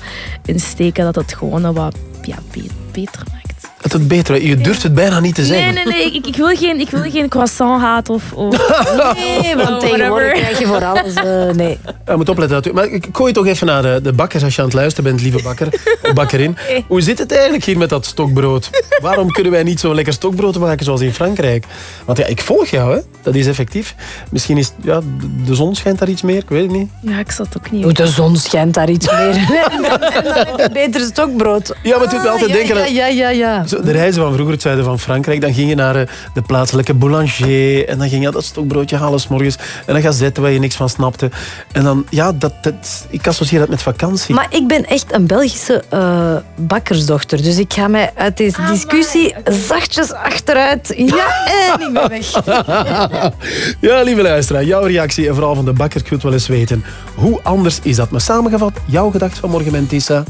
in steken, dat het gewoon wat ja, be- beter maakt. Dat het beter. Je durft het bijna niet te zeggen. Nee, nee, nee, ik, ik, wil geen, ik wil geen croissant haat of... of Nee, want Oh, tegenwoordig krijg je voor alles... eh, nee. Je moet opletten. dat u- Maar ik gooi je toch even naar de, de bakkers als je aan het luisteren bent, lieve bakker. of bakkerin. Hoe zit het eigenlijk hier met dat stokbrood? Waarom kunnen wij niet zo lekker stokbrood maken zoals in Frankrijk? Want ja, ik volg jou, hè. Dat is effectief. Misschien is ja, de- de zon schijnt daar iets meer, ik weet het niet. Ja, ik zat ook niet... Oeh, de zon schijnt daar iets meer. En dan heb je beter stokbrood. Ja, maar het doet me altijd Ah, ja, denken ja, Ja, ja, ja. De reizen van vroeger, het zuiden van Frankrijk, dan ging je naar eh, de plaatselijke boulanger en dan ging je dat stokbroodje halen s morgens en dan gaan zetten waar je niks van snapte. En dan, ja, dat, dat, ik associeer dat met vakantie. Maar ik ben echt een Belgische eh, bakkersdochter. Dus ik ga mij uit deze discussie zachtjes achteruit. Ja, en ik ben weg. ja, lieve luisteraar, jouw reactie en vooral van de bakker, ik wil het wel eens weten. Hoe anders is dat? Maar samengevat, jouw gedacht van morgen, Mentissa,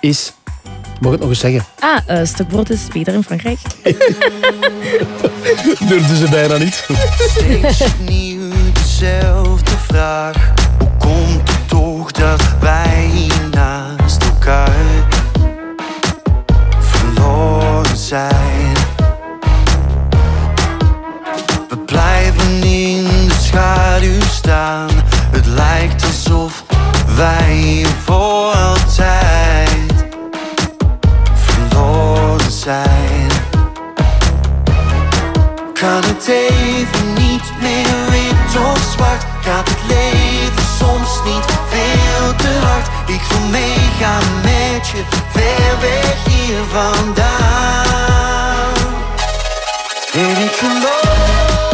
is... Mag ik het nog eens zeggen? Ah, eh, stokbrood is beter in Frankrijk. Durfden ze bijna niet. Steeds opnieuw dezelfde vraag. Hoe komt het toch dat wij hier naast elkaar verloren zijn? We blijven in de schaduw staan. Het lijkt alsof wij hier voor altijd Kan het even niet meer wit of zwart? Gaat het leven soms niet veel te hard? Ik wil meegaan met je, ver weg hier vandaan. En ik geloof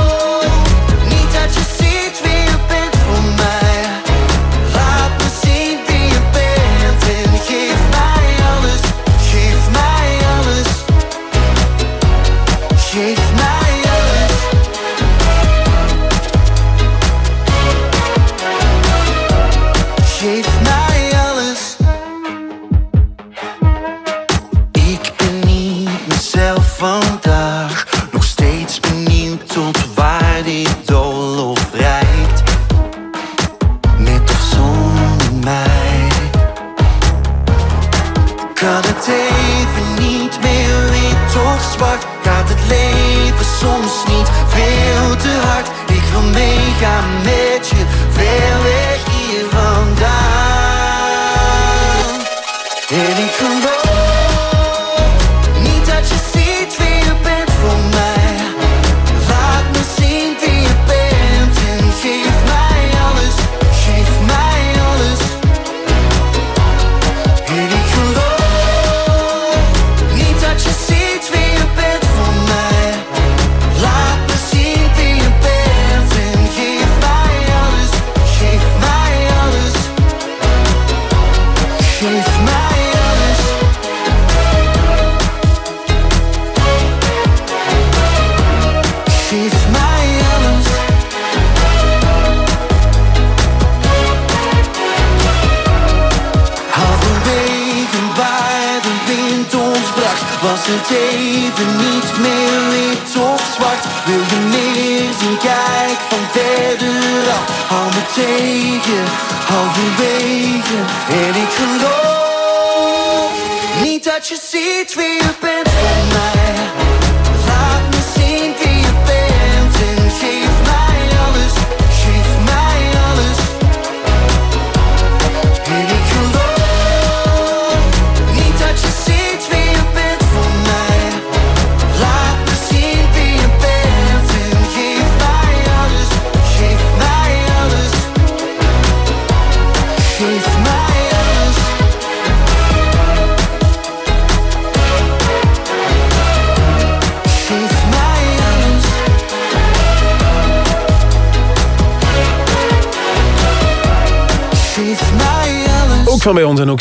감사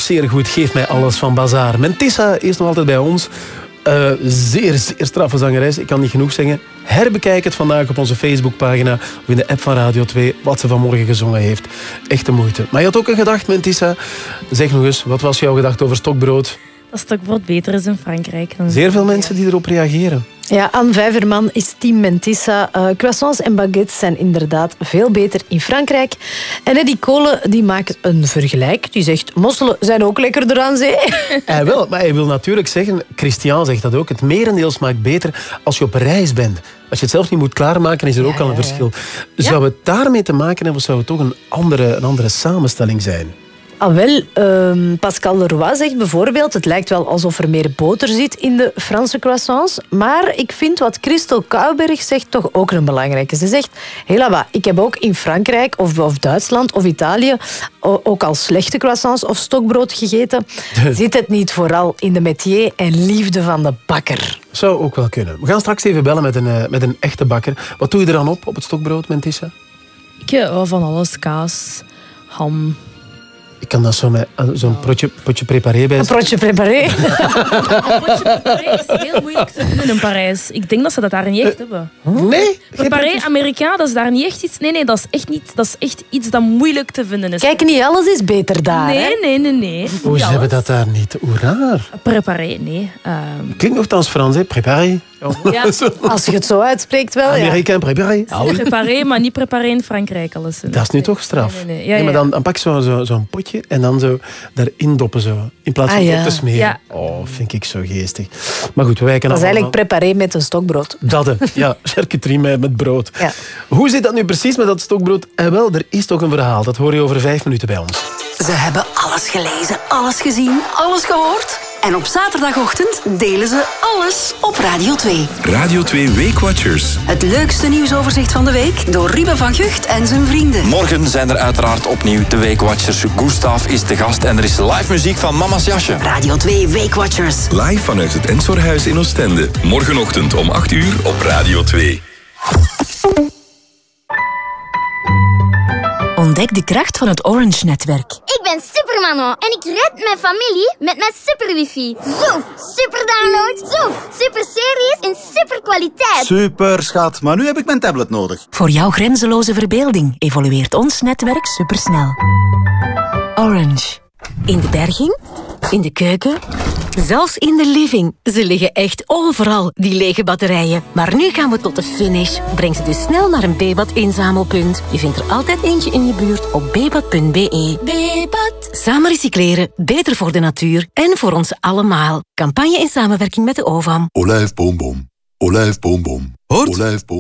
zeer goed. Geef mij alles van Bazaar. Mentissa is nog altijd bij ons. Eh, zeer, zeer straffe zangeres. Ik kan niet genoeg zeggen. Herbekijk het vandaag op onze Facebookpagina of in de app van Radio 2 wat ze vanmorgen gezongen heeft. Echt de moeite. Maar je had ook een gedachte, Mentissa. Zeg nog eens, wat was jouw gedachte over stokbrood? Dat stokbrood beter is in Frankrijk. Dan Zeer veel mensen die erop reageren. Ja, Anne Vijverman is team Mentissa. Eh, croissants en baguettes zijn inderdaad veel beter in Frankrijk. En Eddie Kolen die maakt een vergelijk. Die zegt, mosselen zijn ook lekkerder aan zee. Hij wil, maar hij wil natuurlijk zeggen, Christian zegt dat ook, het merendeel smaakt beter als je op reis bent. Als je het zelf niet moet klaarmaken, is er ook al een verschil. Zou het daarmee te maken hebben of zou het toch een andere, een andere samenstelling zijn? Ah, wel, ehm, Pascal Leroy zegt bijvoorbeeld... het lijkt wel alsof er meer boter zit in de Franse croissants. Maar ik vind wat Christel Kouwberg zegt toch ook een belangrijke. Ze zegt, hela ik heb ook in Frankrijk of, of Duitsland of Italië... ook al slechte croissants of stokbrood gegeten. zit het niet vooral in de métier en liefde van de bakker? Zou ook wel kunnen. We gaan straks even bellen met een, eh, met een echte bakker. Wat doe je er dan op, op het stokbrood, Mentissa? Ik eh, hou van alles. Kaas, ham. Ik kan dat zo met eh, zo'n potje, potje preparé bij Een protje preparé. Preparé is heel moeilijk te doen in Parijs. Ik denk dat ze dat daar niet echt hebben. Nee? Preparé Amerika, dat is daar niet echt iets. Nee, nee, dat is echt, niet, dat is echt iets dat moeilijk te vinden is. Kijk, niet alles is beter daar. hè? Nee, nee, nee, nee. Hoe ze hebben dat daar niet? Hoe raar. Preparé, nee. Ehm, Klinkt nogthans Frans, hè? Préparé. Ja. Als je het zo uitspreekt wel, ja. Amerikaan préparé. Ah, oui. preparé, maar niet preparé in Frankrijk alles. Dat is nu toch straf? Nee, nee, nee. Ja, Nee, maar dan, dan pak je zo'n zo, zo'n potje en dan zo daarin doppen. Zo, in plaats van Ah, op te smeren. Ja. Oh, vind ik zo geestig. Maar goed, we wijken Dat is allemaal eigenlijk preparé met een stokbrood. Dat, hè. ja, charcuterie met, met brood. Ja. Hoe zit dat nu precies met dat stokbrood? En wel, er is toch een verhaal. Dat hoor je over vijf minuten bij ons. Ze hebben alles gelezen, alles gezien, alles gehoord. En op zaterdagochtend delen ze alles op Radio 2. Radio 2 Weekwatchers. Het leukste nieuwsoverzicht van de week door Ruben van Gucht en zijn vrienden. Morgen zijn er uiteraard opnieuw de Weekwatchers. Gustav is de gast en er is live muziek van Mama's Jasje. Radio 2 Weekwatchers. Live vanuit het Ensorhuis in Oostende. Morgenochtend om 8 uur op Radio 2. Ontdek de kracht van het Orange-netwerk. Ik ben Supermano en ik red mijn familie met mijn super wifi. Zoef, super download, zoef, super series in super kwaliteit. Super, schat. Maar nu heb ik mijn tablet nodig. Voor jouw grenzeloze verbeelding evolueert ons netwerk supersnel. Orange. In de berging, in de keuken, zelfs in de living. Ze liggen echt overal, die lege batterijen. Maar nu gaan we tot de finish. Breng ze dus snel naar een Bebat inzamelpunt. Je vindt er altijd eentje in je buurt op bebat.be. Bebat. Samen recycleren, beter voor de natuur en voor ons allemaal. Campagne in samenwerking met de OVAM. Olijfboom, olijfboom. Hoort?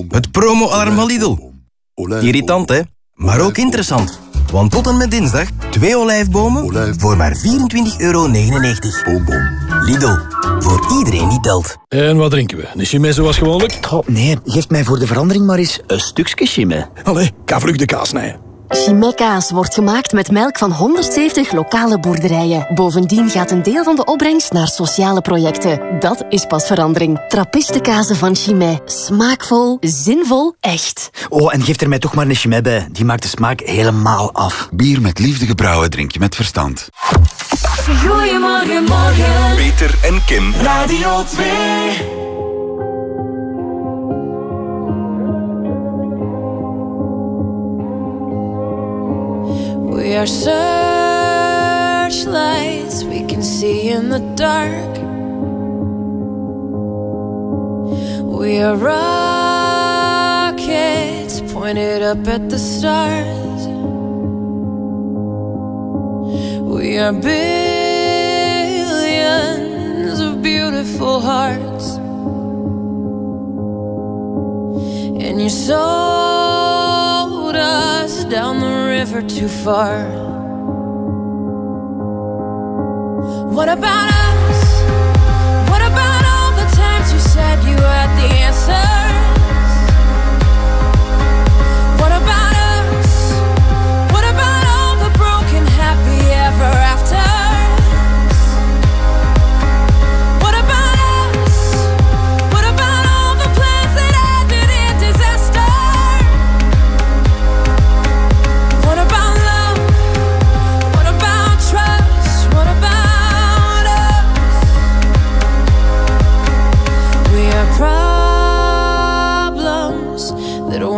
Het promo-alarm van Lidl. Irritant, hè? Maar ook interessant. Want tot en met dinsdag twee olijfbomen voor maar 24,99 euro. Lidl, voor iedereen die telt. En wat drinken we? Een chimay zoals gewoonlijk? nee, geef mij voor de verandering maar eens een stukje chimay. Allee, ga vlug de kaas snijden. Chimay-kaas wordt gemaakt met melk van 170 lokale boerderijen. Bovendien gaat een deel van de opbrengst naar sociale projecten. Dat is pas verandering. Trappistenkazen van Chimay. Smaakvol, zinvol, echt. Oh, en geef er mij toch maar een chimay bij. Die maakt de smaak helemaal af. Bier met liefde gebrouwen drink je met verstand. Goedemorgen, morgen. Peter en Kim. Radio 2. We are searchlights we can see in the dark. We are rockets pointed up at the stars. We are billions of beautiful hearts. And you sold us down the river too far. What about us?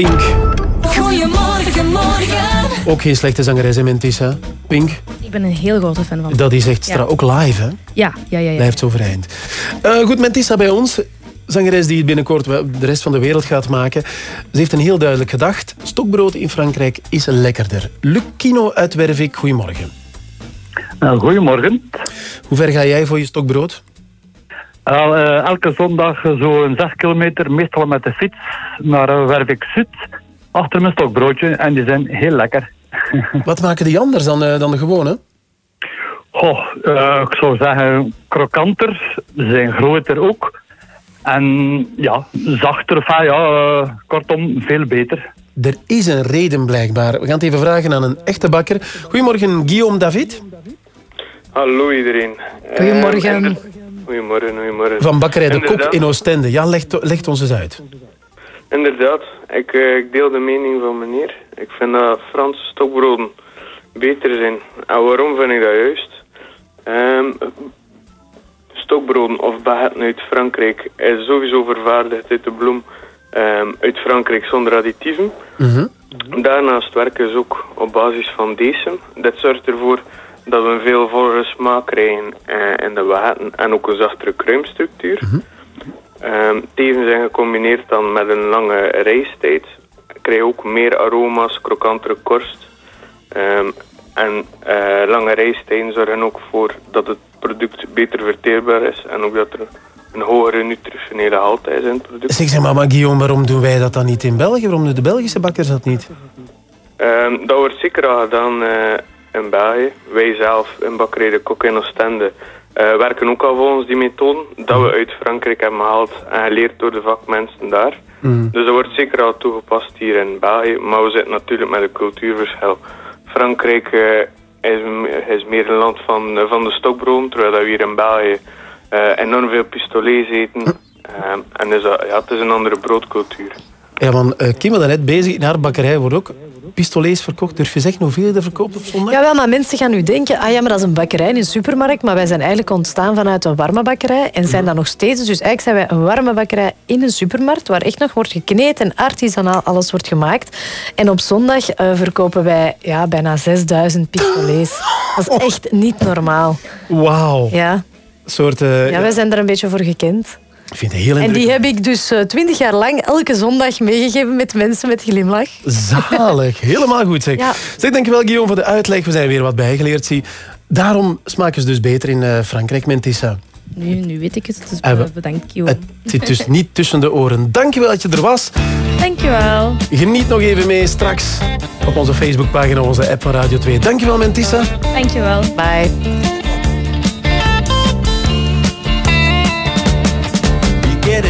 Pink. Goedemorgen, morgen. Ook geen slechte zangeres in Mentissa. Pink, Ik ben een heel grote fan van. dat is echt Ja. stra- ook live, hè? Ja, ja, ja. ja. Blijft overeind. Eh goed, Mentissa bij ons. Zangeres die het binnenkort de rest van de wereld gaat maken. Ze heeft een heel duidelijk gedacht. Stokbrood in Frankrijk is lekkerder. Lucino uit Wervik, goedemorgen. goedemorgen. Hoe ver ga jij voor je stokbrood? Wel, eh, elke zondag zo'n 6 kilometer, meestal met de fiets, naar uh, Wervik Zuid. Achter mijn stokbroodje en die zijn heel lekker. Wat maken die anders dan, eh, dan de gewone? Goh, eh, ik zou zeggen krokanter, ze zijn groter ook. En ja, zachter, enfin, ja, eh, kortom, veel beter. Er is een reden blijkbaar. We gaan het even vragen aan een echte bakker. Goedemorgen, Guillaume David. Hallo iedereen. Goedemorgen. Inder- Goedemorgen, goedemorgen. Van bakkerij De Kok Inderdaad- in Oostende. Ja, leg, leg ons eens uit. Inderdaad, ik, eh, ik deel de mening van meneer. Ik vind dat Franse stokbroden beter zijn. En waarom vind ik dat juist? Ehm, stokbroden of baguetten uit Frankrijk is sowieso vervaardigd uit de bloem ehm, uit Frankrijk zonder additieven. Daarnaast werken ze ook op basis van decem. Dit zorgt ervoor dat we een veel vollere smaak krijgen eh, in de baguetten en ook een zachtere kruimstructuur. Ehm, tevens zijn gecombineerd dan met een lange rijstijd. Krijg je ook meer aroma's, krokantere korst. Ehm, en eh, lange rijstijden zorgen ook voor dat het product beter verteerbaar is en ook dat er een hogere nutritionele gehalte is in het product. Zeg, zeg maar, maar Guillaume, waarom doen wij dat dan niet in België? Waarom doen de Belgische bakkers dat niet? Ehm, dat wordt zeker al gedaan eh, in België. Wij zelf in Bakkerij de Kok in Oostende eh, werken ook al volgens die methode dat we uit Frankrijk hebben gehaald en geleerd door de vakmensen daar. Mm. Dus dat wordt zeker al toegepast hier in België, maar we zitten natuurlijk met een cultuurverschil. Frankrijk eh, is, meer een land van, eh, van de stokbroom, terwijl dat we hier in België enorm veel pistolets eten. Ehm, en dus, dat- ja, het is een andere broodcultuur. Ja, want Kim was net bezig. In haar bakkerij worden ook pistolets verkocht. Durf je zeggen hoeveel je er verkoopt op zondag? Jawel, maar mensen gaan nu denken, ah ja, maar dat is een bakkerij in een supermarkt, maar wij zijn eigenlijk ontstaan vanuit een warme bakkerij en zijn dat nog steeds. Dus eigenlijk zijn wij een warme bakkerij in een supermarkt, waar echt nog wordt gekneed en artisanaal alles wordt gemaakt. En op zondag eh, verkopen wij ja, bijna 6000 pistolets. Dat is echt niet normaal. Wauw. Ja. Soort... eh, ja, wij zijn er een beetje voor gekend. Ik vind het heel En die heb ik dus eh, twintig jaar lang elke zondag meegegeven met mensen met glimlach. Zalig. Helemaal goed zeg. Ja. Zeg, dankjewel Guillaume voor de uitleg. We zijn weer wat bijgeleerd. Zie. Daarom smaken ze dus beter in eh, Frankrijk, Mentissa. Nu, nu weet ik het, dus Ah, bedankt, Jo. Het zit dus niet tussen de oren. Dankjewel dat je er was. Dankjewel. Geniet nog even mee straks op onze Facebookpagina, onze app van Radio 2. Dankjewel Mentissa. Dankjewel. Bye.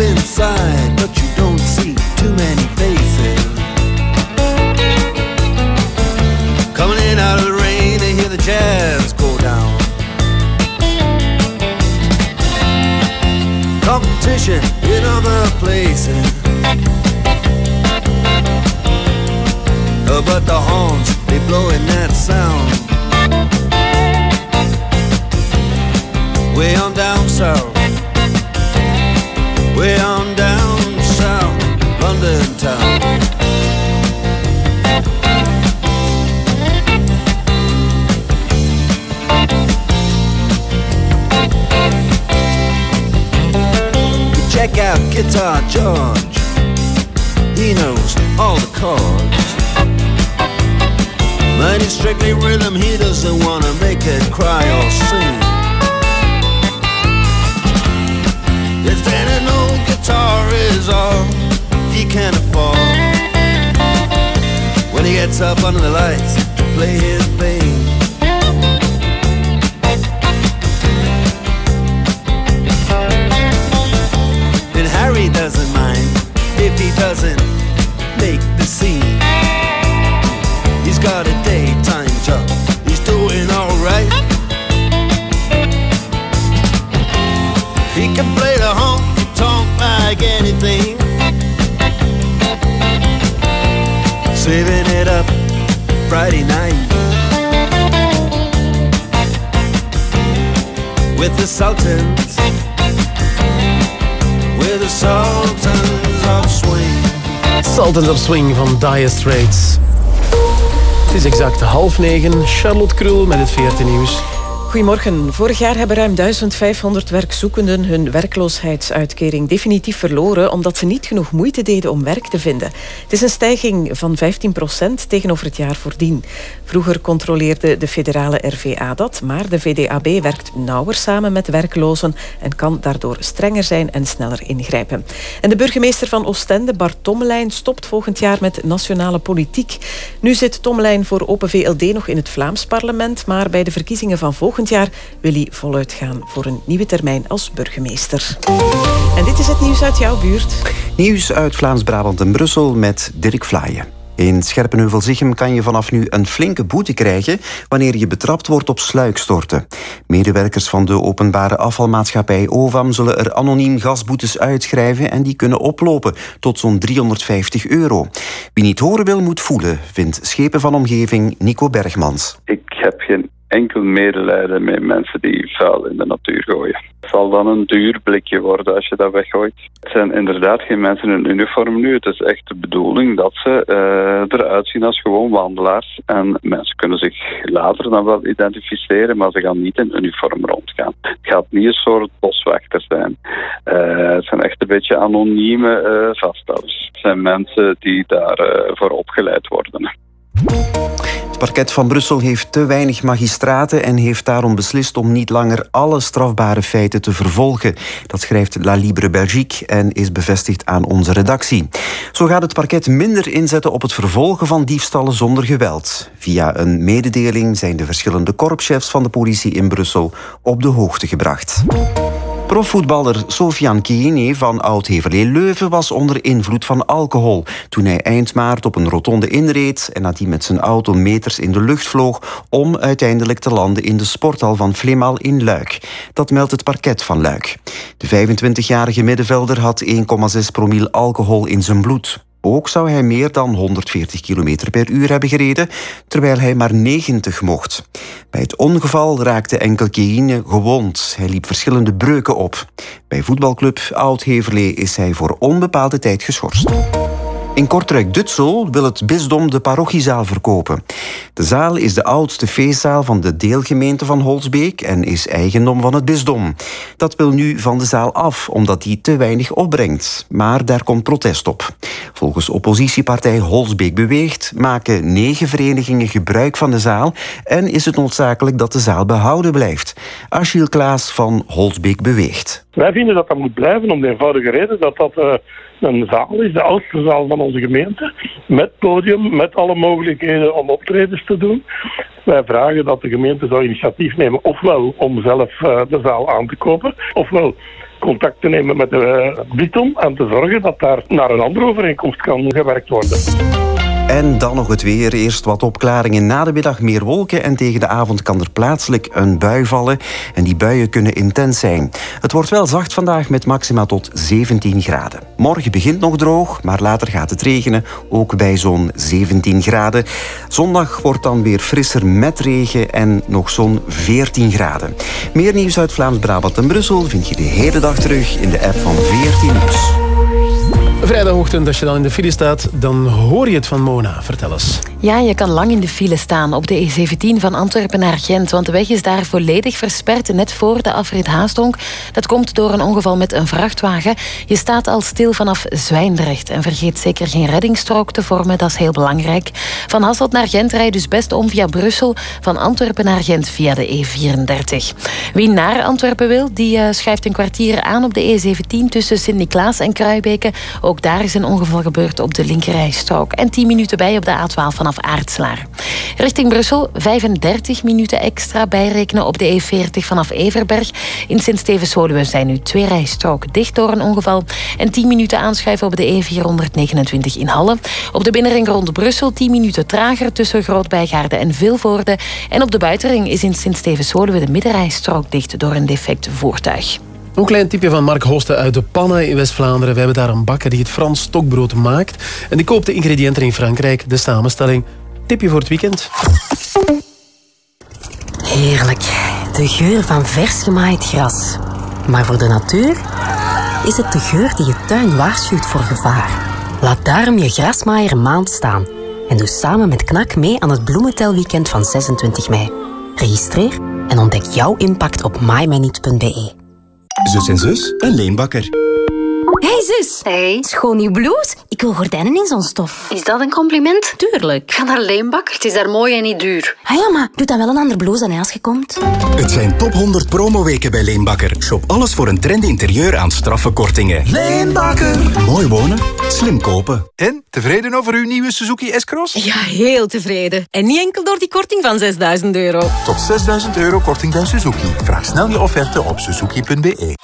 inside, but you don't see too many faces. Coming in out of the rain hear the jazz go down. Competition in other places. Oh, but the horns, they that sound. Way on down south. Way on down south, London town. You check out Guitar George. He knows all the chords. But he's strictly rhythm, he doesn't wanna make it cry or sing. An old guitar is all he can afford. When he gets up under the lights to play his thing. And Harry doesn't mind if he doesn't Friday night with the Sultans, with the Sultans of Swing. Sultans of Swing van Dire Straits. Het is exact half negen. Charlotte Krul met het 14 nieuws. Goedemorgen. Vorig jaar hebben ruim 1500 werkzoekenden hun werkloosheidsuitkering definitief verloren omdat ze niet genoeg moeite deden om werk te vinden. Het is een stijging van 15% tegenover het jaar voordien. Vroeger controleerde de federale RVA dat, maar de VDAB werkt nauwer samen met werklozen en kan daardoor strenger zijn en sneller ingrijpen. En de burgemeester van Oostende, Bart Tommelijn, stopt volgend jaar met nationale politiek. Nu zit Tommelijn voor Open VLD nog in het Vlaams parlement, maar bij de verkiezingen van volgend jaar wil hij voluit gaan voor een nieuwe termijn als burgemeester. En dit is het nieuws uit jouw buurt. Nieuws uit Vlaams-Brabant en Brussel met Dirk Vlaaien. In Scherpenheuvel-Zichem kan je vanaf nu een flinke boete krijgen wanneer je betrapt wordt op sluikstorten. Medewerkers van de openbare afvalmaatschappij OVAM zullen er anoniem gasboetes uitschrijven en die kunnen oplopen tot zo'n 350 euro. Wie niet horen wil, moet voelen, vindt Schepen van Omgeving Nico Bergmans. Ik heb geen enkel medelijden met mensen die vuil in de natuur gooien. Het zal dan een duur blikje worden als je dat weggooit. Het zijn inderdaad geen mensen in uniform nu. Het is echt de bedoeling dat ze eh, eruit zien als gewoon wandelaars. En mensen kunnen zich later dan wel identificeren, maar ze gaan niet in uniform rondgaan. Het gaat niet een soort boswachter zijn. Eh, het zijn echt een beetje anonieme uh, vasthouders. Het zijn mensen die daarvoor voor opgeleid worden. Het parket van Brussel heeft te weinig magistraten en heeft daarom beslist om niet langer alle strafbare feiten te vervolgen. Dat schrijft La Libre Belgique en is bevestigd aan onze redactie. Zo gaat het parket minder inzetten op het vervolgen van diefstallen zonder geweld. Via een mededeling zijn de verschillende korpschefs van de politie in Brussel op de hoogte gebracht. Profvoetballer Sofian Kiene van Oud-Heverlee Leuven was onder invloed van alcohol toen hij eind maart op een rotonde inreed en nadien met zijn auto meters in de lucht vloog om uiteindelijk te landen in de sporthal van Flemal in Luik. Dat meldt het parket van Luik. De 25-jarige middenvelder had 1,6 promil alcohol in zijn bloed. Ook zou hij meer dan 140 km per uur hebben gereden, terwijl hij maar 90 mocht. Bij het ongeval raakte enkel Keïne gewond. Hij liep verschillende breuken op. Bij voetbalclub Oud-Heverlee is hij voor onbepaalde tijd geschorst. In Kortrijk-Dutsel wil het bisdom de parochiezaal verkopen. De zaal is de oudste feestzaal van de deelgemeente van Holsbeek en is eigendom van het bisdom. Dat wil nu van de zaal af, omdat die te weinig opbrengt. Maar daar komt protest op. Volgens oppositiepartij Holsbeek Beweegt maken negen verenigingen gebruik van de zaal en is het noodzakelijk dat de zaal behouden blijft. Achille Klaas van Holsbeek Beweegt. Wij vinden dat dat moet blijven om de eenvoudige reden dat dat uh, een zaal is, de oudste zaal van onze gemeente, met podium, met alle mogelijkheden om optredens te doen. Wij vragen dat de gemeente zou initiatief nemen, ofwel om zelf uh, de zaal aan te kopen, ofwel contact te nemen met de uh, Biton en te zorgen dat daar naar een andere overeenkomst kan gewerkt worden. En dan nog het weer. Eerst wat opklaringen. Na de middag meer wolken en tegen de avond kan er plaatselijk een bui vallen. En die buien kunnen intens zijn. Het wordt wel zacht vandaag met maxima tot 17 graden. Morgen begint nog droog, maar later gaat het regenen. Ook bij zo'n 17 graden. Zondag wordt dan weer frisser met regen en nog zo'n 14 graden. Meer nieuws uit Vlaams-Brabant en Brussel vind je de hele dag terug in de app van 14 Nieuws. Vrijdagochtend, als je dan in de file staat, dan hoor je het van Mona. Vertel eens. Ja, je kan lang in de file staan op de E17 van Antwerpen naar Gent, want de weg is daar volledig versperd, net voor de afrit Haastonk. Dat komt door een ongeval met een vrachtwagen. Je staat al stil vanaf Zwijndrecht en vergeet zeker geen reddingsstrook te vormen, dat is heel belangrijk. Van Hasselt naar Gent rijdt dus best om via Brussel, van Antwerpen naar Gent via de E34. Wie naar Antwerpen wil, die uh, schuift een kwartier aan op de E17 tussen Sint-Niklaas en Kruibeke. Ook daar is een ongeval gebeurd op de linkerrijstrook. En 10 minuten bij op de A12 vanaf Aartslaar. Richting Brussel 35 minuten extra bijrekenen op de E40 vanaf Everberg. In Sint-Stevens-Woluwe zijn nu twee rijstroken dicht door een ongeval. En 10 minuten aanschuiven op de E429 in Halle. Op de binnenring rond Brussel 10 minuten trager tussen Groot-Bijgaarden en Vilvoorde. En op de buitenring is in Sint-Stevens-Woluwe de middenrijstrook dicht door een defect voertuig. Een klein tipje van Mark Hoste uit de Pannen in West-Vlaanderen. We hebben daar een bakker die het Frans stokbrood maakt. En die koopt de ingrediënten in Frankrijk. De samenstelling. Tipje voor het weekend. Heerlijk. De geur van vers gemaaid gras. Maar voor de natuur is het de geur die je tuin waarschuwt voor gevaar. Laat daarom je grasmaaier een maand staan. En doe samen met Knak mee aan het bloementelweekend van 26 mei. Registreer en ontdek jouw impact op mymaniet.be. Zus en zus, een leenbakker. Hey zus. Hey. Schoon nieuw blouse. Ik wil gordijnen in zo'n stof. Is dat een compliment? Tuurlijk. Ga naar Leenbakker, het is daar mooi en niet duur. Ah ja, maar doe dan wel een ander blouse dan als je komt. Het zijn top 100 promoweken bij Leenbakker. Shop alles voor een trendy interieur aan straffe kortingen. Leenbakker. Mooi wonen, slim kopen. En, tevreden over uw nieuwe Suzuki S-Cross? Ja, heel tevreden. En niet enkel door die korting van 6000 euro. Tot 6000 euro korting bij Suzuki. Vraag snel je offerte op suzuki.be.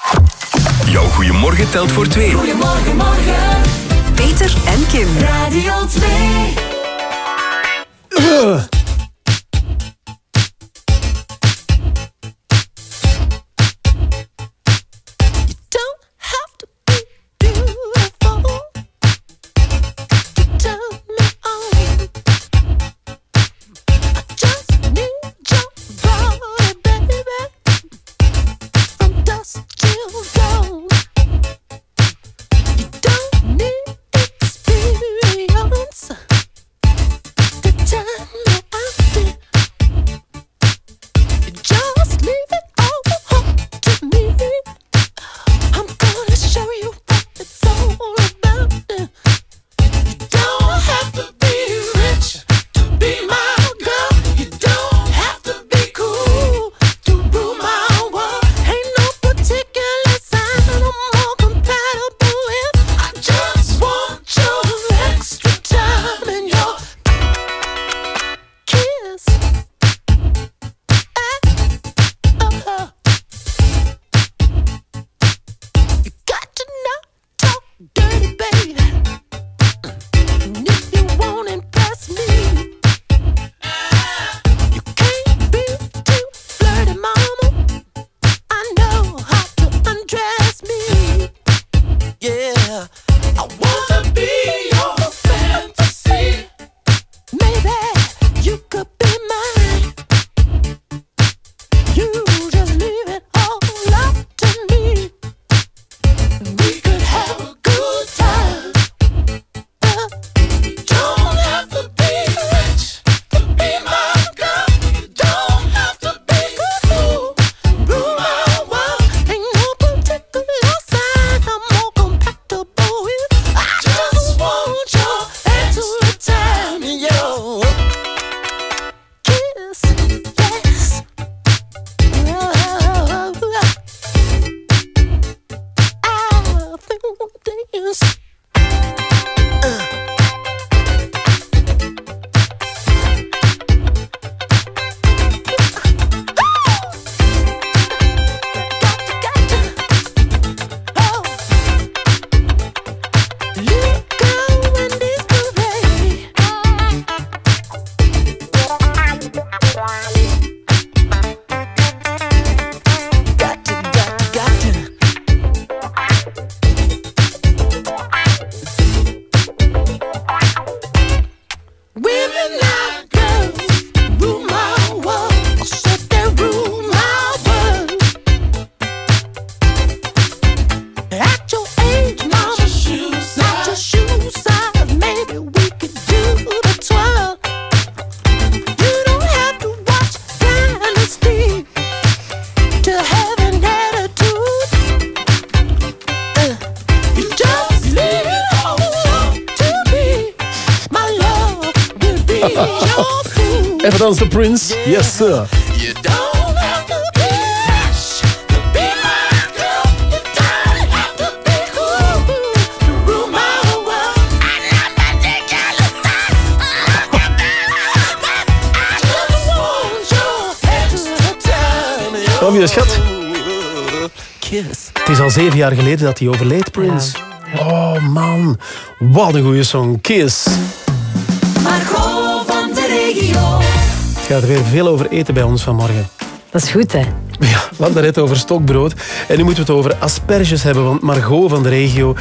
Jouw goeiemorgen telt voor twee. Goedemorgen, morgen. Peter en Kim. Radio 2. Prince. Yes, sir. Je, schat? Het is al zeven jaar geleden dat hij overleed, Prince. Oh man, wat een goede song. Kiss. Gaat weer veel over eten bij ons vanmorgen. Dat is goed, hè? Ja, we hadden net over stokbrood. En nu moeten we het over asperges hebben, want Margot van de regio...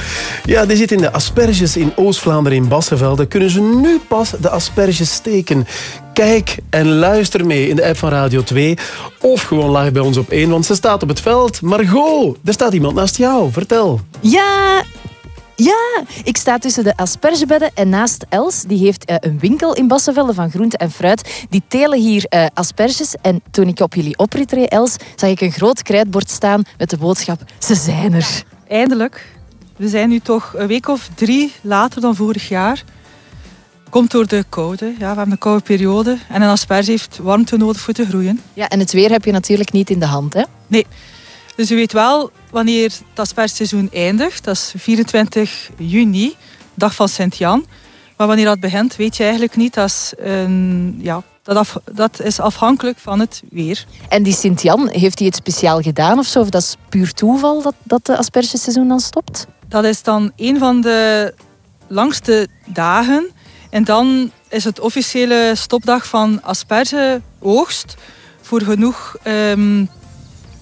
Ja, die zit in de asperges in Oost-Vlaanderen in Bassenvelde. Kunnen ze nu pas de asperges steken? Kijk en luister mee in de app van Radio 2. Of gewoon live bij ons op 1, want ze staat op het veld. Margot, er staat iemand naast jou. Vertel. Ja, ja, ik sta tussen de aspergebedden en naast Els. Die heeft eh, een winkel in Bassenvelde van groente en fruit. Die telen hier eh, asperges. En toen ik op jullie oprit reed, Els, zag ik een groot krijtbord staan met de boodschap Ze zijn er. Eindelijk. We zijn nu toch een week of drie later dan vorig jaar. Komt door de koude. Ja, we hebben een koude periode. En een asperge heeft warmte nodig voor te groeien. Ja, en het weer heb je natuurlijk niet in de hand, hè? Nee. Dus u weet wel wanneer het aspergeseizoen eindigt. Dat is 24 juni, dag van Sint-Jan. Maar wanneer dat begint, weet je eigenlijk niet. Dat is, een, ja, dat, af- dat is afhankelijk van het weer. En die Sint-Jan, heeft hij het speciaal gedaan of zo? Of dat is puur toeval dat, dat de aspergeseizoen dan stopt? Dat is dan een van de langste dagen. En dan is het officiële stopdag van aspergeoogst. Voor genoeg ehm,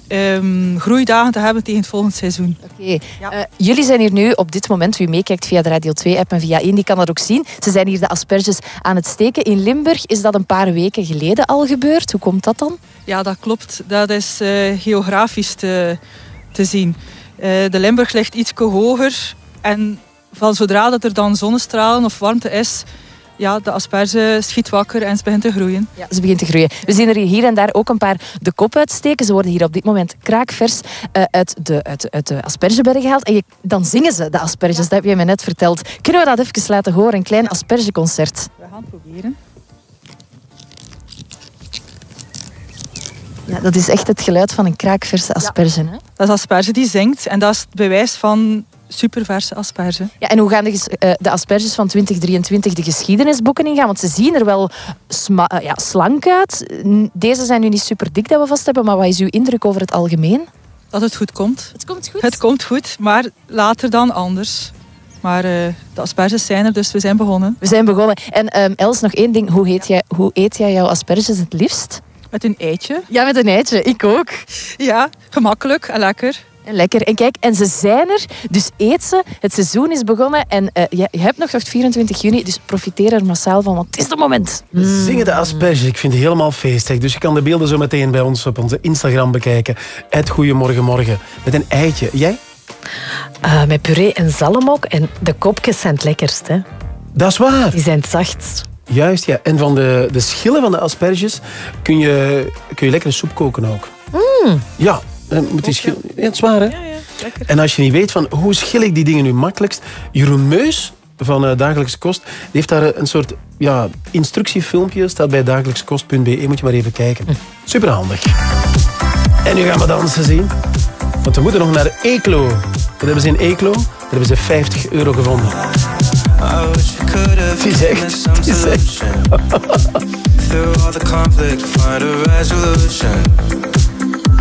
ehm, groeidagen te hebben tegen het volgende seizoen. Oké. Eh, jullie zijn hier nu op dit moment, wie meekijkt via de Radio 2-app en via 1, die kan dat ook zien. Ze zijn hier de asperges aan het steken. In Limburg is dat een paar weken geleden al gebeurd. Hoe komt dat dan? Ja, dat klopt. Dat is eh, geografisch te, te zien. Eh, de Limburg ligt iets hoger. En van zodra dat er dan zonnestralen of warmte is, ja, de asperge schiet wakker en ze begint te groeien. Ja, ze begint te groeien. We zien er hier en daar ook een paar de kop uitsteken. Ze worden hier op dit moment kraakvers eh, uit, de, uit, uit de aspergebedden gehaald. En je, dan zingen ze, de asperges. Dat heb je me net verteld. Kunnen we dat even laten horen? Een klein aspergeconcert. We gaan het proberen. Ja, dat is echt het geluid van een kraakverse asperge. Hè? Dat is asperge die zingt en dat is het bewijs van superverse asperge. Ja, en hoe gaan de, eh, de asperges van 2023 de geschiedenisboeken ingaan? Want ze zien er wel eh, ja, slank uit. Deze zijn nu niet super dik dat we vast hebben, maar wat is uw indruk over het algemeen? Dat het goed komt. Het komt goed? Het komt goed, maar later dan anders. Maar eh, de asperges zijn er, dus we zijn begonnen. We zijn begonnen. En ehm, Els, nog één ding. Hoe, heet jij, hoe eet jij jouw asperges het liefst? Met een eitje. Ja, met een eitje. Ik ook. Ja, gemakkelijk en lekker. Lekker. En kijk, en ze zijn er. Dus eet ze. Het seizoen is begonnen. En eh, je, je hebt nog tot 24 juni. Dus profiteer er massaal van, want het is het moment. Zingen de asperges, ik vind het helemaal feestig. Dus je kan de beelden zo meteen bij ons op onze Instagram bekijken. Het Goeiemorgenmorgen. Met een eitje. Jij? Eh, met puree en zalm ook. En de kopjes zijn het lekkerst, hè? Dat is waar. Die zijn het zachtst. Juist, ja. En van de, de schillen van de asperges kun je, kun je lekkere soep koken ook. Mm. Ja, eh, met die schil... Ja, het is waar, hè? En als je niet weet van hoe schil ik die dingen nu makkelijkst... Jeroen Meus van eh, Dagelijkse Kost die heeft daar eh, een soort ja, instructiefilmpje. Staat bij dagelijkskost.be. Moet je maar even kijken. Superhandig. En nu gaan we dansen zien. Want we moeten nog naar Eeklo. Wat hebben ze in Eeklo? Daar hebben ze 50 euro gevonden. Die zegt. Through all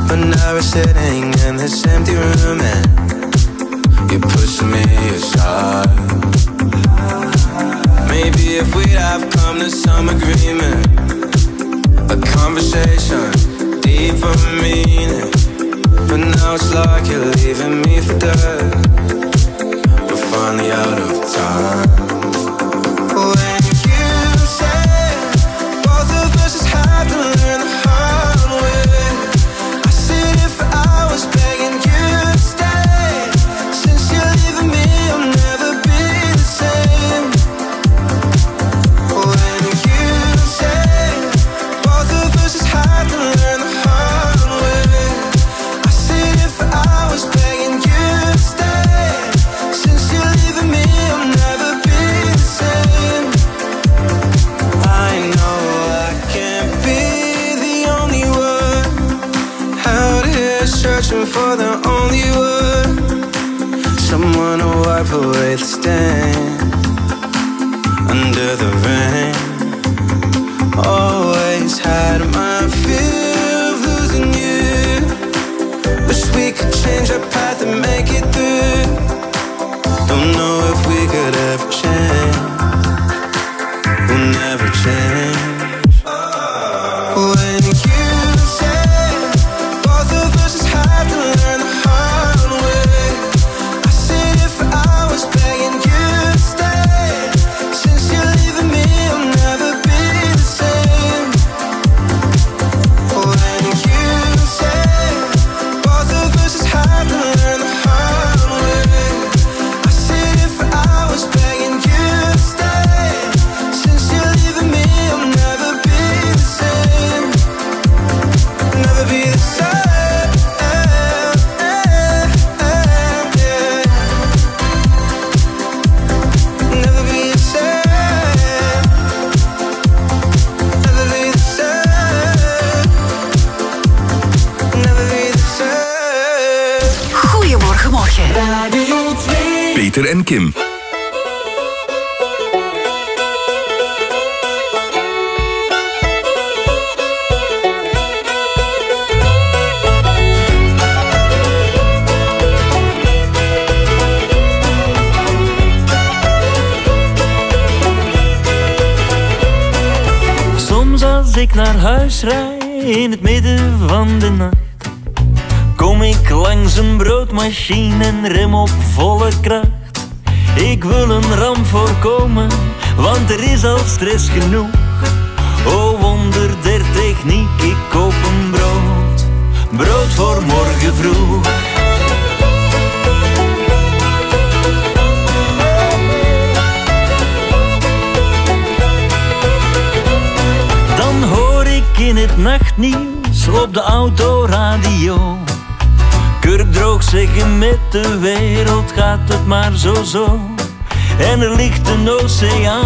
But now we're sitting in this empty room and you're pushing me aside. Maybe if we'd have come to some agreement, a conversation deeper meaning. But now it's like you're leaving me for dead. We're finally out of time. When you said both of us just have to learn for the only one, Someone to wipe away the stain Under the rain zo. En er ligt een oceaan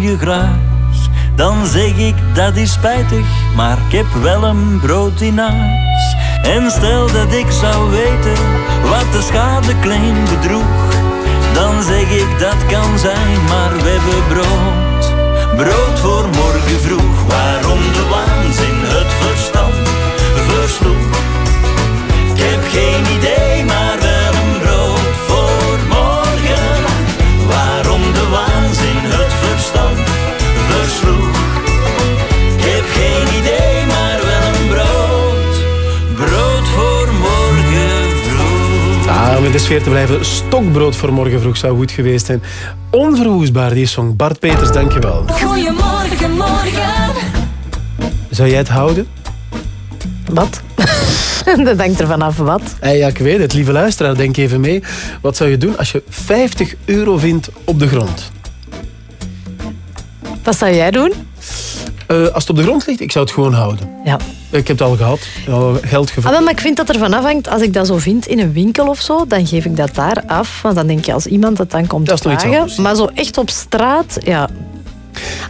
je. Dan zeg ik dat is spijtig, maar ik heb wel een brood in huis. En stel dat ik zou weten wat de schade klein bedroeg, dan zeg ik dat kan zijn, maar we hebben brood. Brood voor morgen vroeg, waarom de waanzin het verstand versloeg. Ik heb geen idee. in de sfeer te blijven, stokbrood voor morgen vroeg zou goed geweest zijn. Onverwoestbaar, die song. Bart Peters, dankjewel. Goedemorgen, morgen. Zou jij het houden? Wat? Dat denkt er vanaf wat. Ja, ik weet het. Lieve luisteraar, denk even mee. Wat zou je doen als je 50 euro vindt op de grond? Wat zou jij doen? Eh, als het op de grond ligt, ik zou het gewoon houden. Ja. Ik heb het al gehad. Al geld Ah, gevonden. wel, maar ik vind dat er van afhangt. Als ik dat zo vind in een winkel of zo, dan geef ik dat daar af. Want dan denk je, als iemand het dan komt Dat is toch iets vragen. anders. Maar zo echt op straat, ja.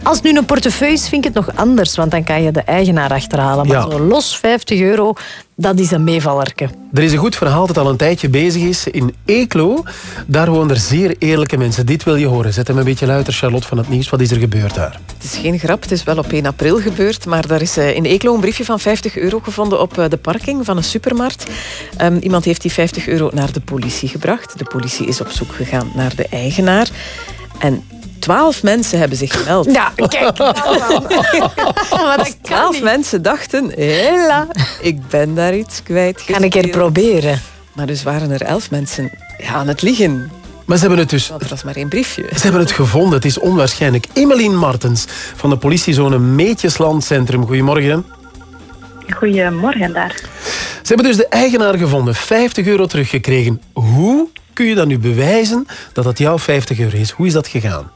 Als het nu een portefeuille is, vind ik het nog anders. Want dan kan je de eigenaar achterhalen. Maar Ja. zo los 50 euro, dat is een meevallerke. Er is een goed verhaal dat al een tijdje bezig is. In Eeklo, daar wonen er zeer eerlijke mensen. Dit wil je horen. Zet hem een beetje luider, Charlotte, van het nieuws. Wat is er gebeurd daar? Het is geen grap, het is wel op 1 april gebeurd. Maar daar is eh, in Eeklo een briefje van 50 euro gevonden op eh, de parking van een supermarkt. Ehm, iemand heeft die 50 euro naar de politie gebracht. De politie is op zoek gegaan naar de eigenaar. En 12 mensen hebben zich gemeld. Ja, kijk. 12 mensen dachten, hela, ik ben daar iets kwijt. Ga een keer proberen. Maar dus waren er 11 mensen ja, aan het liegen. Maar ze hebben het dus... Want er was maar één briefje. Ze hebben het gevonden. Het is onwaarschijnlijk. Emeline Martens van de politiezone Meetjesland Centrum. Goedemorgen. Goedemorgen daar. Ze hebben dus de eigenaar gevonden. 50 euro teruggekregen. Hoe kun je dan nu bewijzen dat dat jouw 50 euro is? Hoe is dat gegaan?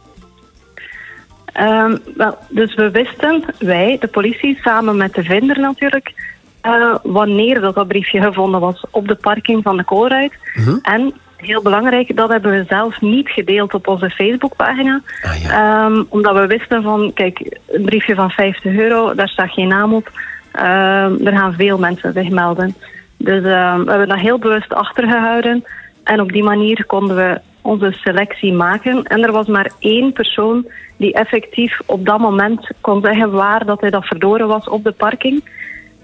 Ehm, wel, dus we wisten, wij, de politie, samen met de vinder natuurlijk, eh, wanneer dat, dat briefje gevonden was op de parking van de koolruit. En, heel belangrijk, dat hebben we zelf niet gedeeld op onze Facebookpagina. Ehm, omdat we wisten van, kijk, een briefje van 50 euro, daar staat geen naam op. Ehm, er gaan veel mensen zich melden. Dus we hebben dat heel bewust achtergehouden. En op die manier konden we onze selectie maken. En er was maar één persoon die effectief op dat moment kon zeggen waar dat hij dat verloren was op de parking.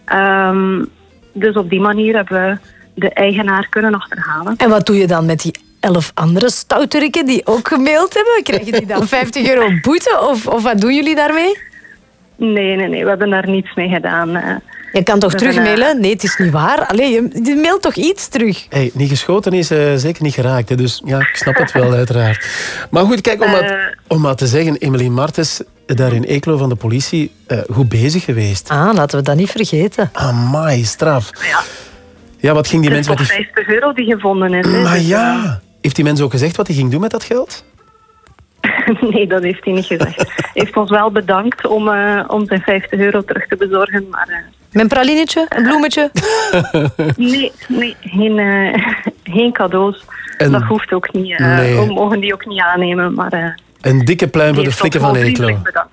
Ehm, dus op die manier hebben we de eigenaar kunnen achterhalen. En wat doe je dan met die elf andere stouterikken die ook gemaild hebben? Krijgen die dan 50 euro boete? Of, of wat doen jullie daarmee? Nee, nee, nee. We hebben daar niets mee gedaan. Eh. Je kan toch terugmailen? Nee, het is niet waar. Allee, je, mailt toch iets terug? Hey, niet geschoten is eh, zeker niet geraakt. Hè? Dus ja, ik snap het wel, uiteraard. Maar goed, kijk, om, Eh. maar, om maar te zeggen, Emeline Martens, daar in Eeklo van de politie, eh, goed bezig geweest. Ah, laten we dat niet vergeten. Amai, straf. Ja, wat ging die Het is mens met die... 50 euro die gevonden is. Maar Dus, ja, heeft die mens ook gezegd wat hij ging doen met dat geld? eh, nee, dat heeft hij niet gezegd. Hij heeft ons wel bedankt om, eh, om zijn 50 euro terug te bezorgen. Maar eh, Met een pralinetje, een bloemetje? nee, nee geen, eh, geen cadeaus. En- dat hoeft ook niet. eh, Nee. We mogen die ook niet aannemen. Maar eh, Een dikke pluim voor de flikken van Eeklo.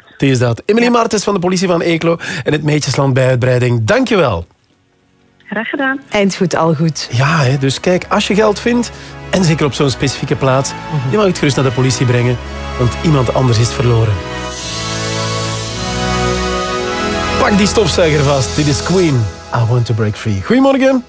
Het is dat. Emilie Martens van de politie van Eeklo en het Meetjesland bij uitbreiding. Dankjewel. graag gedaan. Eind goed, al goed. Ja, hè, dus kijk, als je geld vindt, en zeker op zo'n specifieke plaats, Mhm. je mag het gerust naar de politie brengen, want iemand anders is het verloren. Pak die stofzuiger vast. Dit is Queen. I want to break free. Goedemorgen.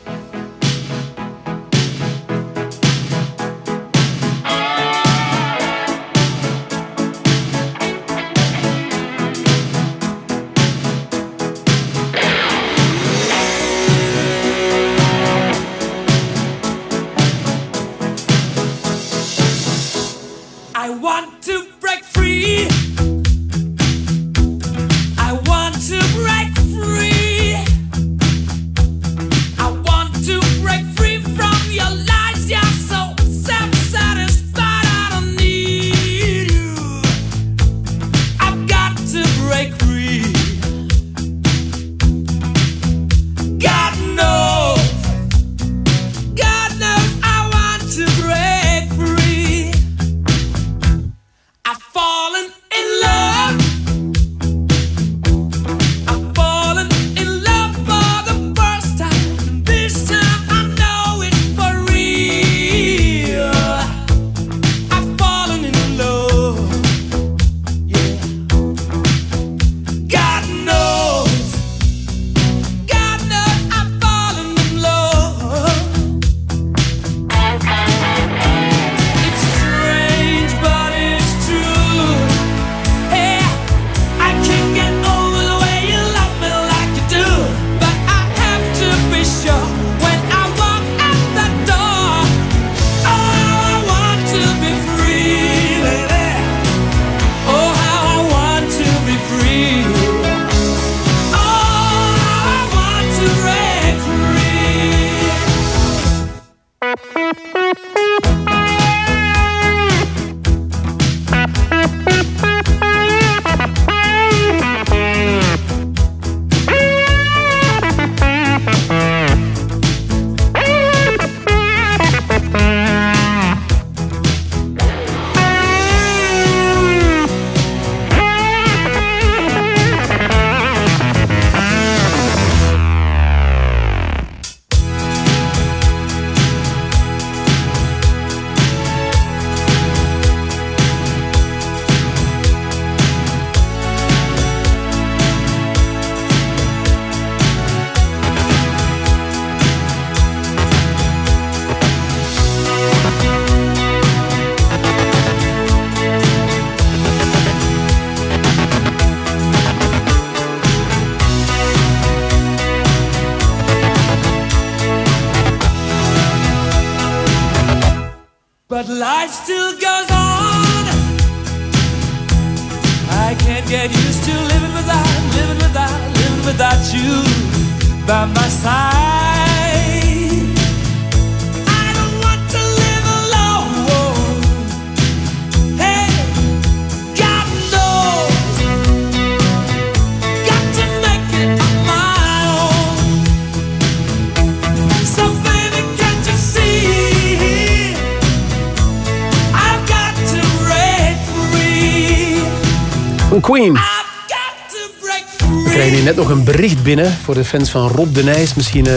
Krijgen hier net nog een bericht binnen voor de fans van Rob de Nijs. Misschien eh,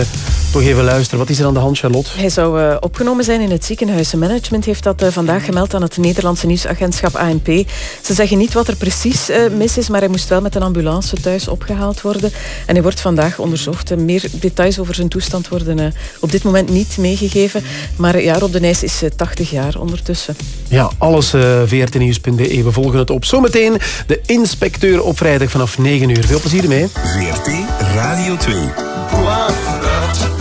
toch even luisteren. Wat is er aan de hand, Charlotte? Hij zou eh, opgenomen zijn in het ziekenhuis. Management heeft dat eh, vandaag gemeld aan het Nederlandse nieuwsagentschap ANP. Ze zeggen niet wat er precies mis is, maar hij moest wel met een ambulance thuis opgehaald worden. En hij wordt vandaag onderzocht. Meer details over zijn toestand worden op dit moment niet meegegeven. Maar ja, Rob de Nijs is eh, 80 jaar ondertussen. Ja, alles vrtnieuws.be. We volgen het op. Zometeen de inspecteur op vrijdag vanaf 9 uur. Veel plezier ermee. VRT Radio 2.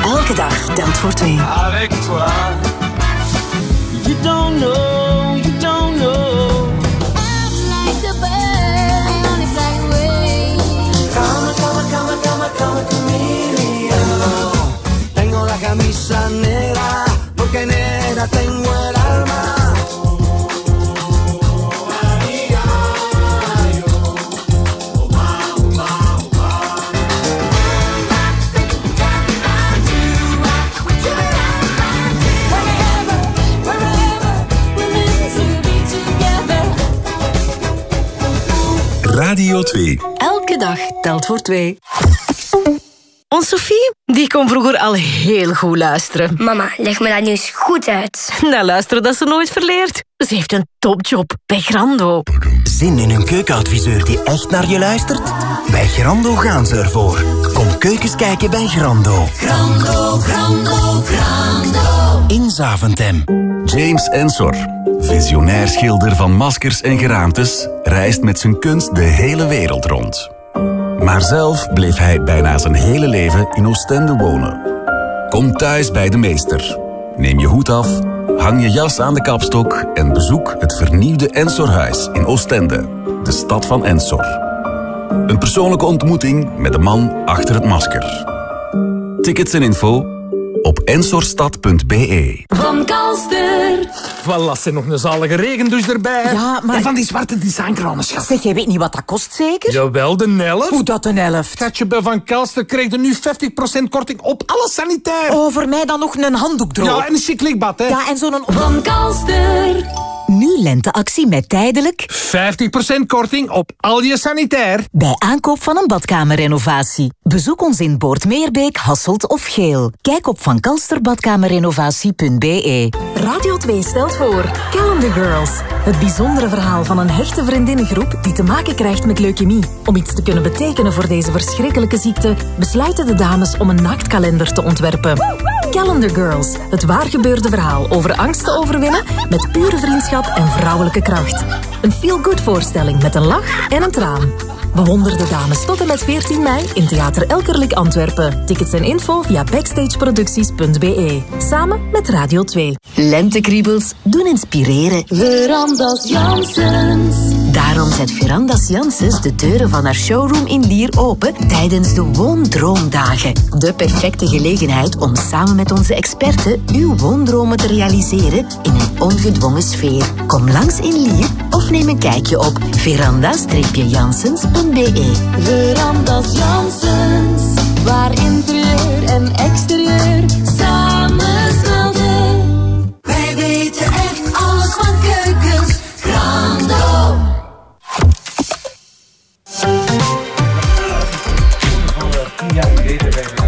Elke dag telt voor twee. Avec toi. You don't know, Radio 2. Elke dag telt voor twee. Ons Sophie, die kon vroeger al heel goed luisteren. Mama, leg me dat nu eens goed uit. Nou, luisteren dat ze nooit verleert. Ze heeft een topjob bij Grando. Zin in een keukenadviseur die echt naar je luistert? Bij Grando gaan ze ervoor. Kom keukens kijken bij Grando. Grando, grando, grando. In Zaventem. James Ensor, visionair schilder van maskers en geraamtes, reist met zijn kunst de hele wereld rond. Maar zelf bleef hij bijna zijn hele leven in Oostende wonen. Kom thuis bij de meester. Neem je hoed af, hang je jas aan de kapstok en bezoek het vernieuwde Ensorhuis in Oostende, de stad van Ensor. Een persoonlijke ontmoeting met de man achter het masker. Tickets en info op ensorstad.be. Van Kalster. Voilà, ze nog een zalige regendouche erbij. Ja, maar- En van die zwarte designkranen, schat. Zeg, jij weet niet wat dat kost, zeker? Jawel, de helft. Hoe dat een helft? Schatje, bij Van Kelster kreeg je nu 50% korting op alles sanitair. Oh, voor mij dan nog een handdoek droog. Ja, en een chic hè. Ja, en zo'n... Van Kalster. Nu lenteactie met tijdelijk... 50% korting op al je sanitair. Bij aankoop van een badkamerrenovatie. Bezoek ons in Boordmeerbeek, Hasselt of Geel. Kijk op vankalsterbadkamerrenovatie.be Radio 2 stelt voor Calendar Girls. Het bijzondere verhaal van een hechte vriendinnengroep die te maken krijgt met leukemie. Om iets te kunnen betekenen voor deze verschrikkelijke ziekte, besluiten de dames om een naaktkalender te ontwerpen. Calendar Girls, het waargebeurde verhaal over angst te overwinnen met pure vriendschap en vrouwelijke kracht. Een feel-good voorstelling met een lach en een traan. Bewonder de dames tot en met 14 mei in Theater Elkerlijk Antwerpen. Tickets en info via backstageproducties.be. Samen met Radio 2. Lentekriebels doen inspireren. Verandas Janssens. Daarom zet Verandas Janssens de deuren van haar showroom in Lier open tijdens de Woondroomdagen. De perfecte gelegenheid om samen met onze experten uw woondromen te realiseren in een ongedwongen sfeer. Kom langs in Lier of neem een kijkje op veranda-janssens.be. Veranda.be. Verandas Jansens, waar interieur en exterieur samen smelten. Wij weten echt alles van keukens. Grando. Tien jaar geleden